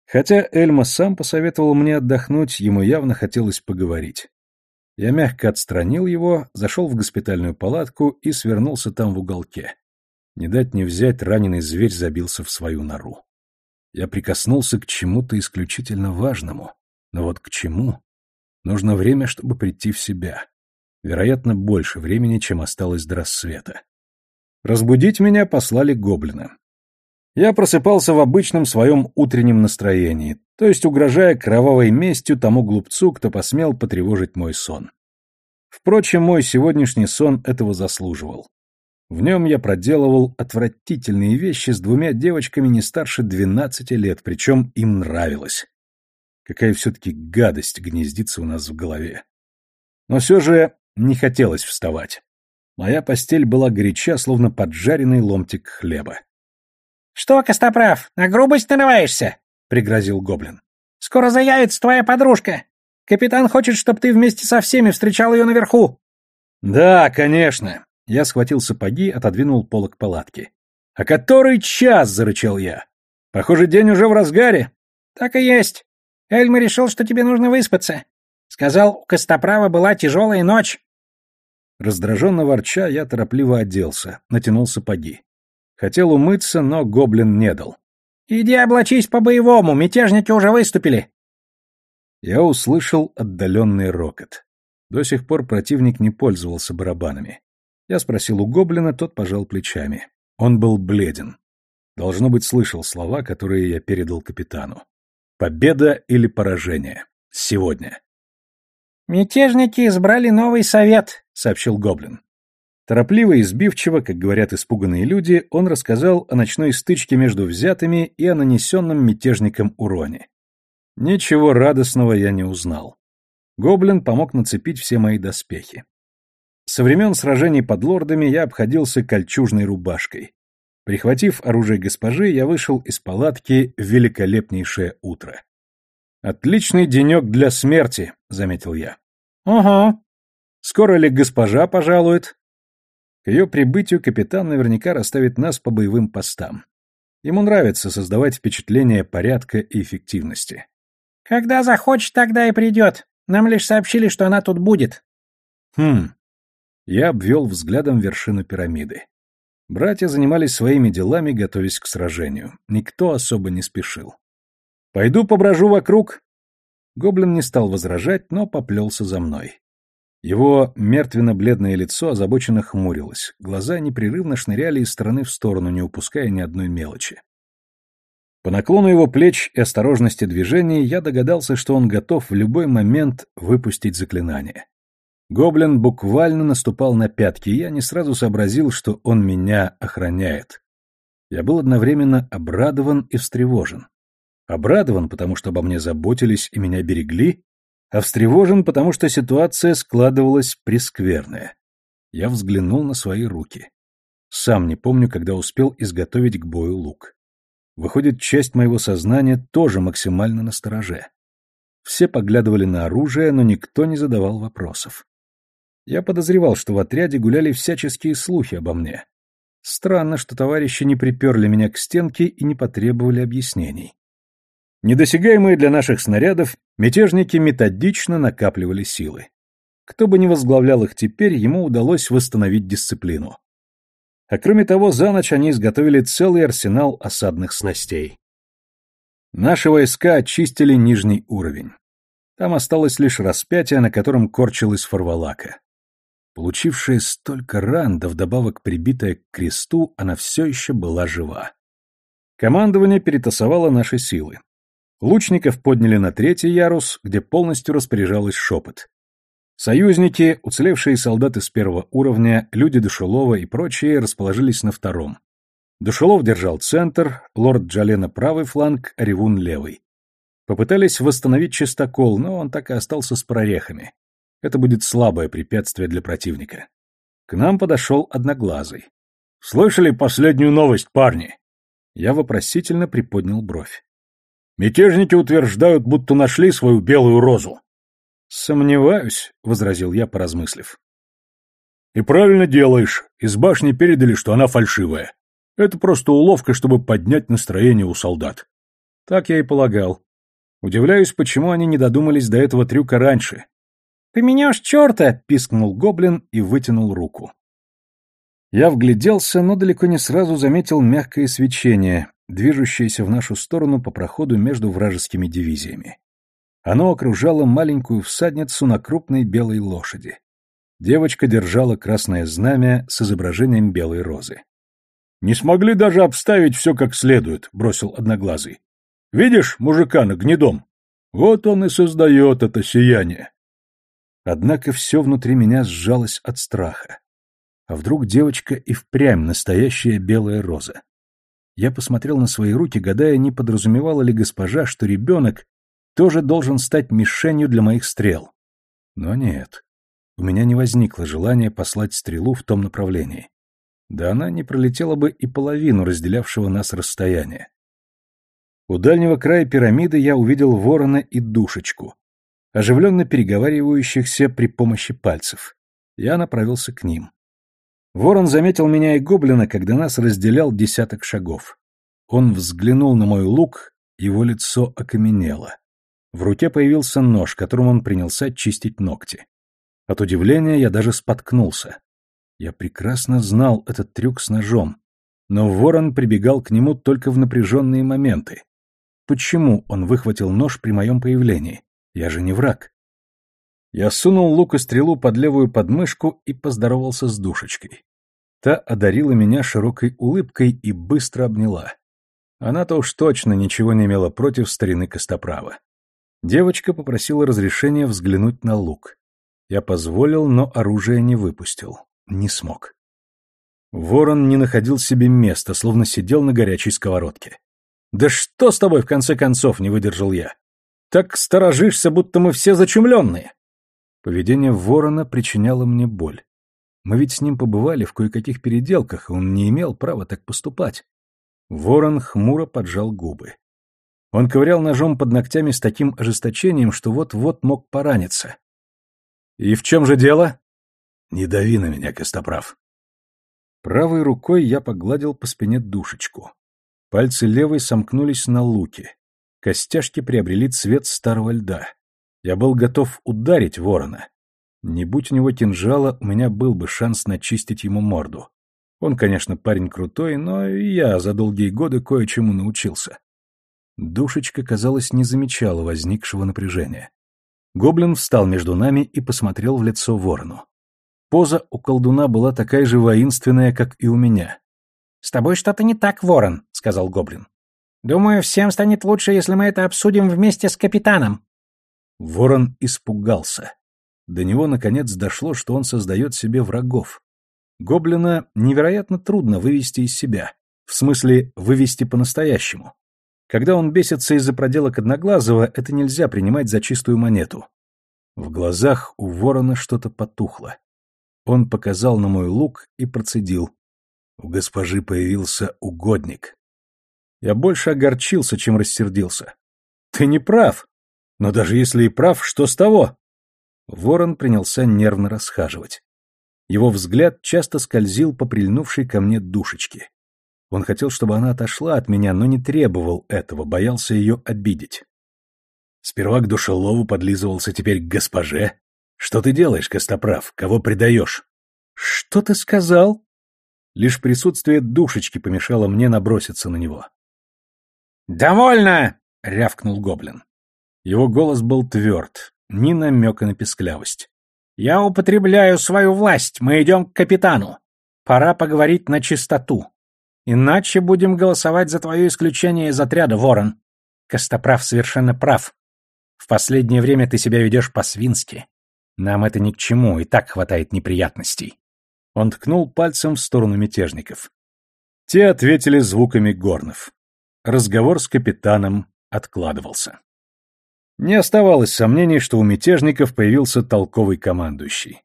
A: Хотя Эльма сам посоветовал мне отдохнуть, ему явно хотелось поговорить. Я мягко отстранил его, зашел в госпитальную палатку и свернулся там в уголке. Не дать не взять, раненый зверь забился в свою нору. Я прикоснулся к чему-то исключительно важному. Но вот к чему? Нужно время, чтобы прийти в себя. Вероятно, больше времени, чем осталось до рассвета. Разбудить меня послали гоблина. Я просыпался в обычном своем утреннем настроении, то есть угрожая кровавой местью тому глупцу, кто посмел потревожить мой сон. Впрочем, мой сегодняшний сон этого заслуживал. В нем я проделывал отвратительные вещи с двумя девочками не старше двенадцати лет, причем им нравилось. Какая все-таки гадость гнездится у нас в голове. Но все же не хотелось вставать. Моя постель была горяча, словно поджаренный ломтик хлеба.
C: «Что, Костоправ, на грубость нарываешься?» — пригрозил гоблин. «Скоро заявится твоя подружка. Капитан хочет, чтобы ты вместе со всеми встречал ее наверху».
A: «Да, конечно». Я схватил сапоги, отодвинул полок палатки. «А который час?» — зарычал я. «Похоже, день уже в разгаре».
C: «Так и есть. Эльма решил, что тебе нужно выспаться. Сказал, у Костоправа была тяжелая ночь».
A: Раздраженно ворча, я торопливо оделся, натянул сапоги. Хотел умыться, но гоблин не дал.
C: «Иди облачись по-боевому, мятежники уже выступили!»
A: Я услышал отдаленный рокот. До сих пор противник не пользовался барабанами. Я спросил у гоблина, тот пожал плечами. Он был бледен. Должно быть, слышал слова, которые я передал капитану. Победа или поражение? Сегодня.
C: «Мятежники избрали новый совет», — сообщил гоблин.
A: Торопливо и сбивчиво, как говорят испуганные люди, он рассказал о ночной стычке между взятыми и о нанесенном мятежникам уроне. Ничего радостного я не узнал. Гоблин помог нацепить все мои доспехи. Со времен сражений под лордами я обходился кольчужной рубашкой. Прихватив оружие госпожи, я вышел из палатки в великолепнейшее утро. «Отличный денек для смерти», — заметил я.
C: «Ага».
A: «Скоро ли госпожа пожалует?» К ее прибытию капитан наверняка расставит нас по боевым постам. Ему нравится создавать впечатление порядка и эффективности.
C: «Когда захочет, тогда и придет. Нам лишь сообщили, что она тут будет».
A: «Хм». Я обвел взглядом вершину пирамиды. Братья занимались своими делами, готовясь к сражению. Никто особо не спешил. «Пойду поброжу вокруг».
B: Гоблин не стал возражать, но поплелся за мной. Его мертвенно-бледное лицо озабоченно хмурилось, глаза непрерывно шныряли из стороны в сторону, не упуская ни одной мелочи. По наклону его плеч и осторожности движений я догадался, что он готов в любой момент выпустить заклинание. Гоблин буквально наступал на пятки, и я не сразу сообразил, что он меня охраняет. Я был одновременно обрадован и встревожен. Обрадован, потому что обо мне заботились и меня берегли, а встревожен, потому что ситуация складывалась прескверная. Я взглянул на свои руки. Сам не помню, когда успел изготовить к бою лук. Выходит, часть моего сознания тоже максимально настороже. Все поглядывали на оружие, но никто не задавал вопросов. Я подозревал, что в отряде гуляли всяческие слухи обо мне. Странно, что товарищи не приперли меня к стенке и не потребовали объяснений. Недосягаемые для наших снарядов, мятежники методично накапливали силы. Кто бы ни возглавлял их теперь, ему удалось восстановить дисциплину. А кроме того, за ночь они изготовили целый арсенал осадных снастей. Наши войска очистили нижний уровень. Там осталось лишь распятие, на котором корчилась фарвалака. Получившая столько ран, да вдобавок прибитая к кресту, она все еще была жива. Командование перетасовало наши силы. Лучников подняли на третий ярус, где полностью распоряжалась шепот. Союзники, уцелевшие солдаты с первого уровня, люди Душелова и прочие расположились на втором. Душелов держал центр, лорд Джалена правый фланг, Ревун левый. Попытались восстановить чистокол, но он так и остался с прорехами. Это будет слабое препятствие для противника. К нам подошел Одноглазый. «Слышали последнюю новость, парни?» Я вопросительно приподнял бровь. «Мятежники утверждают, будто нашли свою белую розу». «Сомневаюсь», — возразил я, поразмыслив. «И правильно делаешь. Из башни передали, что она фальшивая. Это просто уловка, чтобы поднять настроение у солдат». Так я и полагал. Удивляюсь, почему они не додумались до этого трюка раньше.
C: «Поменешь черта!»
B: — пискнул гоблин и вытянул руку. Я вгляделся, но далеко не сразу заметил мягкое свечение, движущееся в нашу сторону по проходу между вражескими дивизиями. Оно окружало маленькую всадницу на крупной белой лошади. Девочка держала красное знамя с изображением белой розы. «Не смогли даже обставить все как следует», — бросил Одноглазый. «Видишь мужика на гнедом? Вот он и создает это сияние». Однако все внутри меня сжалось от страха. А вдруг девочка и впрямь настоящая белая роза? Я посмотрел на свои руки, гадая, не подразумевала ли госпожа, что ребенок тоже должен стать мишенью для моих стрел. Но нет. У меня не возникло желания послать стрелу в том направлении. Да она не пролетела бы и половину разделявшего нас расстояния. У дальнего края пирамиды я увидел ворона и душечку, оживленно переговаривающихся при помощи пальцев. Я направился к ним. Ворон заметил меня и гоблина, когда нас разделял десяток шагов. Он взглянул на мой лук, его лицо окаменело. В руке появился нож, которым он принялся чистить ногти. От удивления я даже споткнулся. Я прекрасно знал этот трюк с ножом, но ворон прибегал к нему только в напряженные моменты. Почему он выхватил нож при моем появлении? Я же не враг. Я сунул лук и стрелу под левую подмышку и поздоровался с душечкой. Та одарила меня широкой улыбкой и быстро обняла. Она-то уж точно ничего не имела против старины Костоправа. Девочка попросила разрешения взглянуть на лук. Я позволил, но оружие не выпустил. Не смог. Ворон не находил себе места, словно сидел на горячей сковородке. «Да что с тобой, в конце концов?» — не выдержал я. «Так сторожишься, будто мы все зачумленные». Поведение ворона причиняло мне боль. Мы ведь с ним побывали в кое-каких переделках, и он не имел права так поступать. Ворон хмуро поджал губы. Он ковырял ножом под ногтями с таким ожесточением, что вот-вот мог пораниться. «И в чем же дело?» «Не дави на меня, Костоправ». Правой рукой я погладил по спине душечку. Пальцы левой сомкнулись на луке. Костяшки приобрели цвет старого льда. Я был готов ударить ворона. Не будь у него кинжала, у меня был бы шанс начистить ему морду. Он, конечно, парень крутой, но и я за долгие годы кое-чему научился.
A: Душечка, казалось, не замечала возникшего напряжения. Гоблин встал между нами и посмотрел в лицо ворону. Поза у колдуна была такая же воинственная, как и у меня.
C: «С тобой что-то не так, ворон», — сказал гоблин. «Думаю, всем станет лучше, если мы это обсудим вместе с капитаном».
A: Ворон испугался. До него, наконец, дошло, что он создает себе врагов. Гоблина невероятно трудно вывести из себя, в смысле вывести по-настоящему. Когда он бесится из-за проделок Одноглазого, это нельзя принимать за чистую монету. В глазах у ворона что-то потухло. Он показал на мой лук и процедил. У госпожи появился угодник. Я больше огорчился, чем рассердился. Ты не прав. Но даже если и прав, что с того? Ворон принялся нервно расхаживать. Его взгляд часто скользил по прильнувшей ко мне душечке. Он хотел, чтобы она отошла от меня, но не требовал этого, боялся ее обидеть. Сперва к душелову подлизывался, теперь к госпоже. Что ты делаешь, Костоправ? Кого предаешь? Что ты сказал? Лишь присутствие душечки помешало мне наброситься на него.
C: «Довольно!» — рявкнул гоблин.
A: Его голос был тверд, ни намека на песклявость.
C: «Я употребляю свою власть, мы идем к капитану. Пора поговорить на чистоту. Иначе будем голосовать за твое исключение из отряда, Ворон. Костоправ совершенно прав. В последнее время ты себя ведешь по-свински. Нам это ни к чему, и так хватает неприятностей».
A: Он ткнул пальцем в сторону мятежников. Те ответили звуками горнов. Разговор с капитаном откладывался. Не оставалось сомнений, что у мятежников появился толковый командующий.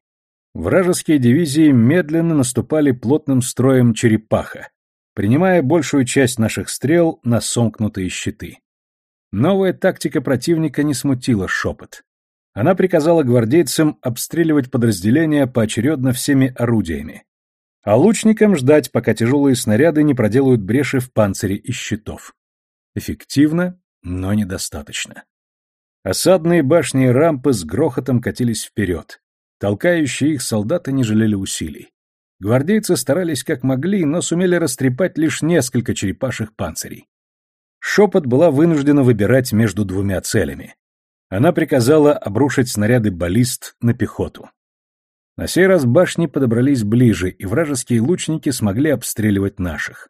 A: Вражеские дивизии медленно наступали плотным строем черепаха, принимая большую часть наших стрел на сомкнутые щиты. Новая тактика противника не смутила шепот. Она приказала гвардейцам обстреливать подразделения поочередно всеми орудиями, а лучникам ждать, пока тяжелые снаряды не проделают бреши в панцире из щитов. Эффективно, но недостаточно. Осадные башни и рампы с грохотом катились вперед. Толкающие их солдаты не жалели усилий. Гвардейцы старались как могли, но сумели растрепать лишь несколько черепашьих панцирей. Шепот была вынуждена выбирать между двумя целями. Она приказала обрушить снаряды баллист на пехоту. На сей раз башни подобрались ближе, и вражеские лучники смогли обстреливать наших.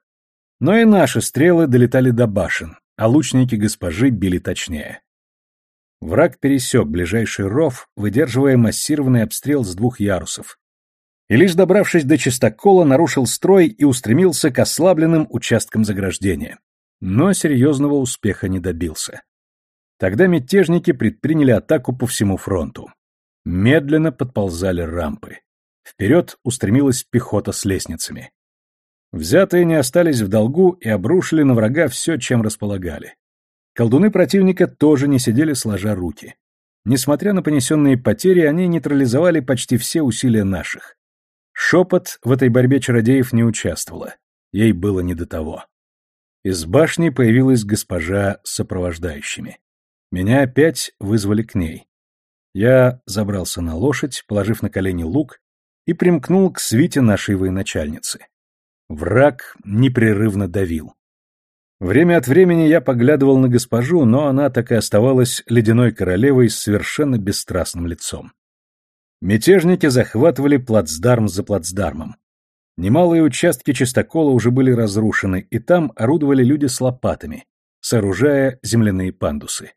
A: Но и наши стрелы долетали до башен, а лучники госпожи били точнее. Враг пересек ближайший ров, выдерживая массированный обстрел с двух ярусов. И лишь добравшись до чистокола, нарушил строй и устремился к ослабленным участкам заграждения. Но серьезного успеха не добился. Тогда мятежники предприняли атаку по всему фронту. Медленно подползали рампы. Вперед устремилась пехота с лестницами. Взятые не остались в долгу и обрушили на врага все, чем располагали. Колдуны противника тоже не сидели сложа руки. Несмотря на понесенные потери, они нейтрализовали почти все усилия наших. Шепот в этой борьбе чародеев не участвовала. Ей было не до того. Из башни появилась госпожа с сопровождающими. Меня опять вызвали к ней. Я забрался на лошадь, положив на колени лук, и примкнул к свите нашей военачальницы. Враг непрерывно давил. Время от времени я поглядывал на госпожу, но она так и оставалась ледяной королевой с совершенно бесстрастным лицом. Мятежники захватывали плацдарм за плацдармом. Немалые участки чистокола уже были разрушены, и там орудовали люди с лопатами, сооружая земляные пандусы.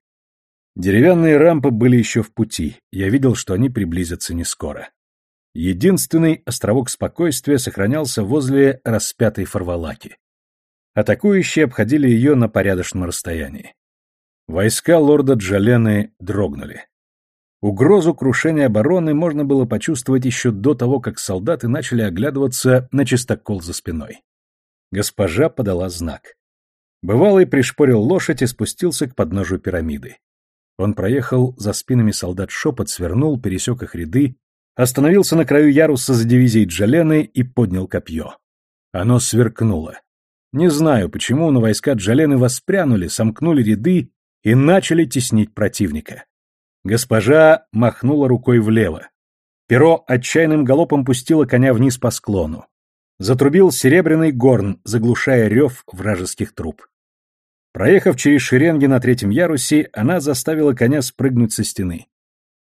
A: Деревянные рампы были еще в пути, я видел, что они приблизятся не скоро. Единственный островок спокойствия сохранялся возле распятой фарвалаки. Атакующие обходили ее на порядочном расстоянии. Войска лорда Джалены дрогнули. Угрозу крушения обороны можно было почувствовать еще до того, как солдаты начали оглядываться на чистокол за спиной. Госпожа подала знак. Бывалый пришпорил лошадь и спустился к подножию пирамиды. Он проехал за спинами солдат шепот, свернул, пересек их ряды, остановился на краю яруса за дивизией Джалены и поднял копье. Оно сверкнуло. Не знаю, почему, но войска Джалены воспрянули, сомкнули ряды и начали теснить противника. Госпожа махнула рукой влево. Перо отчаянным галопом пустило коня вниз по склону. Затрубил серебряный горн, заглушая рев вражеских труп. Проехав через шеренги на третьем ярусе, она заставила коня спрыгнуть со стены.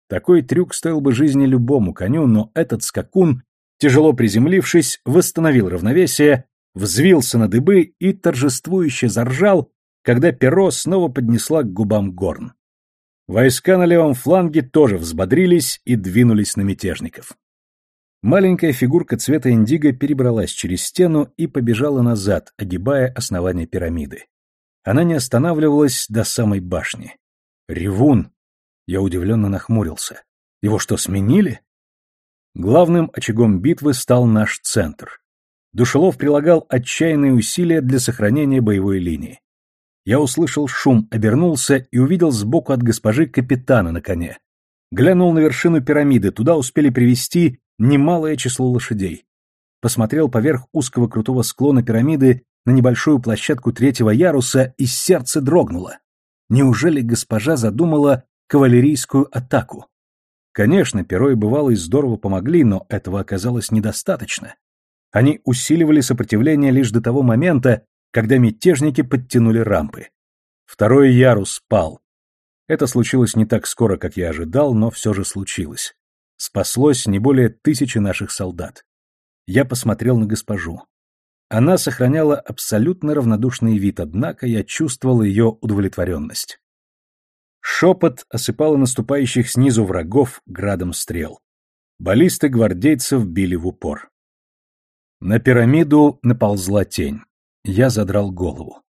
A: Такой трюк стоил бы жизни любому коню, но этот скакун, тяжело приземлившись, восстановил равновесие, взвился на дыбы и торжествующе заржал, когда перо снова поднесла к губам горн. Войска на левом фланге тоже взбодрились и двинулись на мятежников. Маленькая фигурка цвета индиго перебралась через стену и побежала назад, огибая основание пирамиды. Она не останавливалась до самой башни. Ревун! Я удивленно нахмурился. Его что, сменили? Главным очагом битвы стал наш центр. Душелов прилагал отчаянные усилия для сохранения боевой линии. Я услышал шум, обернулся и увидел сбоку от госпожи капитана на коне. Глянул на вершину пирамиды, туда успели привести немалое число лошадей. Посмотрел поверх узкого крутого склона пирамиды на небольшую площадку третьего яруса, и сердце дрогнуло. Неужели госпожа задумала кавалерийскую атаку? Конечно, Перо и Бывалый здорово помогли, но этого оказалось недостаточно. Они усиливали сопротивление лишь до того момента, когда мятежники подтянули рампы. Второй ярус пал. Это случилось не так скоро, как я ожидал, но все же случилось. Спаслось не более тысячи наших солдат. Я посмотрел на госпожу. Она сохраняла абсолютно равнодушный вид, однако я чувствовал ее удовлетворенность. Шепот осыпал наступающих снизу врагов градом стрел. Баллисты гвардейцев били в упор. На пирамиду наползла тень. Я задрал голову.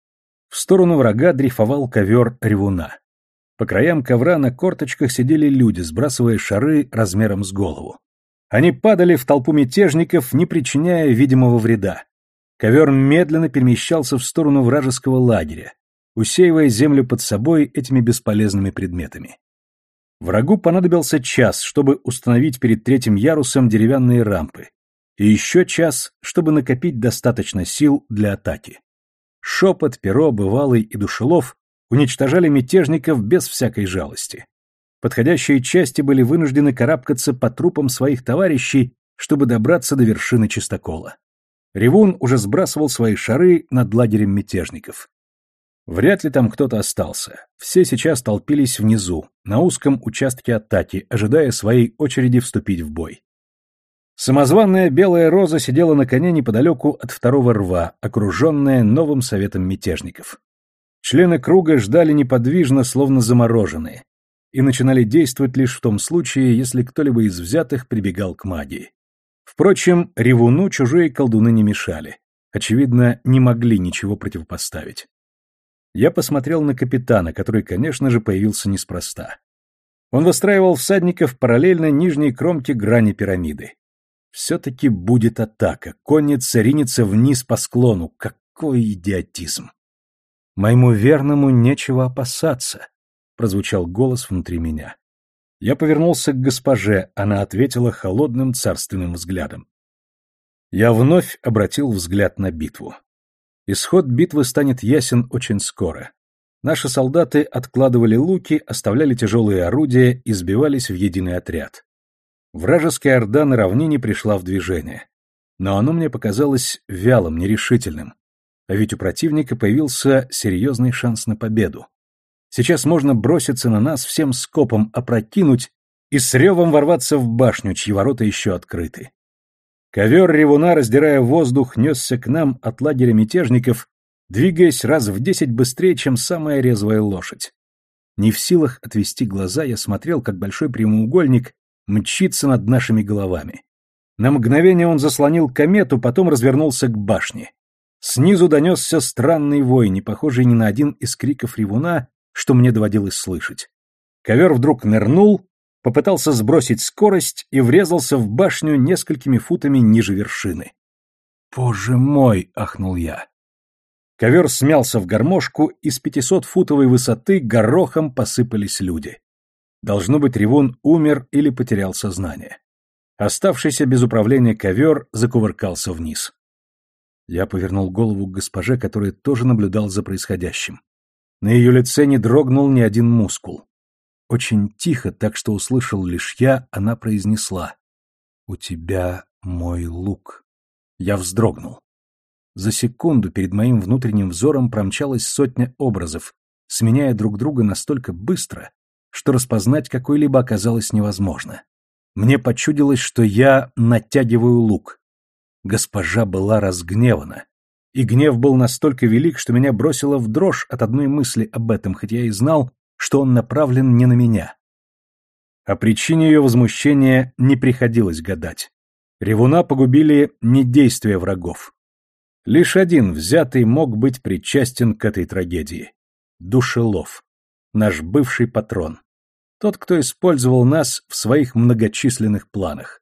A: В сторону врага дрейфовал ковер ревуна. По краям ковра на корточках сидели люди, сбрасывая шары размером с голову. Они падали в толпу мятежников, не причиняя видимого вреда. Ковер медленно перемещался в сторону вражеского лагеря, усеивая землю под собой этими бесполезными предметами. Врагу понадобился час, чтобы установить перед третьим ярусом деревянные рампы, и еще час, чтобы накопить достаточно сил для атаки. Шепот, перо, бывалый и душелов уничтожали мятежников без всякой жалости. Подходящие части были вынуждены карабкаться по трупам своих товарищей, чтобы добраться до вершины чистокола. Ревун уже сбрасывал свои шары над лагерем мятежников. Вряд ли там кто-то остался. Все сейчас толпились внизу, на узком участке атаки, ожидая своей очереди вступить в бой. Самозванная белая роза сидела на коне неподалеку от второго рва, окруженная новым советом мятежников. Члены круга ждали неподвижно, словно замороженные, и начинали действовать лишь в том случае, если кто-либо из взятых прибегал к магии. Впрочем, ревуну чужие колдуны не мешали. Очевидно, не могли ничего противопоставить. Я посмотрел на капитана, который, конечно же, появился неспроста. Он выстраивал всадников параллельно нижней кромке грани пирамиды. Все-таки будет атака. Конница ринется вниз по склону. Какой идиотизм! Моему верному нечего опасаться, прозвучал голос внутри меня. Я повернулся к госпоже, она ответила холодным царственным взглядом. Я вновь обратил взгляд на битву. Исход битвы станет ясен очень скоро. Наши солдаты откладывали луки, оставляли тяжелые орудия и сбивались в единый отряд. Вражеская орда на равнине пришла в движение. Но оно мне показалось вялым, нерешительным. А ведь у противника появился серьезный шанс на победу. Сейчас можно броситься на нас всем скопом, опрокинуть и с ревом ворваться в башню, чьи ворота еще открыты. Ковер ревуна, раздирая воздух, несся к нам от лагеря мятежников, двигаясь раз в десять быстрее, чем самая резвая лошадь. Не в силах отвести глаза, я смотрел, как большой прямоугольник мчится над нашими головами. На мгновение он заслонил комету, потом развернулся к башне. Снизу донесся странный вой, не похожий ни на один из криков ревуна, что мне доводилось слышать. Ковер вдруг нырнул, попытался сбросить скорость и врезался в башню несколькими футами ниже вершины. «Боже мой!» — ахнул я. Ковер смялся в гармошку, и с пятисотфутовой высоты горохом посыпались люди. Должно быть, Ревун умер или потерял сознание. Оставшийся без управления ковер закувыркался вниз. Я повернул голову к госпоже, которая тоже наблюдал за происходящим. На ее лице не дрогнул ни один мускул. Очень тихо, так что услышал лишь я, она произнесла. «У тебя мой лук». Я вздрогнул.
B: За секунду перед моим внутренним взором промчалась сотня образов, сменяя друг друга настолько быстро, что распознать какой-либо оказалось невозможно. Мне почудилось, что я натягиваю лук. Госпожа была разгневана. И гнев был настолько велик, что меня бросило в дрожь от одной мысли об этом, хотя я и знал, что он направлен не на меня. О причине ее возмущения не приходилось гадать. Ревуна погубили не действия врагов. Лишь один взятый мог быть причастен к этой трагедии. Душелов. Наш бывший патрон. Тот, кто использовал нас в своих многочисленных планах.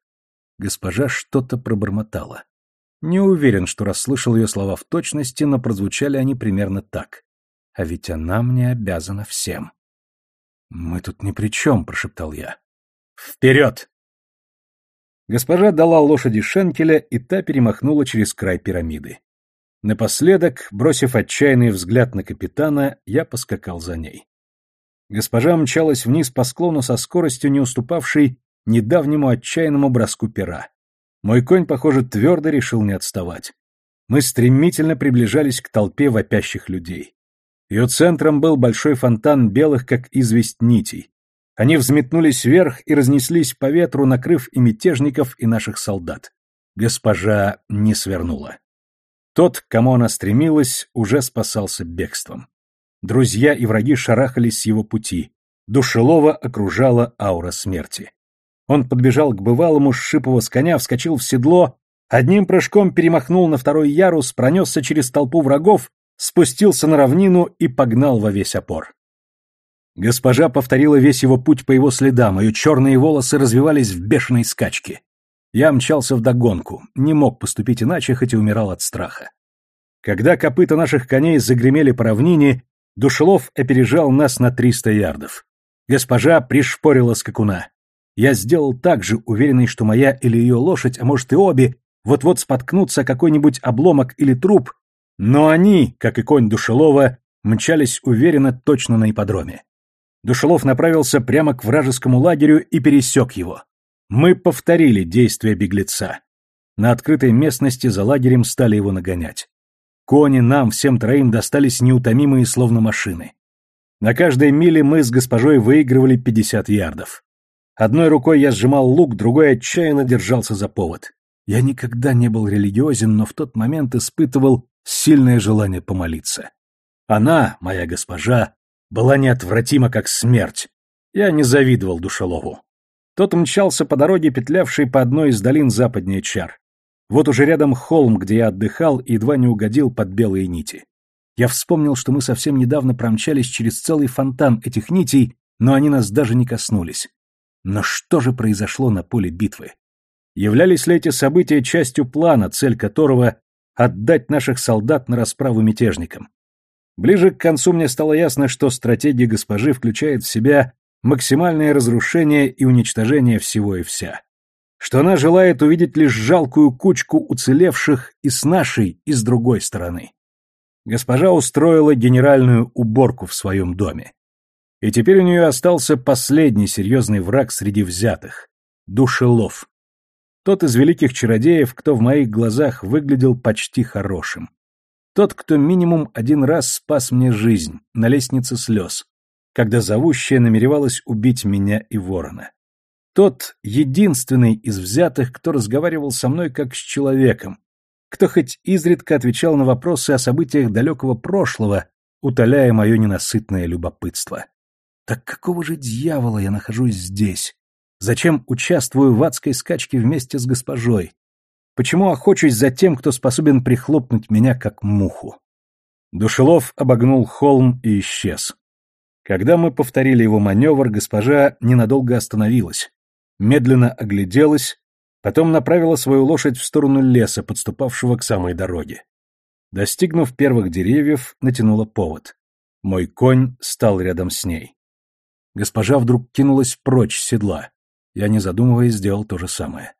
B: Госпожа что-то пробормотала. Не уверен, что расслышал ее слова в точности, но прозвучали они примерно так. А ведь она мне обязана всем. «Мы тут ни при чем», — прошептал я. «Вперед!» Госпожа дала лошади шенкеля, и та перемахнула через край пирамиды. Напоследок, бросив отчаянный взгляд на капитана, я поскакал за ней. Госпожа мчалась вниз по склону со скоростью, не уступавшей недавнему отчаянному броску пера. Мой конь, похоже, твердо решил не отставать. Мы стремительно приближались к толпе вопящих людей. Ее центром был большой фонтан белых, как известь, нитей. Они взметнулись вверх и разнеслись по ветру, накрыв и мятежников, и наших солдат. Госпожа не свернула. Тот, к кому она стремилась, уже спасался бегством. Друзья и враги шарахались с его пути. Душелова окружала аура смерти. Он подбежал к бывалому, сшиб его с коня, вскочил в седло, одним прыжком перемахнул на второй ярус, пронесся через толпу врагов, спустился на равнину и погнал во весь опор. Госпожа повторила весь его путь по его следам, ее черные волосы развивались в бешеной скачке. Я мчался вдогонку, не мог поступить иначе, хоть и умирал от страха. Когда копыта наших коней загремели по равнине, Душелов опережал нас на триста ярдов. Госпожа пришпорила скакуна. Я сделал так же, уверенный, что моя или ее лошадь, а может и обе, вот-вот споткнутся какой-нибудь обломок или труп, но они, как и конь Душелова, мчались уверенно точно на ипподроме. Душелов направился прямо к вражескому лагерю и пересек его. Мы повторили действия беглеца. На открытой местности за лагерем стали его нагонять. Кони нам, всем троим, достались неутомимые, словно машины. На каждой миле мы с госпожой выигрывали 50 ярдов. Одной рукой я сжимал лук, другой отчаянно держался за повод. Я никогда не был религиозен, но в тот момент испытывал сильное желание помолиться. Она, моя госпожа, была неотвратима, как смерть. Я не завидовал Душелову. Тот мчался по дороге, петлявшей по одной из долин западнее Чар. Вот уже рядом холм, где я отдыхал и едва не угодил под белые нити. Я вспомнил, что мы совсем недавно промчались через целый фонтан этих нитей, но они нас даже не коснулись. Но что же произошло на поле битвы? Являлись ли эти события частью плана, цель которого — отдать наших солдат на расправу мятежникам? Ближе к концу мне стало ясно, что стратегия госпожи включает в себя максимальное разрушение и уничтожение всего и вся. Что она желает увидеть лишь жалкую кучку уцелевших и с нашей, и с другой стороны. Госпожа устроила генеральную уборку в своем доме. И теперь у нее остался последний серьезный враг среди взятых — Душелов. Тот из великих чародеев, кто в моих глазах выглядел почти хорошим. Тот, кто минимум один раз спас мне жизнь на лестнице слез, когда зовущая намеревалась убить меня и ворона. Тот единственный из взятых, кто разговаривал со мной как с человеком, кто хоть изредка отвечал на вопросы о событиях далекого прошлого, утоляя мое ненасытное любопытство. Так какого же дьявола я нахожусь здесь? Зачем участвую в адской скачке вместе с госпожой? Почему охочусь за тем, кто способен прихлопнуть меня как муху? Душелов обогнул холм и исчез. Когда мы повторили его маневр, госпожа ненадолго остановилась, медленно огляделась, потом направила свою лошадь в сторону леса, подступавшего к самой дороге. Достигнув первых деревьев, натянула повод. Мой конь стал рядом с ней. Госпожа вдруг кинулась прочь с седла. Я, не задумываясь, сделал то же самое.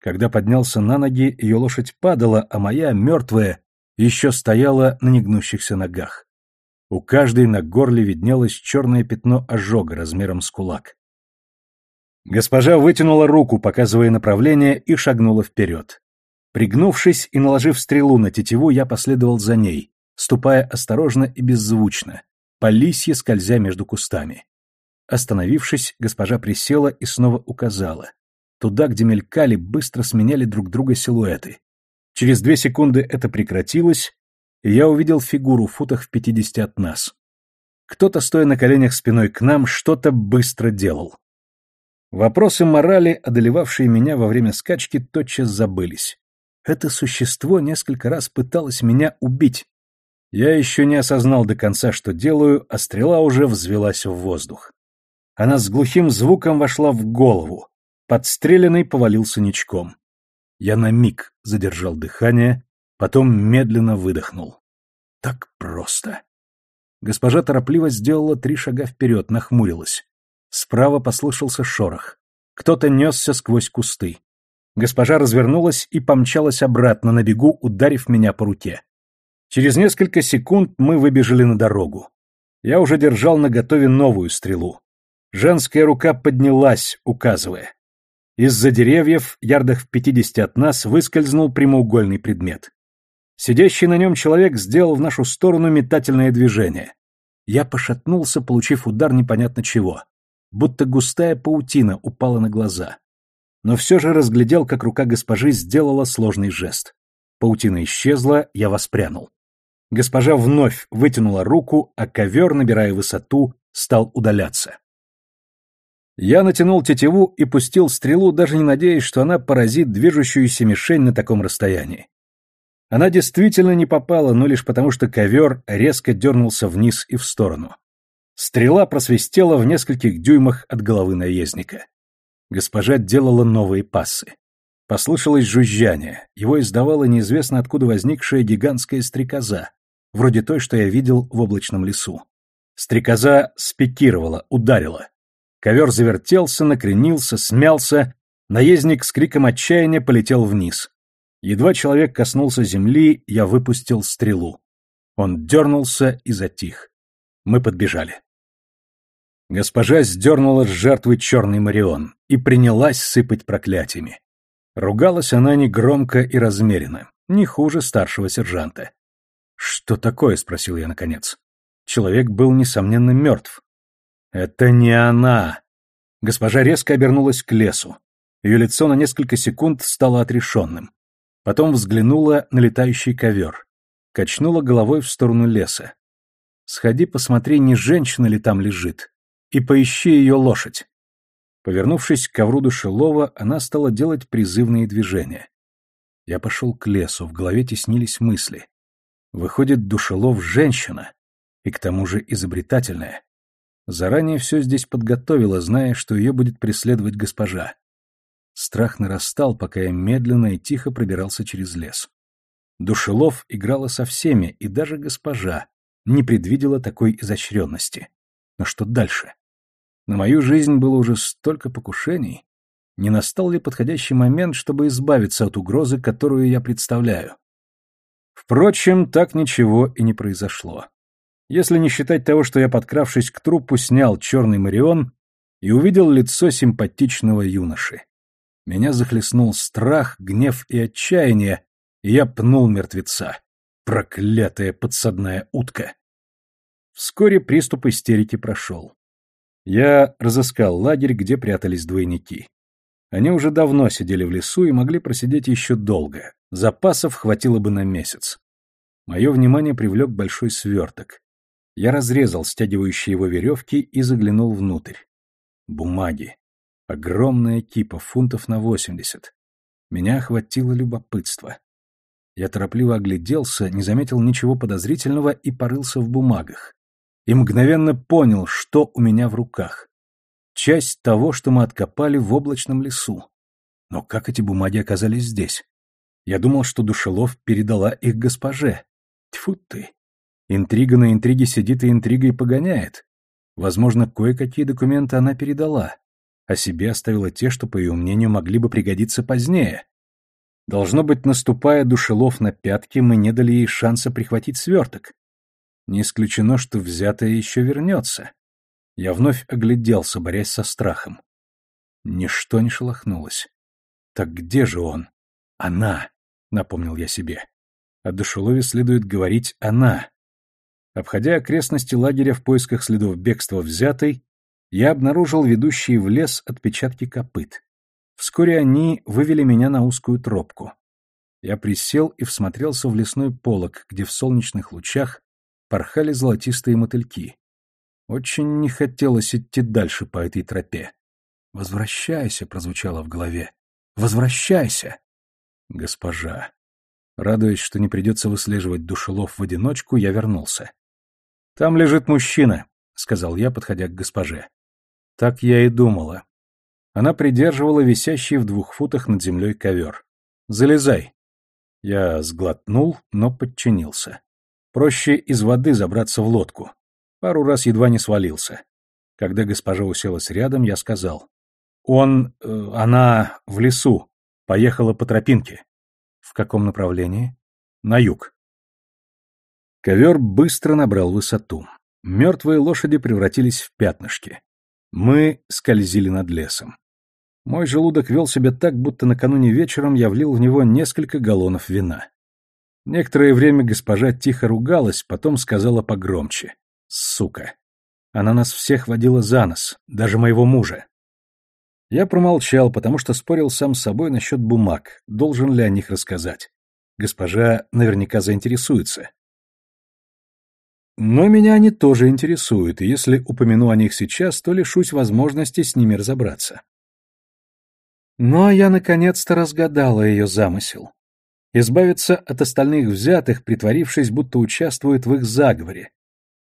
B: Когда поднялся на ноги, ее лошадь падала, а моя, мертвая, еще стояла на негнущихся ногах. У каждой на горле виднелось черное пятно ожога размером с кулак. Госпожа вытянула руку, показывая направление, и шагнула вперед.
A: Пригнувшись и наложив стрелу на тетиву, я последовал за ней, ступая осторожно и беззвучно, по лисье скользя между кустами. Остановившись, госпожа присела и снова указала. Туда, где мелькали, быстро сменяли друг друга силуэты. Через две секунды это прекратилось, и я увидел фигуру в футах в пятидесяти от нас. Кто-то, стоя на коленях спиной к нам, что-то быстро делал. Вопросы морали, одолевавшие меня во время скачки, тотчас забылись. Это существо несколько раз пыталось меня убить. Я еще не осознал до конца, что делаю, а стрела уже взвелась в воздух. Она с глухим звуком вошла в голову. Подстреленный повалился ничком. Я на миг задержал дыхание, потом медленно выдохнул. Так просто. Госпожа торопливо сделала три шага вперед, нахмурилась. Справа послышался шорох. Кто-то несся сквозь кусты. Госпожа развернулась и помчалась обратно на бегу, ударив меня по руке. Через несколько секунд мы выбежали на дорогу. Я уже держал наготове новую стрелу. Женская рука поднялась, указывая. Из-за деревьев, ярдах в пятидесяти от нас, выскользнул прямоугольный предмет. Сидящий на нем человек сделал в нашу сторону метательное движение. Я пошатнулся, получив удар непонятно чего. Будто густая паутина упала на глаза но все же разглядел, как рука госпожи сделала сложный жест. Паутина исчезла, я воспрянул. Госпожа вновь вытянула руку, а ковер, набирая высоту, стал удаляться. Я натянул тетиву и пустил стрелу, даже не надеясь, что она поразит движущуюся мишень на таком расстоянии. Она действительно не попала, но лишь потому, что ковер резко дернулся вниз и в сторону. Стрела просвистела в нескольких дюймах от головы наездника. Госпожа делала новые пассы. Послышалось жужжание, его издавала неизвестно откуда возникшая гигантская стрекоза, вроде той, что я видел в облачном лесу. Стрекоза спикировала, ударила. Ковер завертелся, накренился, смялся, наездник с криком отчаяния полетел вниз. Едва человек коснулся земли, я выпустил стрелу. Он дернулся и затих. Мы подбежали. Госпожа сдернула с жертвы черный марион и принялась сыпать проклятиями. Ругалась она негромко и размеренно, не хуже старшего сержанта. «Что такое?» — спросил я наконец. Человек был, несомненно, мертв. «Это не она!» Госпожа резко обернулась к лесу. Ее лицо на несколько секунд стало отрешенным. Потом взглянула на летающий ковер. Качнула головой в сторону леса. «Сходи, посмотри, не женщина ли там лежит и поищи ее лошадь. Повернувшись к ковру душелова, она стала делать призывные движения. Я пошел к лесу, в голове теснились мысли. Выходит, душелов женщина, и к тому же изобретательная. Заранее все здесь подготовила, зная, что ее будет преследовать госпожа. Страх нарастал, пока я медленно и тихо пробирался через лес. Душелов играла со всеми, и даже госпожа не предвидела такой изощренности. Но что дальше? На мою жизнь было уже столько покушений. Не настал ли подходящий момент, чтобы избавиться от угрозы, которую я представляю? Впрочем, так ничего и не произошло. Если не считать того, что я, подкравшись к трупу, снял черный марион и увидел лицо симпатичного юноши. Меня захлестнул страх, гнев и отчаяние, и я пнул мертвеца. Проклятая подсадная утка! Вскоре приступ истерики прошел. Я разыскал лагерь, где прятались двойники. Они уже давно сидели в лесу и могли просидеть еще долго. Запасов хватило бы на месяц. Мое внимание привлек большой сверток. Я разрезал стягивающие его веревки и заглянул внутрь. Бумаги. Огромная кипа, фунтов на восемьдесят. Меня охватило любопытство. Я торопливо огляделся, не заметил ничего подозрительного и порылся в бумагах и мгновенно понял, что у меня в руках. Часть того, что мы откопали в облачном лесу. Но как эти бумаги оказались здесь? Я думал, что Душелов передала их госпоже. Тьфу ты. Интрига на интриге сидит и интригой погоняет. Возможно, кое-какие документы она передала, а себе оставила те, что, по ее мнению, могли бы пригодиться позднее. Должно быть, наступая Душелов на пятки, мы не дали ей шанса прихватить сверток. Не исключено, что взятое еще вернется. Я вновь огляделся, борясь со страхом. Ничто не шелохнулось. Так где же он? Она.
B: — напомнил я себе. О душелове следует говорить «она». Обходя окрестности лагеря в поисках следов бегства взятой, я обнаружил ведущие в лес отпечатки копыт. Вскоре они вывели меня на узкую тропку. Я присел и всмотрелся в лесной полог, где в солнечных лучах порхали золотистые мотыльки. Очень не хотелось идти дальше по этой тропе. «Возвращайся», — прозвучало в голове. «Возвращайся!» «Госпожа». Радуясь, что не придется выслеживать душелов в одиночку, я вернулся. «Там лежит мужчина», — сказал я, подходя к госпоже. Так я и думала. Она придерживала висящий в двух футах над землей ковер. «Залезай». Я сглотнул, но подчинился. Проще из воды забраться в лодку. Пару раз едва не свалился. Когда госпожа уселась рядом, я сказал. Он... Э, она в лесу. Поехала по тропинке. В каком направлении? На юг. Ковер быстро набрал высоту. Мертвые лошади превратились в пятнышки. Мы скользили над лесом. Мой желудок вел себя так, будто накануне вечером я влил в него несколько галлонов вина. Некоторое время госпожа тихо ругалась, потом сказала погромче. «Сука! Она нас всех водила за нос, даже моего мужа». Я промолчал, потому что спорил сам с собой насчет бумаг, должен ли о них рассказать. Госпожа наверняка заинтересуется. Но меня они тоже интересуют, и если упомяну о них сейчас, то лишусь возможности с ними разобраться. Но я наконец-то разгадала ее замысел. Избавиться от остальных взятых, притворившись, будто участвует в их заговоре.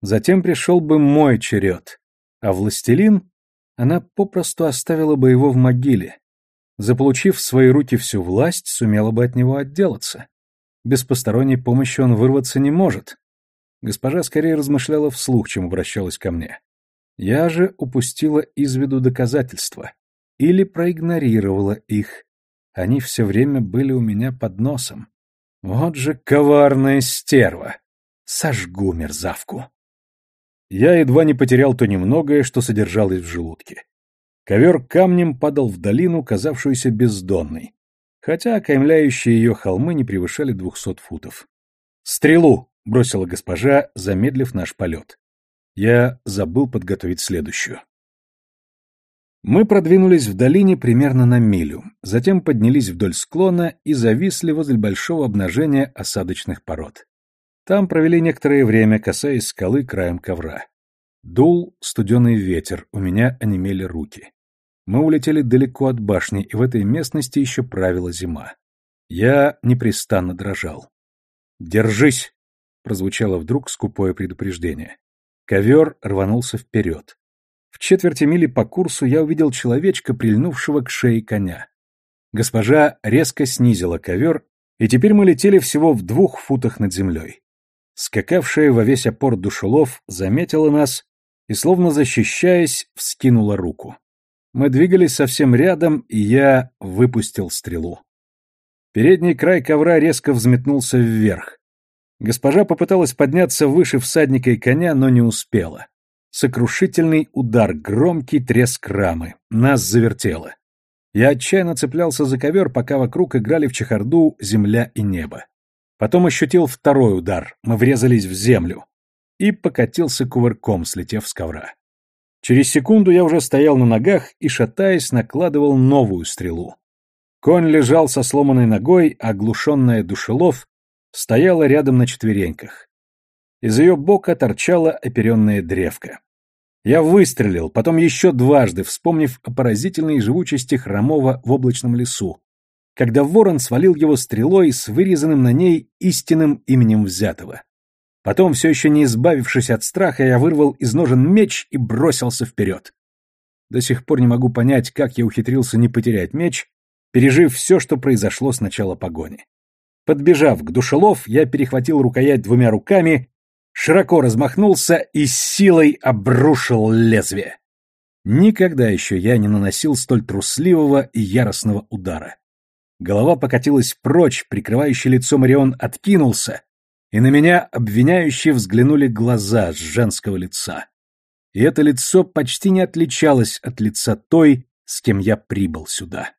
B: Затем пришел бы мой черед. А властелин, она попросту оставила бы его в могиле. Заполучив в свои руки всю власть, сумела бы от него отделаться. Без посторонней помощи он вырваться не может. Госпожа скорее размышляла вслух, чем обращалась ко мне. Я же упустила из виду доказательства или проигнорировала их. Они все время были у меня под носом. Вот же коварная стерва! Сожгу мерзавку! Я едва не потерял то немногое, что содержалось в желудке. Ковер камнем падал в долину, казавшуюся бездонной, хотя окаймляющие ее холмы не превышали двухсот футов. «Стрелу!» — бросила госпожа, замедлив наш полет. Я забыл подготовить следующую. Мы продвинулись в долине примерно на милю, затем поднялись вдоль склона и зависли возле большого обнажения осадочных пород. Там провели некоторое время, касаясь скалы краем ковра. Дул студеный ветер, у меня онемели руки. Мы улетели далеко от башни, и в этой местности еще правила зима. Я непрестанно дрожал. «Держись!» прозвучало вдруг скупое предупреждение. Ковер рванулся вперед. В четверти мили по курсу я увидел человечка, прильнувшего к шее коня. Госпожа резко снизила ковер, и теперь мы летели всего в двух футах над землей. Скакавшая во весь опор душелов заметила нас и, словно защищаясь, вскинула руку. Мы двигались совсем рядом, и я выпустил стрелу. Передний край ковра резко взметнулся вверх. Госпожа попыталась подняться выше всадника и коня, но не успела. Сокрушительный удар, громкий треск рамы. Нас завертело. Я отчаянно цеплялся за ковер, пока вокруг играли в чехарду земля и небо. Потом ощутил второй удар, мы врезались в землю. И покатился кувырком, слетев с ковра. Через секунду я уже стоял на ногах и, шатаясь, накладывал новую стрелу. Конь лежал со сломанной ногой, а оглушенная душелов стояла рядом на четвереньках. Из ее бока торчала оперенная древка. Я выстрелил, потом еще дважды, вспомнив о поразительной живучести хромого в облачном лесу, когда ворон свалил его стрелой с вырезанным на ней истинным именем взятого. Потом, все еще не избавившись от страха, я вырвал из ножен меч и бросился вперед. До сих пор не могу понять, как я ухитрился не потерять меч, пережив все, что произошло с начала погони. Подбежав к душелов, я перехватил рукоять двумя руками, широко размахнулся и с силой обрушил лезвие. Никогда еще я не наносил столь трусливого и яростного удара. Голова покатилась прочь, прикрывающий лицо Марион откинулся, и на меня обвиняюще взглянули глаза с женского лица. И это лицо почти не отличалось от лица той, с кем я прибыл сюда.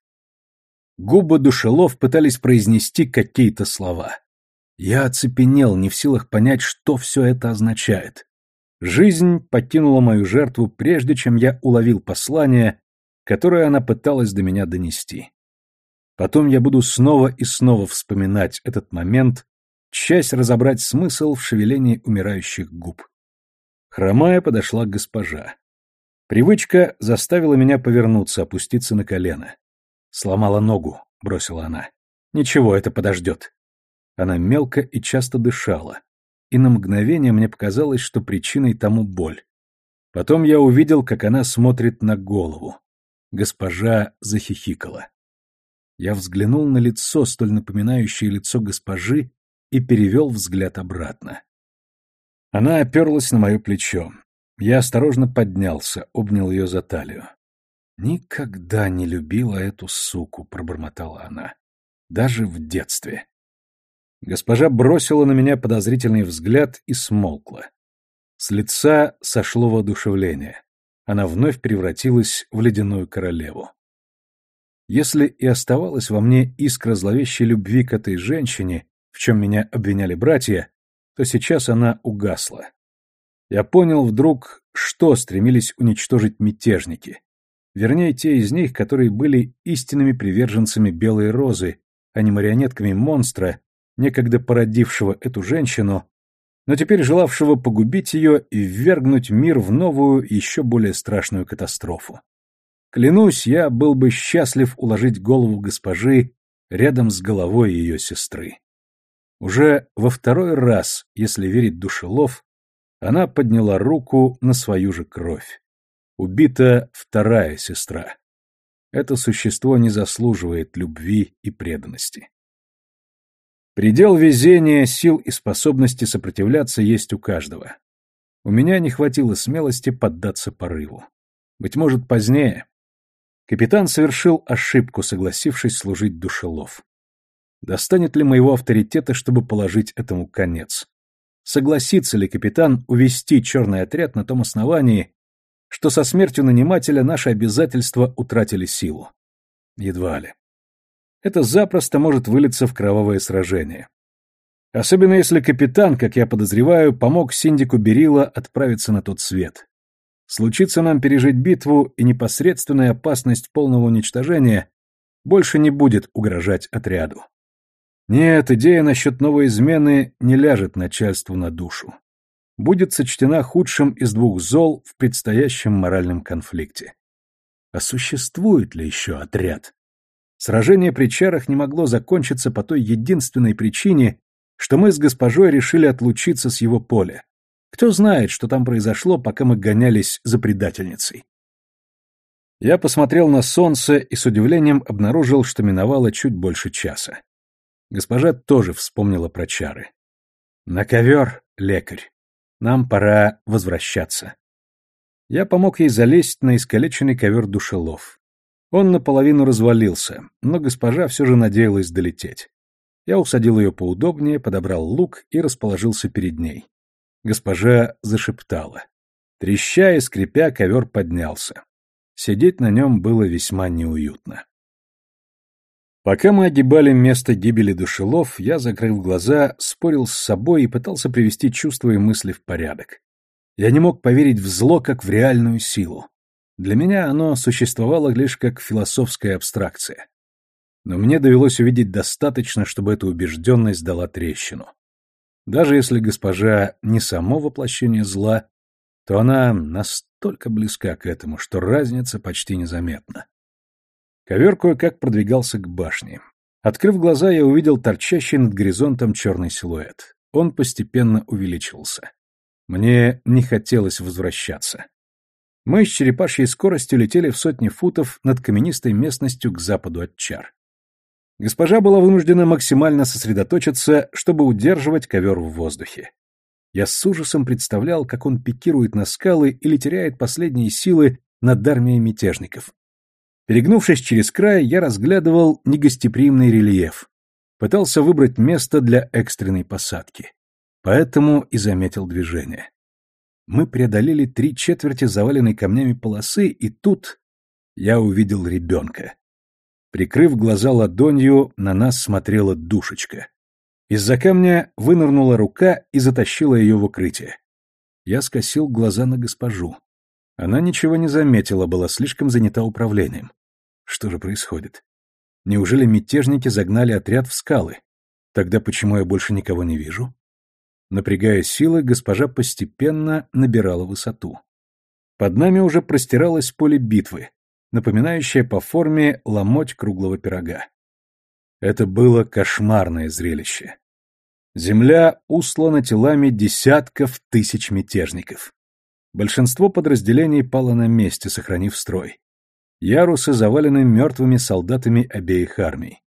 B: Губы душелов пытались произнести какие-то слова. Я оцепенел, не в силах понять, что все это означает. Жизнь покинула мою жертву, прежде чем я уловил послание, которое она пыталась до меня донести. Потом я буду снова и снова вспоминать этот момент, часть разобрать смысл в шевелении умирающих губ. Хромая подошла госпожа. Привычка заставила меня повернуться, опуститься на колено. «Сломала ногу», — бросила она. «Ничего, это подождет». Она мелко и часто дышала, и на мгновение мне показалось, что причиной тому боль. Потом я увидел, как она смотрит на голову. Госпожа захихикала. Я взглянул на лицо, столь напоминающее лицо госпожи, и перевел взгляд обратно. Она оперлась на мое плечо. Я осторожно поднялся, обнял ее за талию. «Никогда не любила эту суку», — пробормотала она. «Даже в детстве». Госпожа бросила на меня подозрительный взгляд и смолкла. С лица сошло воодушевление. Она вновь превратилась в ледяную королеву. Если и оставалась во мне искра зловещей любви к этой женщине, в чем меня обвиняли братья, то сейчас она угасла. Я понял вдруг, что стремились уничтожить мятежники. Вернее, те из них, которые были истинными приверженцами Белой Розы, а не марионетками монстра, некогда породившего эту женщину, но теперь желавшего погубить ее и ввергнуть мир в новую, еще более страшную катастрофу. Клянусь, я был бы счастлив уложить голову госпожи рядом с головой ее сестры. Уже во второй раз, если верить Душелов, она подняла руку на свою же кровь. Убита вторая сестра. Это существо не заслуживает любви и преданности. Предел везения, сил и способности сопротивляться есть у каждого. У меня не хватило смелости поддаться порыву. Быть может, позднее. Капитан совершил ошибку, согласившись служить душелов. Достанет ли моего авторитета, чтобы положить этому конец? Согласится ли капитан увести черный отряд на том основании, что со смертью нанимателя наши обязательства утратили силу? Едва ли это запросто может вылиться в кровавое сражение. Особенно если капитан, как я подозреваю, помог синдику Берила отправиться на тот свет. Случится нам пережить битву, и непосредственная опасность полного уничтожения больше не будет угрожать отряду. Нет, идея насчет новой измены не ляжет начальству на душу. Будет сочтена худшим из двух зол в предстоящем моральном конфликте. А существует ли еще отряд? Сражение при чарах не могло закончиться по той единственной причине, что мы с госпожой решили отлучиться с его поля. Кто знает, что там произошло, пока мы гонялись за предательницей. Я посмотрел на солнце и с удивлением обнаружил, что миновало чуть больше часа. Госпожа тоже вспомнила про чары. «На ковер, лекарь. Нам пора возвращаться». Я помог ей залезть на искалеченный ковер душелов. Он наполовину развалился, но госпожа все же надеялась долететь. Я усадил ее поудобнее, подобрал лук и расположился перед ней. Госпожа зашептала. Треща и скрипя, ковер поднялся. Сидеть на нем было весьма неуютно. Пока мы огибали место гибели душелов, я, закрыв глаза, спорил с собой и пытался привести чувства и мысли в порядок. Я не мог поверить в зло, как в реальную силу. Для меня оно существовало лишь как философская абстракция. Но мне довелось увидеть достаточно, чтобы эта убежденность дала трещину. Даже если госпожа не само воплощение зла, то она настолько близка к этому, что разница почти незаметна. Ковер кое-как продвигался к башне. Открыв глаза, я увидел торчащий над горизонтом черный силуэт. Он постепенно увеличивался. Мне не хотелось возвращаться. Мы с черепашьей скоростью летели в сотни футов над каменистой местностью к западу от чар. Госпожа была вынуждена максимально сосредоточиться, чтобы удерживать ковер в воздухе. Я с ужасом представлял, как он пикирует на скалы или теряет последние силы над армией мятежников. Перегнувшись через край, я разглядывал негостеприимный рельеф. Пытался выбрать место для экстренной посадки. Поэтому и заметил движение. Мы преодолели три четверти заваленной камнями полосы, и тут я увидел ребенка.
A: Прикрыв глаза ладонью, на нас смотрела душечка. Из-за камня вынырнула рука и затащила ее в укрытие. Я скосил глаза на госпожу. Она ничего не заметила, была слишком занята управлением. Что же происходит? Неужели мятежники загнали отряд в скалы? Тогда почему я больше никого не вижу? Напрягая силы, госпожа постепенно набирала высоту. Под нами уже простиралось поле битвы, напоминающее по форме ломоть круглого пирога. Это было кошмарное зрелище. Земля услана телами десятков тысяч мятежников. Большинство подразделений пало на месте, сохранив строй. Ярусы завалены мертвыми солдатами обеих армий.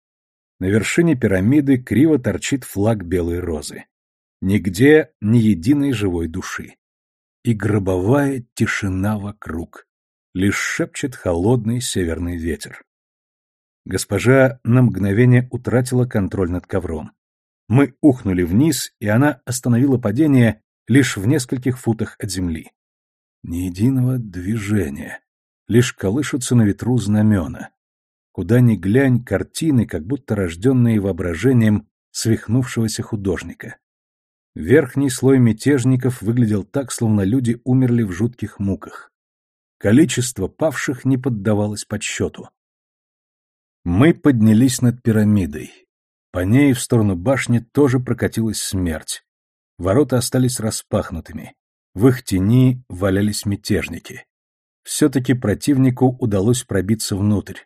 A: На вершине пирамиды криво торчит флаг белой розы. Нигде ни единой живой души. И гробовая тишина вокруг. Лишь шепчет холодный северный ветер. Госпожа на мгновение утратила контроль над ковром. Мы ухнули вниз, и она остановила падение лишь в нескольких футах от земли. Ни единого движения. Лишь колышутся на ветру знамена. Куда ни глянь, картины, как будто рожденные воображением свихнувшегося художника. Верхний слой мятежников выглядел так, словно люди умерли в жутких муках. Количество павших не поддавалось подсчету. Мы поднялись над пирамидой. По ней в сторону башни тоже прокатилась смерть. Ворота остались распахнутыми. В их тени валялись мятежники. Все-таки противнику удалось пробиться внутрь.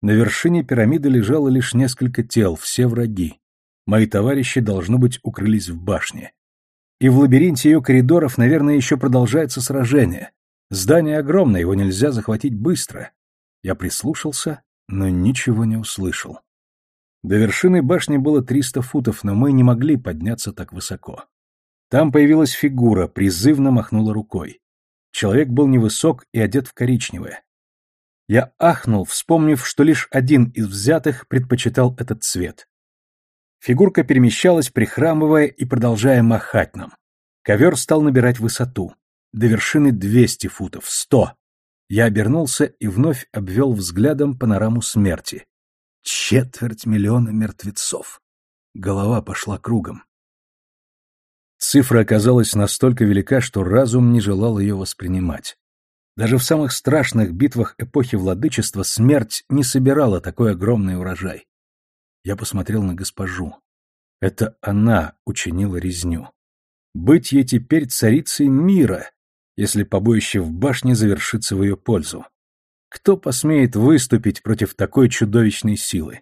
A: На вершине пирамиды лежало лишь несколько тел, все враги. Мои товарищи, должно быть, укрылись в башне. И в лабиринте ее коридоров, наверное, еще продолжается сражение. Здание огромное, его нельзя захватить быстро. Я прислушался, но ничего не услышал. До вершины башни было 300 футов, но мы не могли подняться так высоко. Там появилась фигура, призывно махнула рукой. Человек был невысок и одет в коричневое. Я ахнул, вспомнив, что лишь один из взятых предпочитал этот цвет. Фигурка перемещалась, прихрамывая и продолжая махать нам. Ковер стал набирать высоту. До вершины 200 футов, 100. Я обернулся и вновь обвел взглядом панораму смерти. Четверть миллиона мертвецов. Голова пошла кругом. Цифра оказалась настолько велика, что разум не желал ее воспринимать. Даже в самых страшных битвах эпохи владычества смерть не собирала такой огромный урожай. Я посмотрел на госпожу. Это она учинила резню. Быть ей теперь царицей мира, если побоище в башне завершится в ее пользу. Кто посмеет выступить против такой чудовищной силы?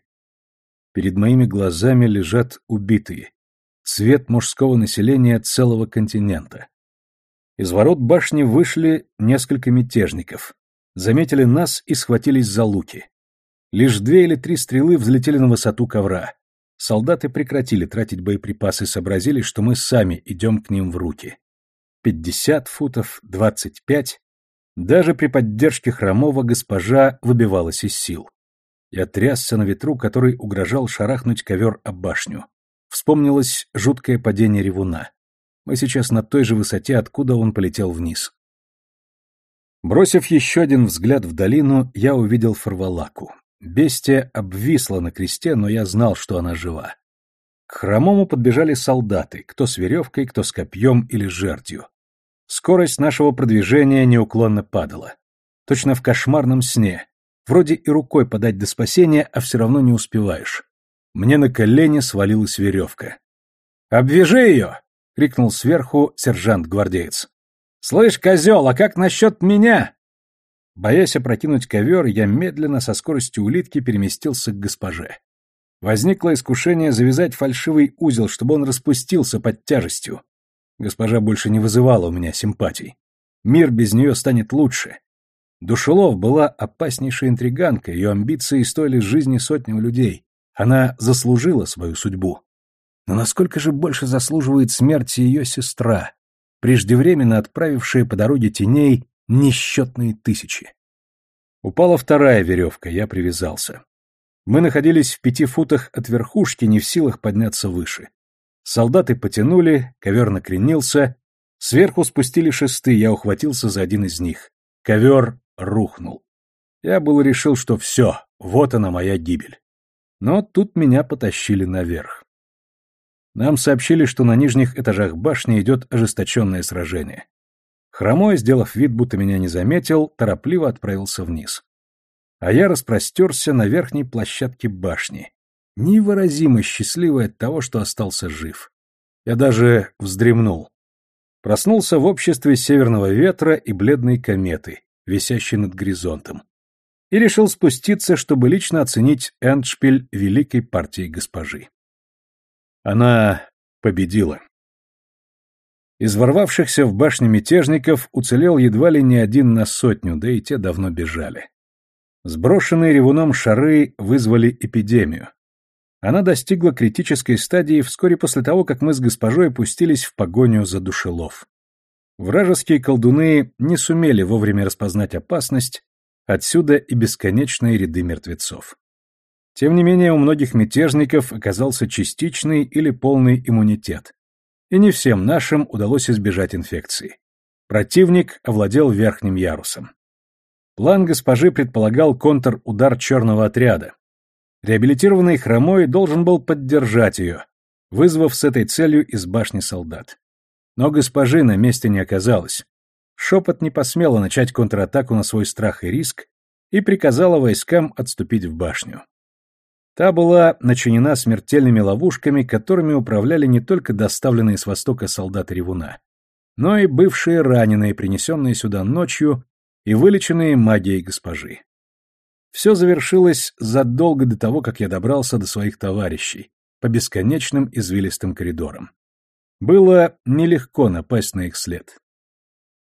A: Перед моими глазами лежат убитые. Цвет мужского населения целого континента. Из ворот башни вышли несколько мятежников. Заметили нас и схватились за луки. Лишь две или три стрелы взлетели на высоту ковра. Солдаты прекратили тратить боеприпасы, сообразили, что мы сами идем к ним в руки. Пятьдесят футов, двадцать пять. Даже при поддержке Хромова госпожа выбивалась из сил. Я трясся на ветру, который угрожал шарахнуть ковер об башню. Вспомнилось жуткое падение ревуна. Мы сейчас на той же высоте, откуда он полетел вниз. Бросив еще один взгляд в долину, я увидел Фарвалаку. Бестия обвисла на кресте, но я знал, что она жива. К хромому подбежали солдаты, кто с веревкой, кто с копьем или жердью. Скорость нашего продвижения неуклонно падала. Точно в кошмарном сне. Вроде и рукой подать до спасения, а все равно не успеваешь. Мне на колени свалилась веревка. «Обвяжи ее!» — крикнул сверху сержант-гвардеец. «Слышь, козел, а как насчет меня?» Боясь опрокинуть ковер, я медленно со скоростью улитки переместился к госпоже. Возникло искушение завязать фальшивый узел, чтобы он распустился под тяжестью. Госпожа больше не вызывала у меня симпатий. Мир без нее станет лучше. Душелов была опаснейшей интриганкой, ее амбиции стоили жизни сотням людей. Она заслужила свою судьбу. Но насколько же больше заслуживает смерти ее сестра, преждевременно отправившая по дороге теней несчетные тысячи? Упала вторая веревка, я привязался. Мы находились в пяти футах от верхушки, не в силах подняться выше. Солдаты потянули, ковер накренился. Сверху спустили шесты, я ухватился за один из них. Ковер рухнул. Я был решил, что все, вот она моя гибель. Но тут меня потащили наверх. Нам сообщили, что на нижних этажах башни идет ожесточенное сражение. Хромой, сделав вид, будто меня не заметил, торопливо отправился вниз. А я распростерся на верхней площадке башни, невыразимо счастливый от того, что остался жив. Я даже вздремнул. Проснулся в обществе северного ветра и бледной кометы, висящей над горизонтом. И решил спуститься, чтобы лично оценить эндшпиль великой партии госпожи. Она победила. Из ворвавшихся в башню мятежников уцелел едва ли не один на сотню, да и те давно бежали. Сброшенные ревуном шары вызвали эпидемию. Она достигла критической стадии вскоре после того, как мы с госпожой пустились в погоню за душелов. Вражеские колдуны не сумели вовремя распознать опасность, отсюда и бесконечные ряды мертвецов. Тем не менее, у многих мятежников оказался частичный или полный иммунитет. И не всем нашим удалось избежать инфекции. Противник овладел верхним ярусом. План госпожи предполагал контр-удар черного отряда. Реабилитированный хромой должен был поддержать ее, вызвав с этой целью из башни солдат. Но госпожи на месте не оказалось. Шепот не посмела начать контратаку на свой страх и риск и приказала войскам отступить в башню. Та была начинена смертельными ловушками, которыми управляли не только доставленные с востока солдаты Ревуна, но и бывшие раненые, принесенные сюда ночью и вылеченные магией госпожи. Все завершилось задолго до того, как я добрался до своих товарищей, по бесконечным извилистым коридорам. Было нелегко напасть на их след.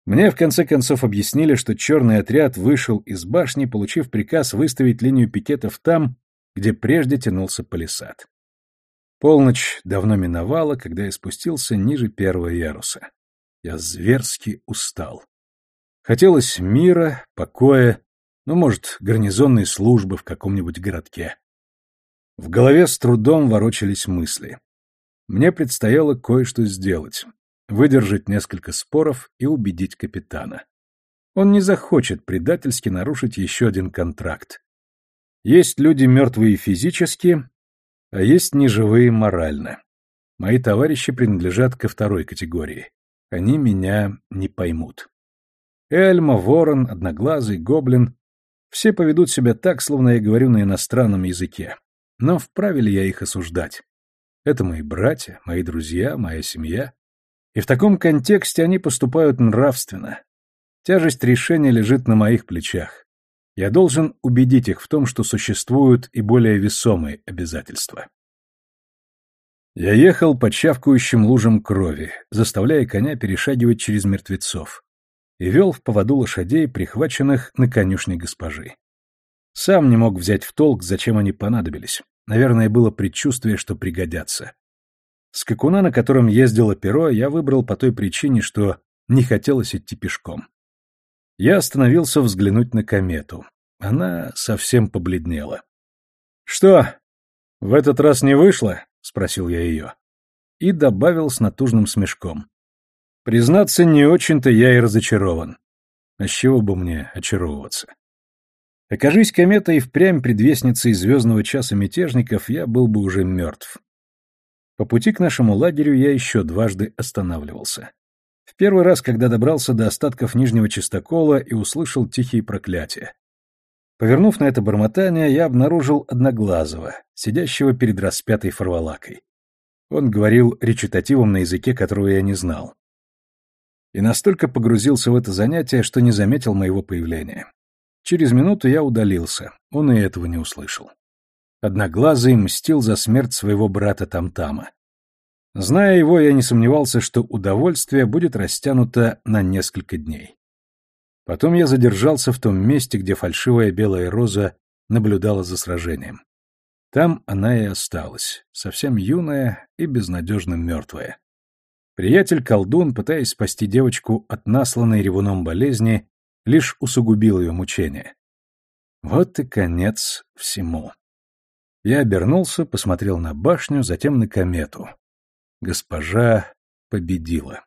A: Мне в конце концов объяснили, что черный отряд вышел из башни, получив приказ выставить линию пикетов там, где прежде тянулся палисад. Полночь давно миновала, когда я спустился ниже первого яруса. Я зверски устал. Хотелось мира, покоя, ну, может, гарнизонной службы в каком-нибудь городке. В голове с трудом ворочались мысли. Мне предстояло кое-что сделать. Выдержать несколько споров и убедить капитана. Он не захочет предательски нарушить еще один контракт. Есть люди мертвые физически, а есть неживые морально. Мои товарищи принадлежат ко второй категории. Они меня не поймут. Эльма, Ворон, Одноглазый, Гоблин — все поведут себя так, словно я говорю на иностранном языке. Но вправе ли я их осуждать? Это мои братья, мои друзья, моя семья. И в таком контексте они поступают нравственно. Тяжесть решения лежит на моих плечах. Я должен убедить их в том, что существуют и более весомые обязательства. Я ехал по чавкающим лужам крови, заставляя коня перешагивать через мертвецов, и вел в поводу лошадей, прихваченных на конюшне госпожи. Сам не мог взять в толк, зачем они понадобились. Наверное, было предчувствие, что пригодятся. Скакуна, на котором ездило перо, я выбрал по той причине, что не хотелось идти пешком. Я остановился взглянуть на комету. Она совсем побледнела. «Что, в этот раз не вышло?» — спросил я ее. И добавил с натужным смешком. «Признаться, не очень-то я и разочарован. А с чего бы мне очаровываться?» Окажись комета и впрямь предвестницей звездного часа мятежников, я был бы уже мертв. По пути к нашему лагерю я еще дважды останавливался. В первый раз, когда добрался до остатков нижнего чистокола и услышал тихие проклятия. Повернув на это бормотание, я обнаружил Одноглазого, сидящего перед распятой фарвалакой. Он говорил речитативом на языке, которого я не знал. И настолько погрузился в это занятие, что не заметил моего появления. Через минуту я удалился, он и этого не услышал. Одноглазый мстил за смерть своего брата Тамтама. Зная его, я не сомневался, что удовольствие будет растянуто на несколько дней. Потом я задержался в том месте, где фальшивая белая роза наблюдала за сражением. Там она и осталась, совсем юная и безнадежно мертвая. Приятель-колдун, пытаясь спасти девочку от насланной ревуном болезни, лишь усугубил ее мучения. Вот и конец всему. Я обернулся, посмотрел на башню, затем на комету. Госпожа победила.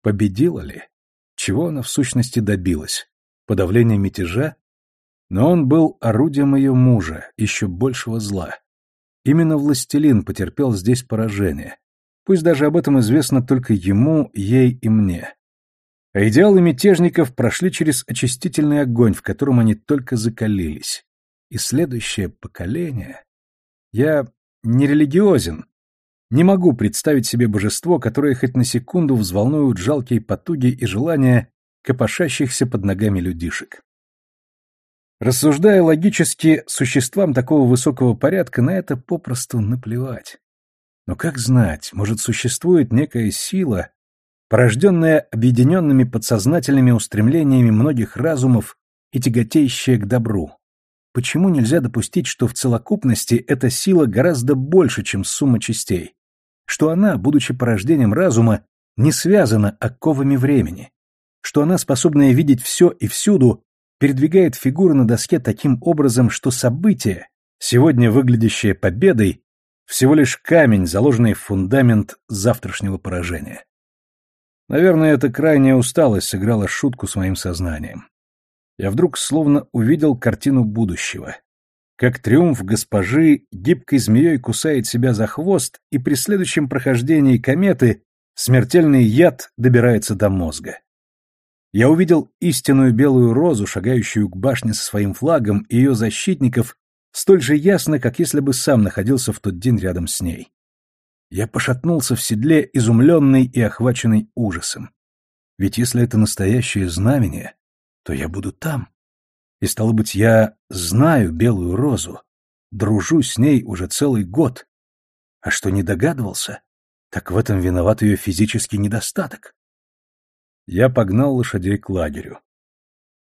A: Победила ли? Чего она в сущности добилась? Подавление мятежа? Но он был орудием ее мужа, еще большего зла. Именно властелин потерпел здесь поражение. Пусть даже об этом известно только ему, ей и мне. А идеалы мятежников прошли через очистительный огонь, в котором они только закалились. И следующее поколение... Я не религиозен, не могу представить себе божество, которое хоть на секунду взволнует жалкие потуги и желания копошащихся под ногами людишек. Рассуждая логически, существам такого высокого порядка на это попросту наплевать. Но как знать, может, существует некая сила, порожденная объединенными подсознательными устремлениями многих разумов и тяготеющая к добру? Почему нельзя допустить, что в целокупности эта сила гораздо больше, чем сумма частей? Что она, будучи порождением разума, не связана оковами времени? Что она, способная видеть все и всюду, передвигает фигуры на доске таким образом, что событие, сегодня выглядящее победой, всего лишь камень, заложенный в фундамент завтрашнего поражения. Наверное, эта крайняя усталость сыграла шутку с моим сознанием. Я вдруг словно увидел картину будущего. Как триумф госпожи гибкой змеей кусает себя за хвост, и при следующем прохождении кометы смертельный яд добирается до мозга. Я увидел истинную белую розу, шагающую к башне со своим флагом, и ее защитников столь же ясно, как если бы сам находился в тот день рядом с ней. Я пошатнулся в седле, изумленный и охваченный ужасом. Ведь если это настоящее знамение, то я буду там. И, стало быть, я знаю белую розу, дружу с ней уже целый год. А что не догадывался, так в этом виноват ее физический недостаток я погнал лошадей к лагерю.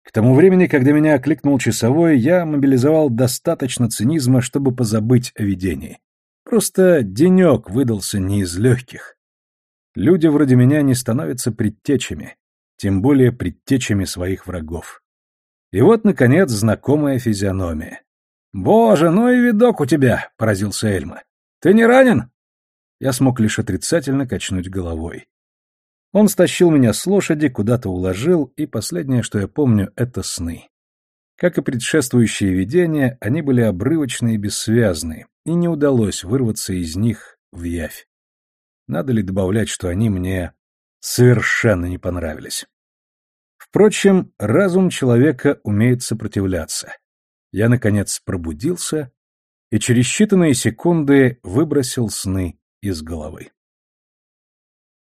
A: К тому времени, когда меня окликнул часовой, я мобилизовал достаточно цинизма, чтобы позабыть о видении. Просто денек выдался не из легких. Люди вроде меня не становятся предтечами, тем более предтечами своих врагов. И вот, наконец, знакомая физиономия. «Боже, ну и видок у тебя!» — поразился Эльма. «Ты не ранен?» Я смог лишь отрицательно качнуть головой. Он стащил меня с лошади, куда-то уложил, и последнее, что я помню, это сны. Как и предшествующие видения, они были обрывочные и бессвязные, и не удалось вырваться из них в явь. Надо ли добавлять, что они мне совершенно не понравились? Впрочем, разум человека умеет сопротивляться. Я, наконец, пробудился и через считанные секунды выбросил сны из головы.